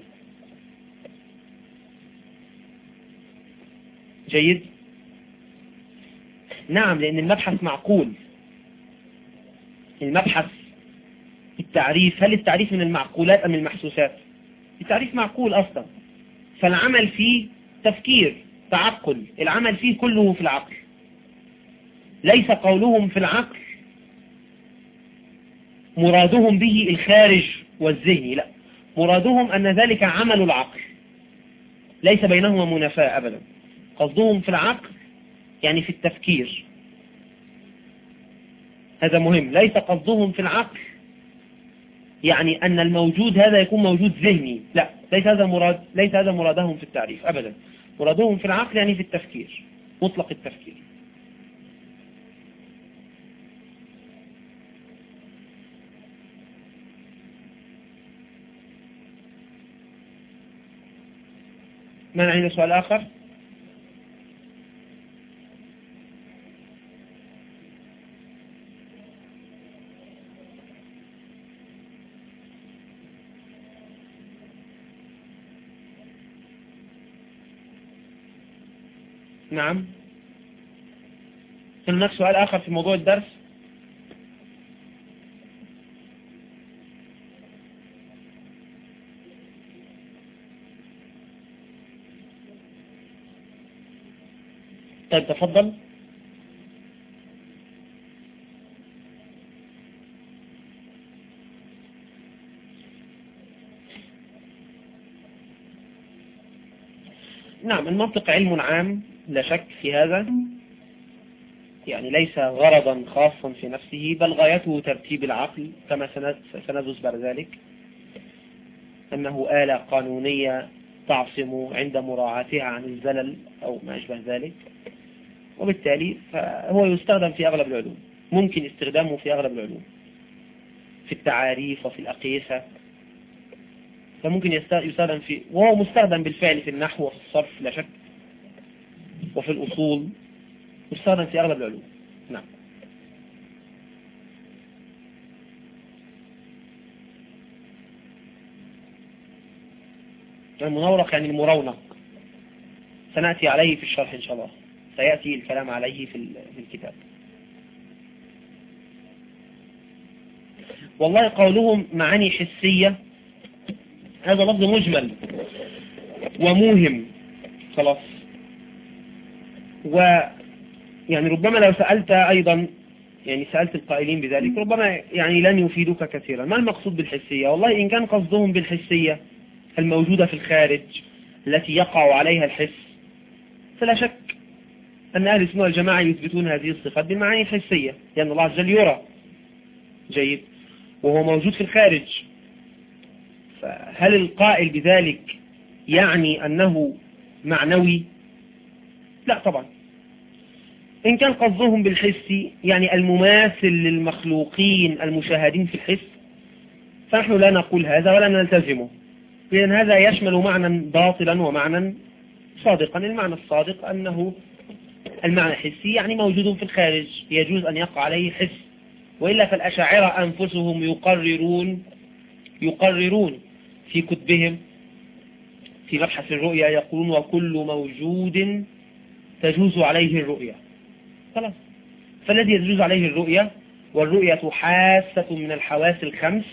جيد؟ نعم لأن المبحث معقول. المبحث التعريف هل التعريف من المعقولات أم المحسوسات؟ التعريف معقول أصلا. فالعمل فيه تفكير تعقل. العمل فيه كله في العقل. ليس قولهم في العقل مرادهم به الخارج والذهني لا مرادهم أن ذلك عمل العقل. ليس بينهما منافاة أبدا. قصدهم في العقل يعني في التفكير. هذا مهم. ليس قصدهم في العقل يعني أن الموجود هذا يكون موجود ذهني. لا ليس هذا مراد ليس هذا مرادهم في التعريف أبدا. مرادهم في العقل يعني في التفكير مطلق التفكير. من عنده سؤال آخر؟ نعم. هناك سؤال آخر في موضوع الدرس. طيب تفضل. نعم المنطق علم عام لا شك في هذا. يعني ليس غرضا خاصا في نفسه بل غايته ترتيب العقل كما سندرس بعد ذلك. أنه آلة قانونية تعصم عند مراعاتها عن الزلل أو ما أشبه ذلك. وبالتالي فهو يستخدم في أغلب العلوم. ممكن استخدامه في أغلب العلوم. في التعاريف وفي الأقيسة. فممكن يستخدم في وهو مستخدم بالفعل في النحو وفي الصرف لا شك. وفي الأصول. يستخدم في أغلب العلوم. نعم. المنورق يعني المرونق. سنأتي عليه في الشرح إن شاء الله. سيأتي الكلام عليه في الكتاب. والله قولهم معاني حسية هذا لفظ مجمل وموهم. خلاص. ويعني ربما لو سألت أيضا يعني سألت القائلين بذلك ربما يعني لن يفيدك كثيرا. ما المقصود بالحسية؟ والله إن كان قصدهم بالحسية الموجودة في الخارج التي يقع عليها الحس فلا شك أن أهل السنة والجماعة يثبتون هذه الصفات بالمعاني الحسية لأن الله عز وجل يرى. جيد. وهو موجود في الخارج. فهل القائل بذلك يعني أنه معنوي؟ لا طبعا. إن كان قصدهم بالحس يعني المماثل للمخلوقين المشاهدين في الحس فنحن لا نقول هذا ولا نلتزمه. لأن هذا يشمل معنى باطلا ومعنى صادقا. المعنى الصادق أنه المعنى الحسي يعني موجود في الخارج يجوز أن يقع عليه حس. وإلا فالأشاعرة أنفسهم يقررون يقررون في كتبهم في مبحث الرؤيا يقولون وكل موجود تجوز عليه الرؤيا. خلاص. فالذي يجوز عليه الرؤيا والرؤية حاسة من الحواس الخمس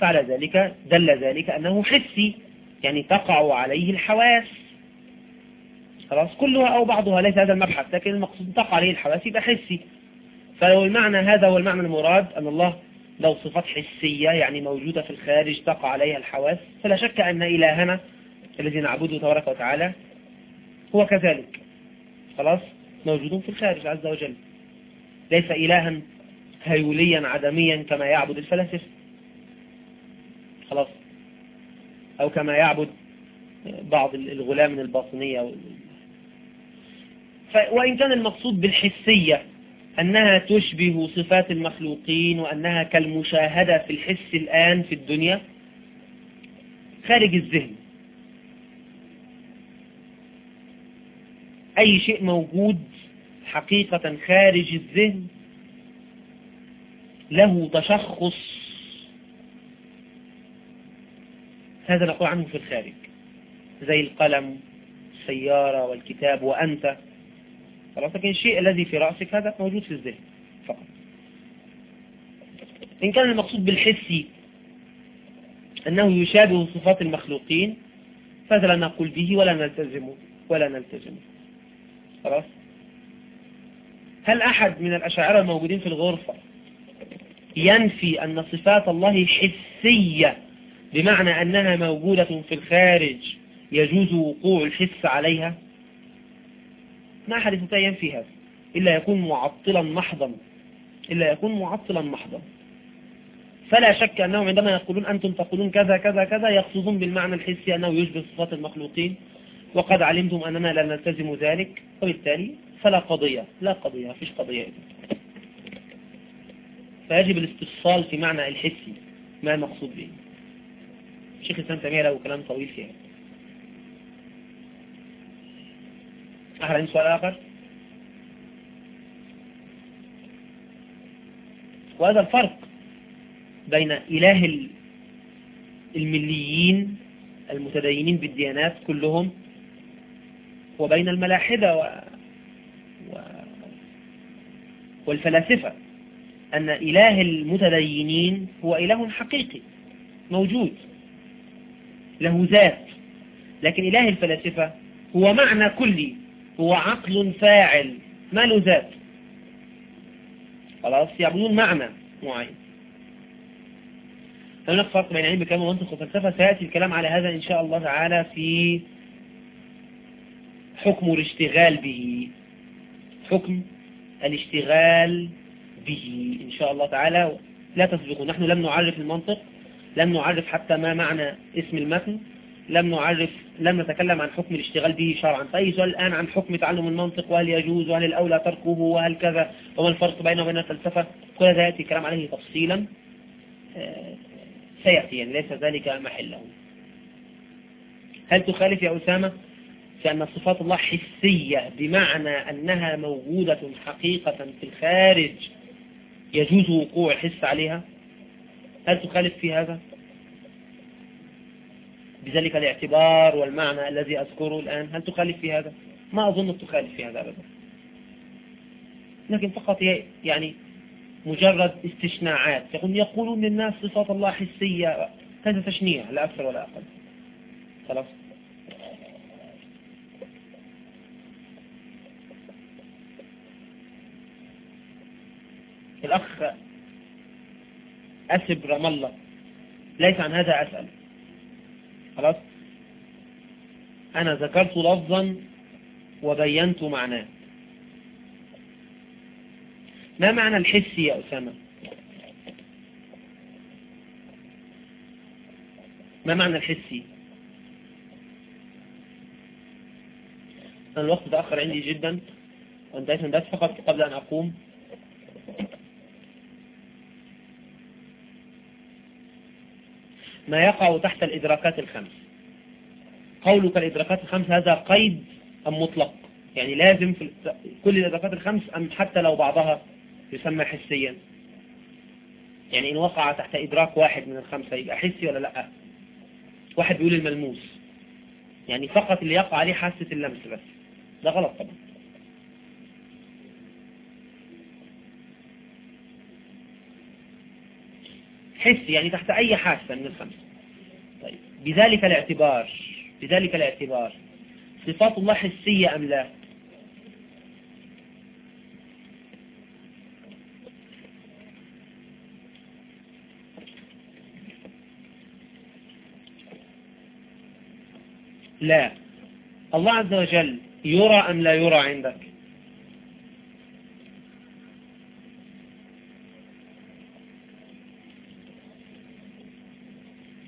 فعلى ذلك دل ذلك أنه حسي يعني تقع عليه الحواس. خلاص. كلها أو بعضها ليس هذا المبحث لكن المقصود تقع عليه الحواس يبقى حسي. فلو المعنى هذا هو المعنى المراد أن الله لو صفات حسية يعني موجودة في الخارج تقع عليها الحواس فلا شك أن إلهنا الذي نعبده تبارك وتعالى هو كذلك. خلاص؟ موجود في الخارج عز وجل. ليس إلها هيوليا عدميا كما يعبد الفلاسفة. خلاص؟ أو كما يعبد بعض الغلام من الباطنية وإن كان المقصود بالحسية أنها تشبه صفات المخلوقين وأنها كالمشاهدة في الحس الآن في الدنيا. خارج الذهن. أي شيء موجود حقيقة خارج الذهن له تشخص. هذا نقول عنه في الخارج. زي القلم السيارة والكتاب وأنت. خلاص لكن الشيء الذي في رأسك هذا موجود في الذهن فقط. إن كان المقصود بالحسي أنه يشابه صفات المخلوقين فهذا لا نقول به ولا نلتزمه ولا نلتزمه خلاص؟ هل أحد من الأشاعرة الموجودين في الغرفة ينفي أن صفات الله حسية بمعنى أنها موجودة في الخارج يجوز وقوع الحس عليها؟ ما أحد يستطيع ينفي هذا. إلا يكون معطلا محضا. إلا يكون معطلا محضا. فلا شك أنهم عندما يقولون أنتم تقولون كذا كذا كذا يقصدون بالمعنى الحسي أنه يشبه صفات المخلوقين. وقد علمتم أننا لا نلتزم ذلك. وبالتالي فلا قضية. لا قضية. فيش قضية. فيجب الاستفصال في معنى الحسي ما المقصود به. شيخ الإسلام تيمية له كلام طويل فيها. أحد عنده سؤال آخر. وهذا الفرق بين إله المليين المتدينين بالديانات كلهم وبين الملاحدة و... و... والفلاسفة أن إله المتدينين هو إله حقيقي موجود له ذات لكن إله الفلاسفة هو معنى كلي هو عقل فاعل ما له ذات. خلاص يعبدون معنى معين. هناك فرق بين علم الكلام ومنطق وفلسفة سيأتي الكلام على هذا إن شاء الله تعالى في حكم الاشتغال به. حكم الاشتغال به إن شاء الله تعالى. لا تسبقوا. نحن لم نعرف المنطق لم نعرف حتى ما معنى اسم المتن. لم نعرف لم نتكلم عن حكم الاشتغال به شرعا. فأي سؤال الآن عن حكم تعلم المنطق؟ وهل يجوز؟ وهل الأولى تركه؟ وهل كذا؟ وما الفرق بينه وبين الفلسفة؟ كل هذا يأتي الكلام عليه تفصيلا. آه، سيأتي يعني ليس ذلك محله. هل تخالف يا أسامة في أن صفات الله حسية بمعنى أنها موجودة حقيقة في الخارج يجوز وقوع الحس عليها؟ هل تخالف في هذا؟ بذلك الاعتبار والمعنى الذي أذكره الآن. هل تخالف في هذا؟ ما أظن تخالف في هذا أبدا. لكن فقط يعني مجرد استشناعات. يقول يقولون للناس صفات الله حسية. هذا تشنيع لا أكثر ولا أقل. خلاص. الأخ أسب رم الله. ليس عن هذا أسأل خلاص أنا ذكرت لفظا وبينت معناه. ما معنى الحسي يا أسامة؟ ما معنى الحسي أنا الوقت تأخر عندي جدا وانتهيت من بس فقط قبل أن أقوم. ما يقع تحت الإدراكات الخمس؟ قولك الإدراكات الخمس هذا قيد أم مطلق؟ يعني لازم في كل الإدراكات الخمس أم حتى لو بعضها يسمى حسيا. يعني إن وقع تحت إدراك واحد من الخمسة يبقى حسي ولا لأ؟ واحد بيقول الملموس. يعني فقط اللي يقع عليه حاسة اللمس بس. ده غلط طبعا. حس يعني تحت أي حاسة من الخمسة. طيب بذلك الاعتبار. بذلك الاعتبار. صفات الله حسية أم لا؟ لا. الله عز وجل يرى أم لا يرى عندك؟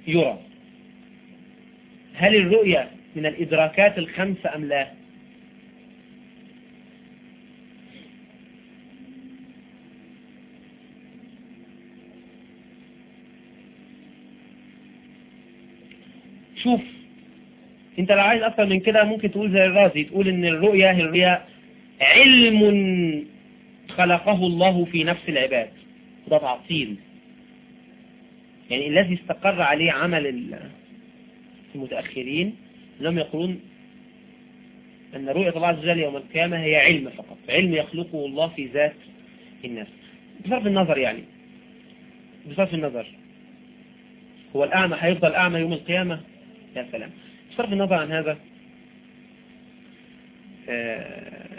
يرى. هل الرؤية من الإدراكات الخمسة أم لا؟ شوف انت لو عايز أكتر من كده ممكن تقول زي الرازي تقول إن الرؤية هي الرؤية علم خلقه الله في نفس العباد. ده تعطيل. يعني الذي استقر عليه عمل المتأخرين لم يقولون أن رؤية الله عز وجل يوم القيامة هي علم فقط. علم يخلقه الله في ذات الناس. بصرف النظر يعني. بصرف النظر. هو الأعمى هيفضل أعمى يوم القيامة؟ يا سلام. بصرف النظر عن هذا آه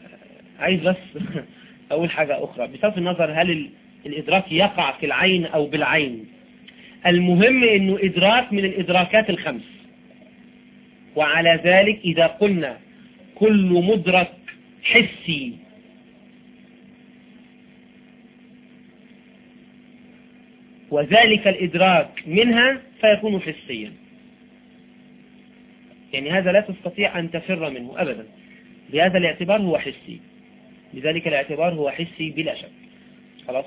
عايز بس *laughs* أول حاجة أخرى. بصرف النظر هل الإدراك يقع في العين أو بالعين؟ المهم أنه إدراك من الإدراكات الخمس. وعلى ذلك إذا قلنا كل مدرك حسي. وذلك الإدراك منها فيكون حسيا. يعني هذا لا تستطيع أن تفر منه أبدا. بهذا الاعتبار هو حسي. بذلك الاعتبار هو حسي بلا شك. خلاص؟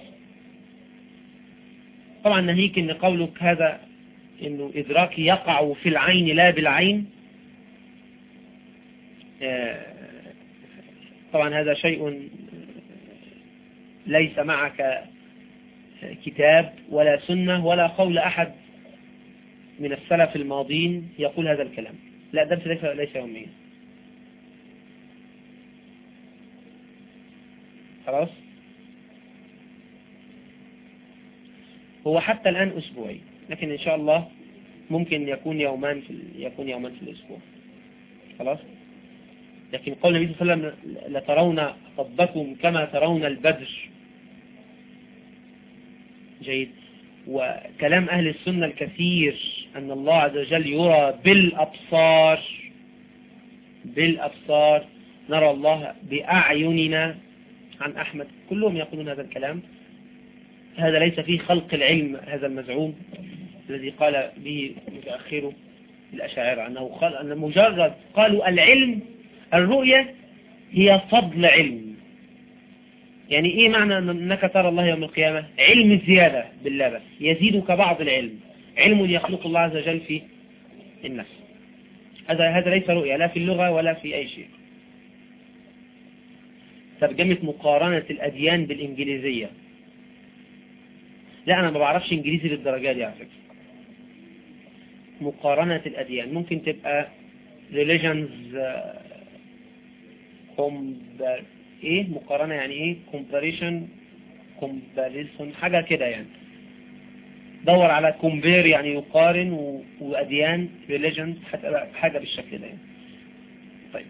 طبعا نهيك إن قولك هذا إنه إدراك يقع في العين لا بالعين. طبعا هذا شيء ليس معك كتاب ولا سنة ولا قول أحد من السلف الماضين يقول هذا الكلام. لا درس ليس, ليس يوميا. خلاص؟ هو حتى الآن أسبوعي لكن إن شاء الله ممكن يكون يومان في يكون يومان في الأسبوع. خلاص؟ لكن قول النبي صلى الله عليه وسلم لترون ربكم كما ترون البدر. جيد. وكلام أهل السنة الكثير أن الله عز وجل يرى بالأبصار بالأبصار. نرى الله بأعيننا. عن أحمد كلهم يقولون هذا الكلام. هذا ليس فيه خلق العلم هذا المزعوم الذي قال به متأخره الأشاعرة أنه قال أن مجرد قالوا العلم الرؤية هي فضل علم. يعني إيه معنى أنك ترى الله يوم القيامة؟ علم زيادة بالله بس يزيدك بعض العلم. علم يخلق الله عز وجل في النفس. هذا هذا ليس رؤية لا في اللغة ولا في أي شيء. ترجمة مقارنة الأديان بالإنجليزية. لا أنا ما بعرفش إنجليزي للدرجة دي على فكرة. مقارنة الأديان. ممكن تبقى religions compare إيه مقارنة يعني إيه comparison comparison حاجة كده يعني. دور على compare يعني يقارن و... وأديان religions حاجة بالشكل ده يعني. طيب.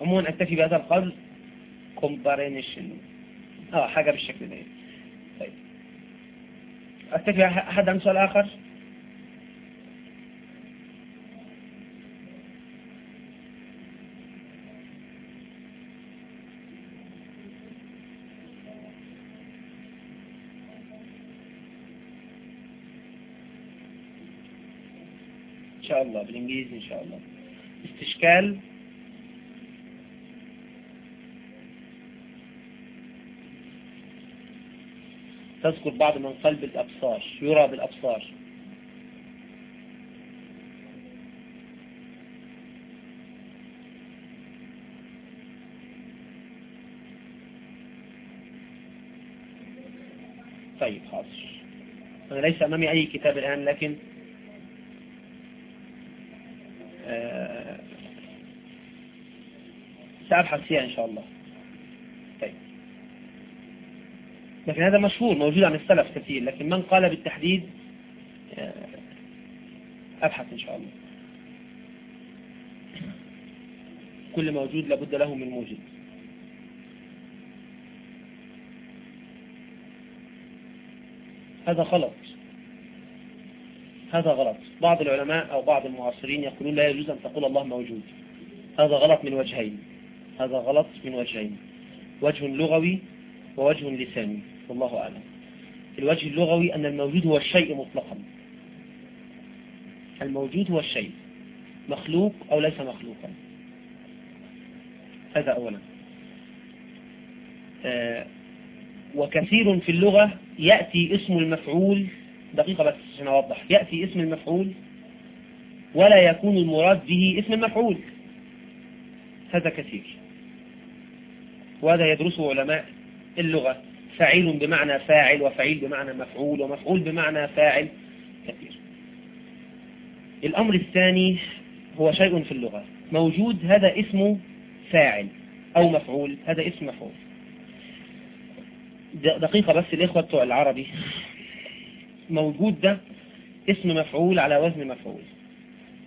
عموما أكتفي بهذا القدر. comparison. آه حاجة بالشكل ده يعني. طيب. أكتفي أحد عن سؤال آخر شاء الله بالإنجليزي إن شاء الله. استشكال. تذكر بعض من قلب الأبصار يرى بالأبصار. طيب حاضر. أنا ليس أمامي أي كتاب الآن لكن آه، سأبحث فيها إن شاء الله. طيب. لكن هذا مشهور موجود عن السلف كثير لكن من قال بالتحديد آه، أبحث إن شاء الله. كل موجود لابد له من موجد. هذا غلط. هذا غلط. بعض العلماء أو بعض المعاصرين يقولون لا يجوز أن تقول الله موجود. هذا غلط من وجهين. هذا غلط من وجهين. وجه لغوي ووجه لساني. والله أعلم. الوجه اللغوي أن الموجود هو الشيء مطلقا. الموجود هو الشيء. مخلوق أو ليس مخلوقا. هذا أولا. آه وكثير في اللغة يأتي اسم المفعول دقيقة بس عشان أوضح. يأتي اسم المفعول ولا يكون المراد به اسم المفعول. هذا كثير. وهذا يدرسه علماء اللغة. فعيل بمعنى فاعل وفعيل بمعنى مفعول ومفعول بمعنى فاعل كثير. الأمر الثاني هو شيء في اللغة. موجود هذا اسمه فاعل أو مفعول. هذا اسم مفعول. دقيقة بس الإخوة بتوع العربي. موجود ده اسم مفعول على وزن مفعول.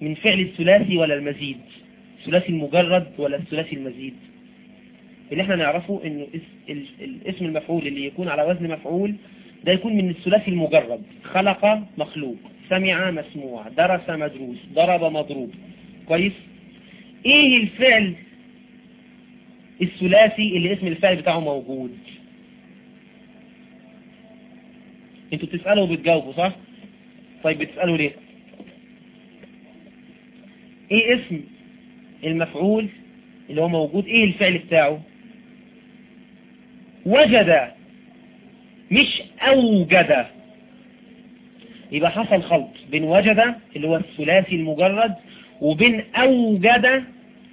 من فعل الثلاثي ولا المزيد؟ الثلاثي المجرد ولا الثلاثي المزيد؟ اللي إحنا نعرفه انه الاسم المفعول اللي يكون على وزن مفعول ده يكون من الثلاثي المجرد. خلق مخلوق سمع مسموع درس مدروس ضرب مضروب. كويس؟ إيه الفعل الثلاثي اللي اسم الفعل بتاعه موجود؟ أنتوا بتسألوا وبتجاوبوا صح؟ طيب بتسألوا ليه؟ إيه اسم المفعول اللي هو موجود؟ إيه الفعل بتاعه؟ وجد مش أوجد. يبقى حصل خلط بين وجد اللي هو الثلاثي المجرد وبين أوجد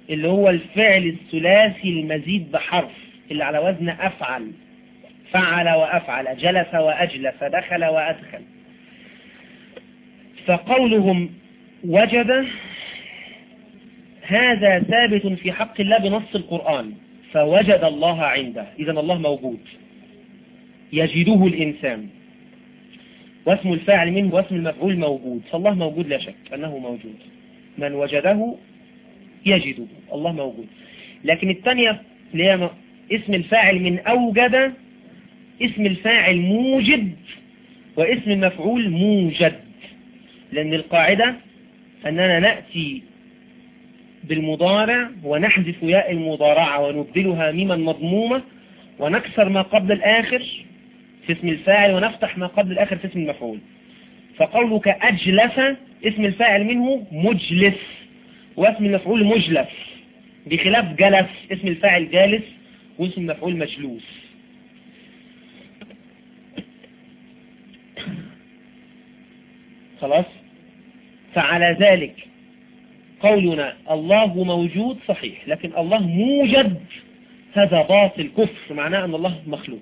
اللي هو الفعل الثلاثي المزيد بحرف اللي على وزن أفعل. فعل وأفعل جلس وأجلس دخل وأدخل. فقولهم وجد هذا ثابت في حق الله بنص القرآن. فوجد الله عنده. إذا الله موجود. يجده الإنسان. واسم الفاعل منه واسم المفعول موجود. فالله موجود لا شك أنه موجود. من وجده يجده. الله موجود. لكن الثانية اللي هي اسم الفاعل من أوجد اسم الفاعل موجد واسم المفعول موجد. لأن القاعدة أننا نأتي بالمضارع ونحذف ياء المضارعة ونبدلها ميما مضمومة ونكسر ما قبل الآخر في اسم الفاعل ونفتح ما قبل الآخر في اسم المفعول. فقولك أجلس اسم الفاعل منه مجلس واسم المفعول مجلس. بخلاف جلس اسم الفاعل جالس واسم المفعول مجلوس. خلاص؟ فعلى ذلك قولنا الله موجود صحيح لكن الله موجد. هذا باطل كفر معناه أن الله مخلوق.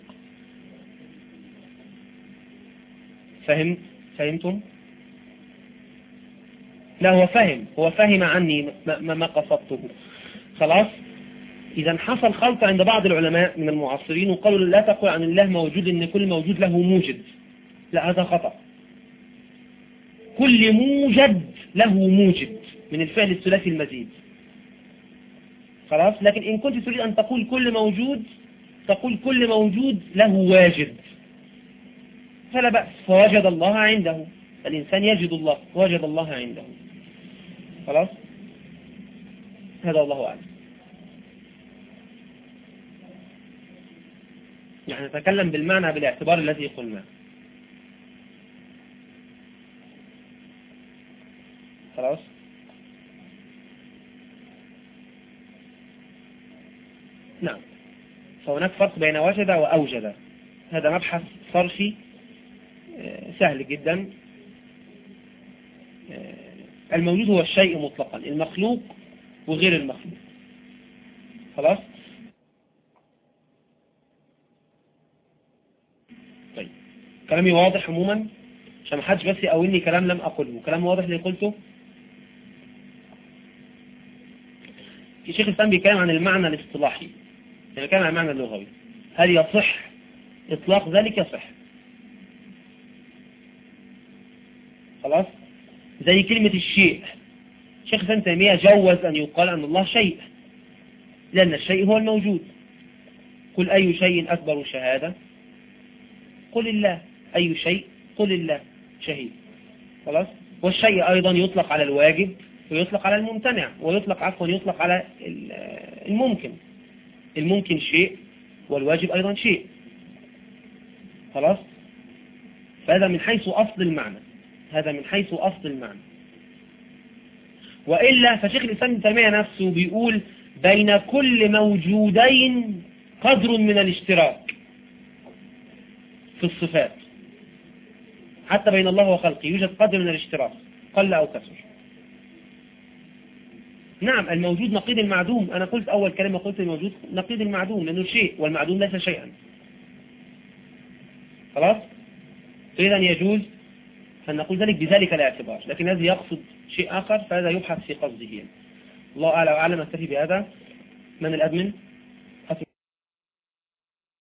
فهم؟ فهمتم؟ لا هو فهم. هو فهم عني ما, ما قصدته. خلاص؟ إذا حصل خلط عند بعض العلماء من المعاصرين وقالوا لا تقول عن الله موجود إن كل موجود له موجد. لا هذا خطأ. كل موجد له موجد. من الفعل الثلاثي المزيد. خلاص؟ لكن إن كنت تريد أن تقول كل موجود تقول كل موجود له واجد فلا بأس. فوجد الله عنده. الإنسان يجد الله. وجد الله عنده. خلاص؟ هذا الله أعلم. يعني نتكلم بالمعنى بالاعتبار الذي قلناه. خلاص؟ فهناك فرق بين وجد وأوجد. هذا مبحث صرفي آه، سهل جدا. آه، الموجود هو الشيء مطلقا المخلوق وغير المخلوق. خلاص؟ طيب. كلامي واضح عموما؟ عشان حدش بس يقولني كلام لم أقوله كلام واضح اللي قلته؟ الشيخ الإسلام بيتكلم عن المعنى الاصطلاحي. يعني بيتكلم عن المعنى اللغوي. هل يصح إطلاق ذلك؟ يصح. خلاص؟ زي كلمة الشيء. شيخ الإسلام تيمية جوز أن يقال أن الله شيء لأن الشيء هو الموجود. قل أي شيء أكبر شهادة؟ قل الله. أي شيء؟ قل الله. شهيد. خلاص؟ والشيء أيضا يطلق على الواجب ويطلق على الممتنع ويطلق عفوا يطلق على الممكن. الممكن شيء والواجب أيضا شيء. خلاص؟ فهذا من حيث أصل المعنى. هذا من حيث أصل المعنى. وإلا فشيخ الإسلام ابن تيمية نفسه بيقول بين كل موجودين قدر من الاشتراك في الصفات. حتى بين الله وخلقه يوجد قدر من الاشتراك قل أو كثر. نعم الموجود نقيض المعدوم أنا قلت أول كلمة قلت الموجود نقيض المعدوم لأنه شيء والمعدوم ليس شيئا. خلاص؟ فإذا يجوز أن نقول ذلك بذلك الاعتبار. لكن الذي يقصد شيء آخر فهذا يبحث في قصده. الله أعلى وأعلم أكتفي بهذا. من الأدمن؟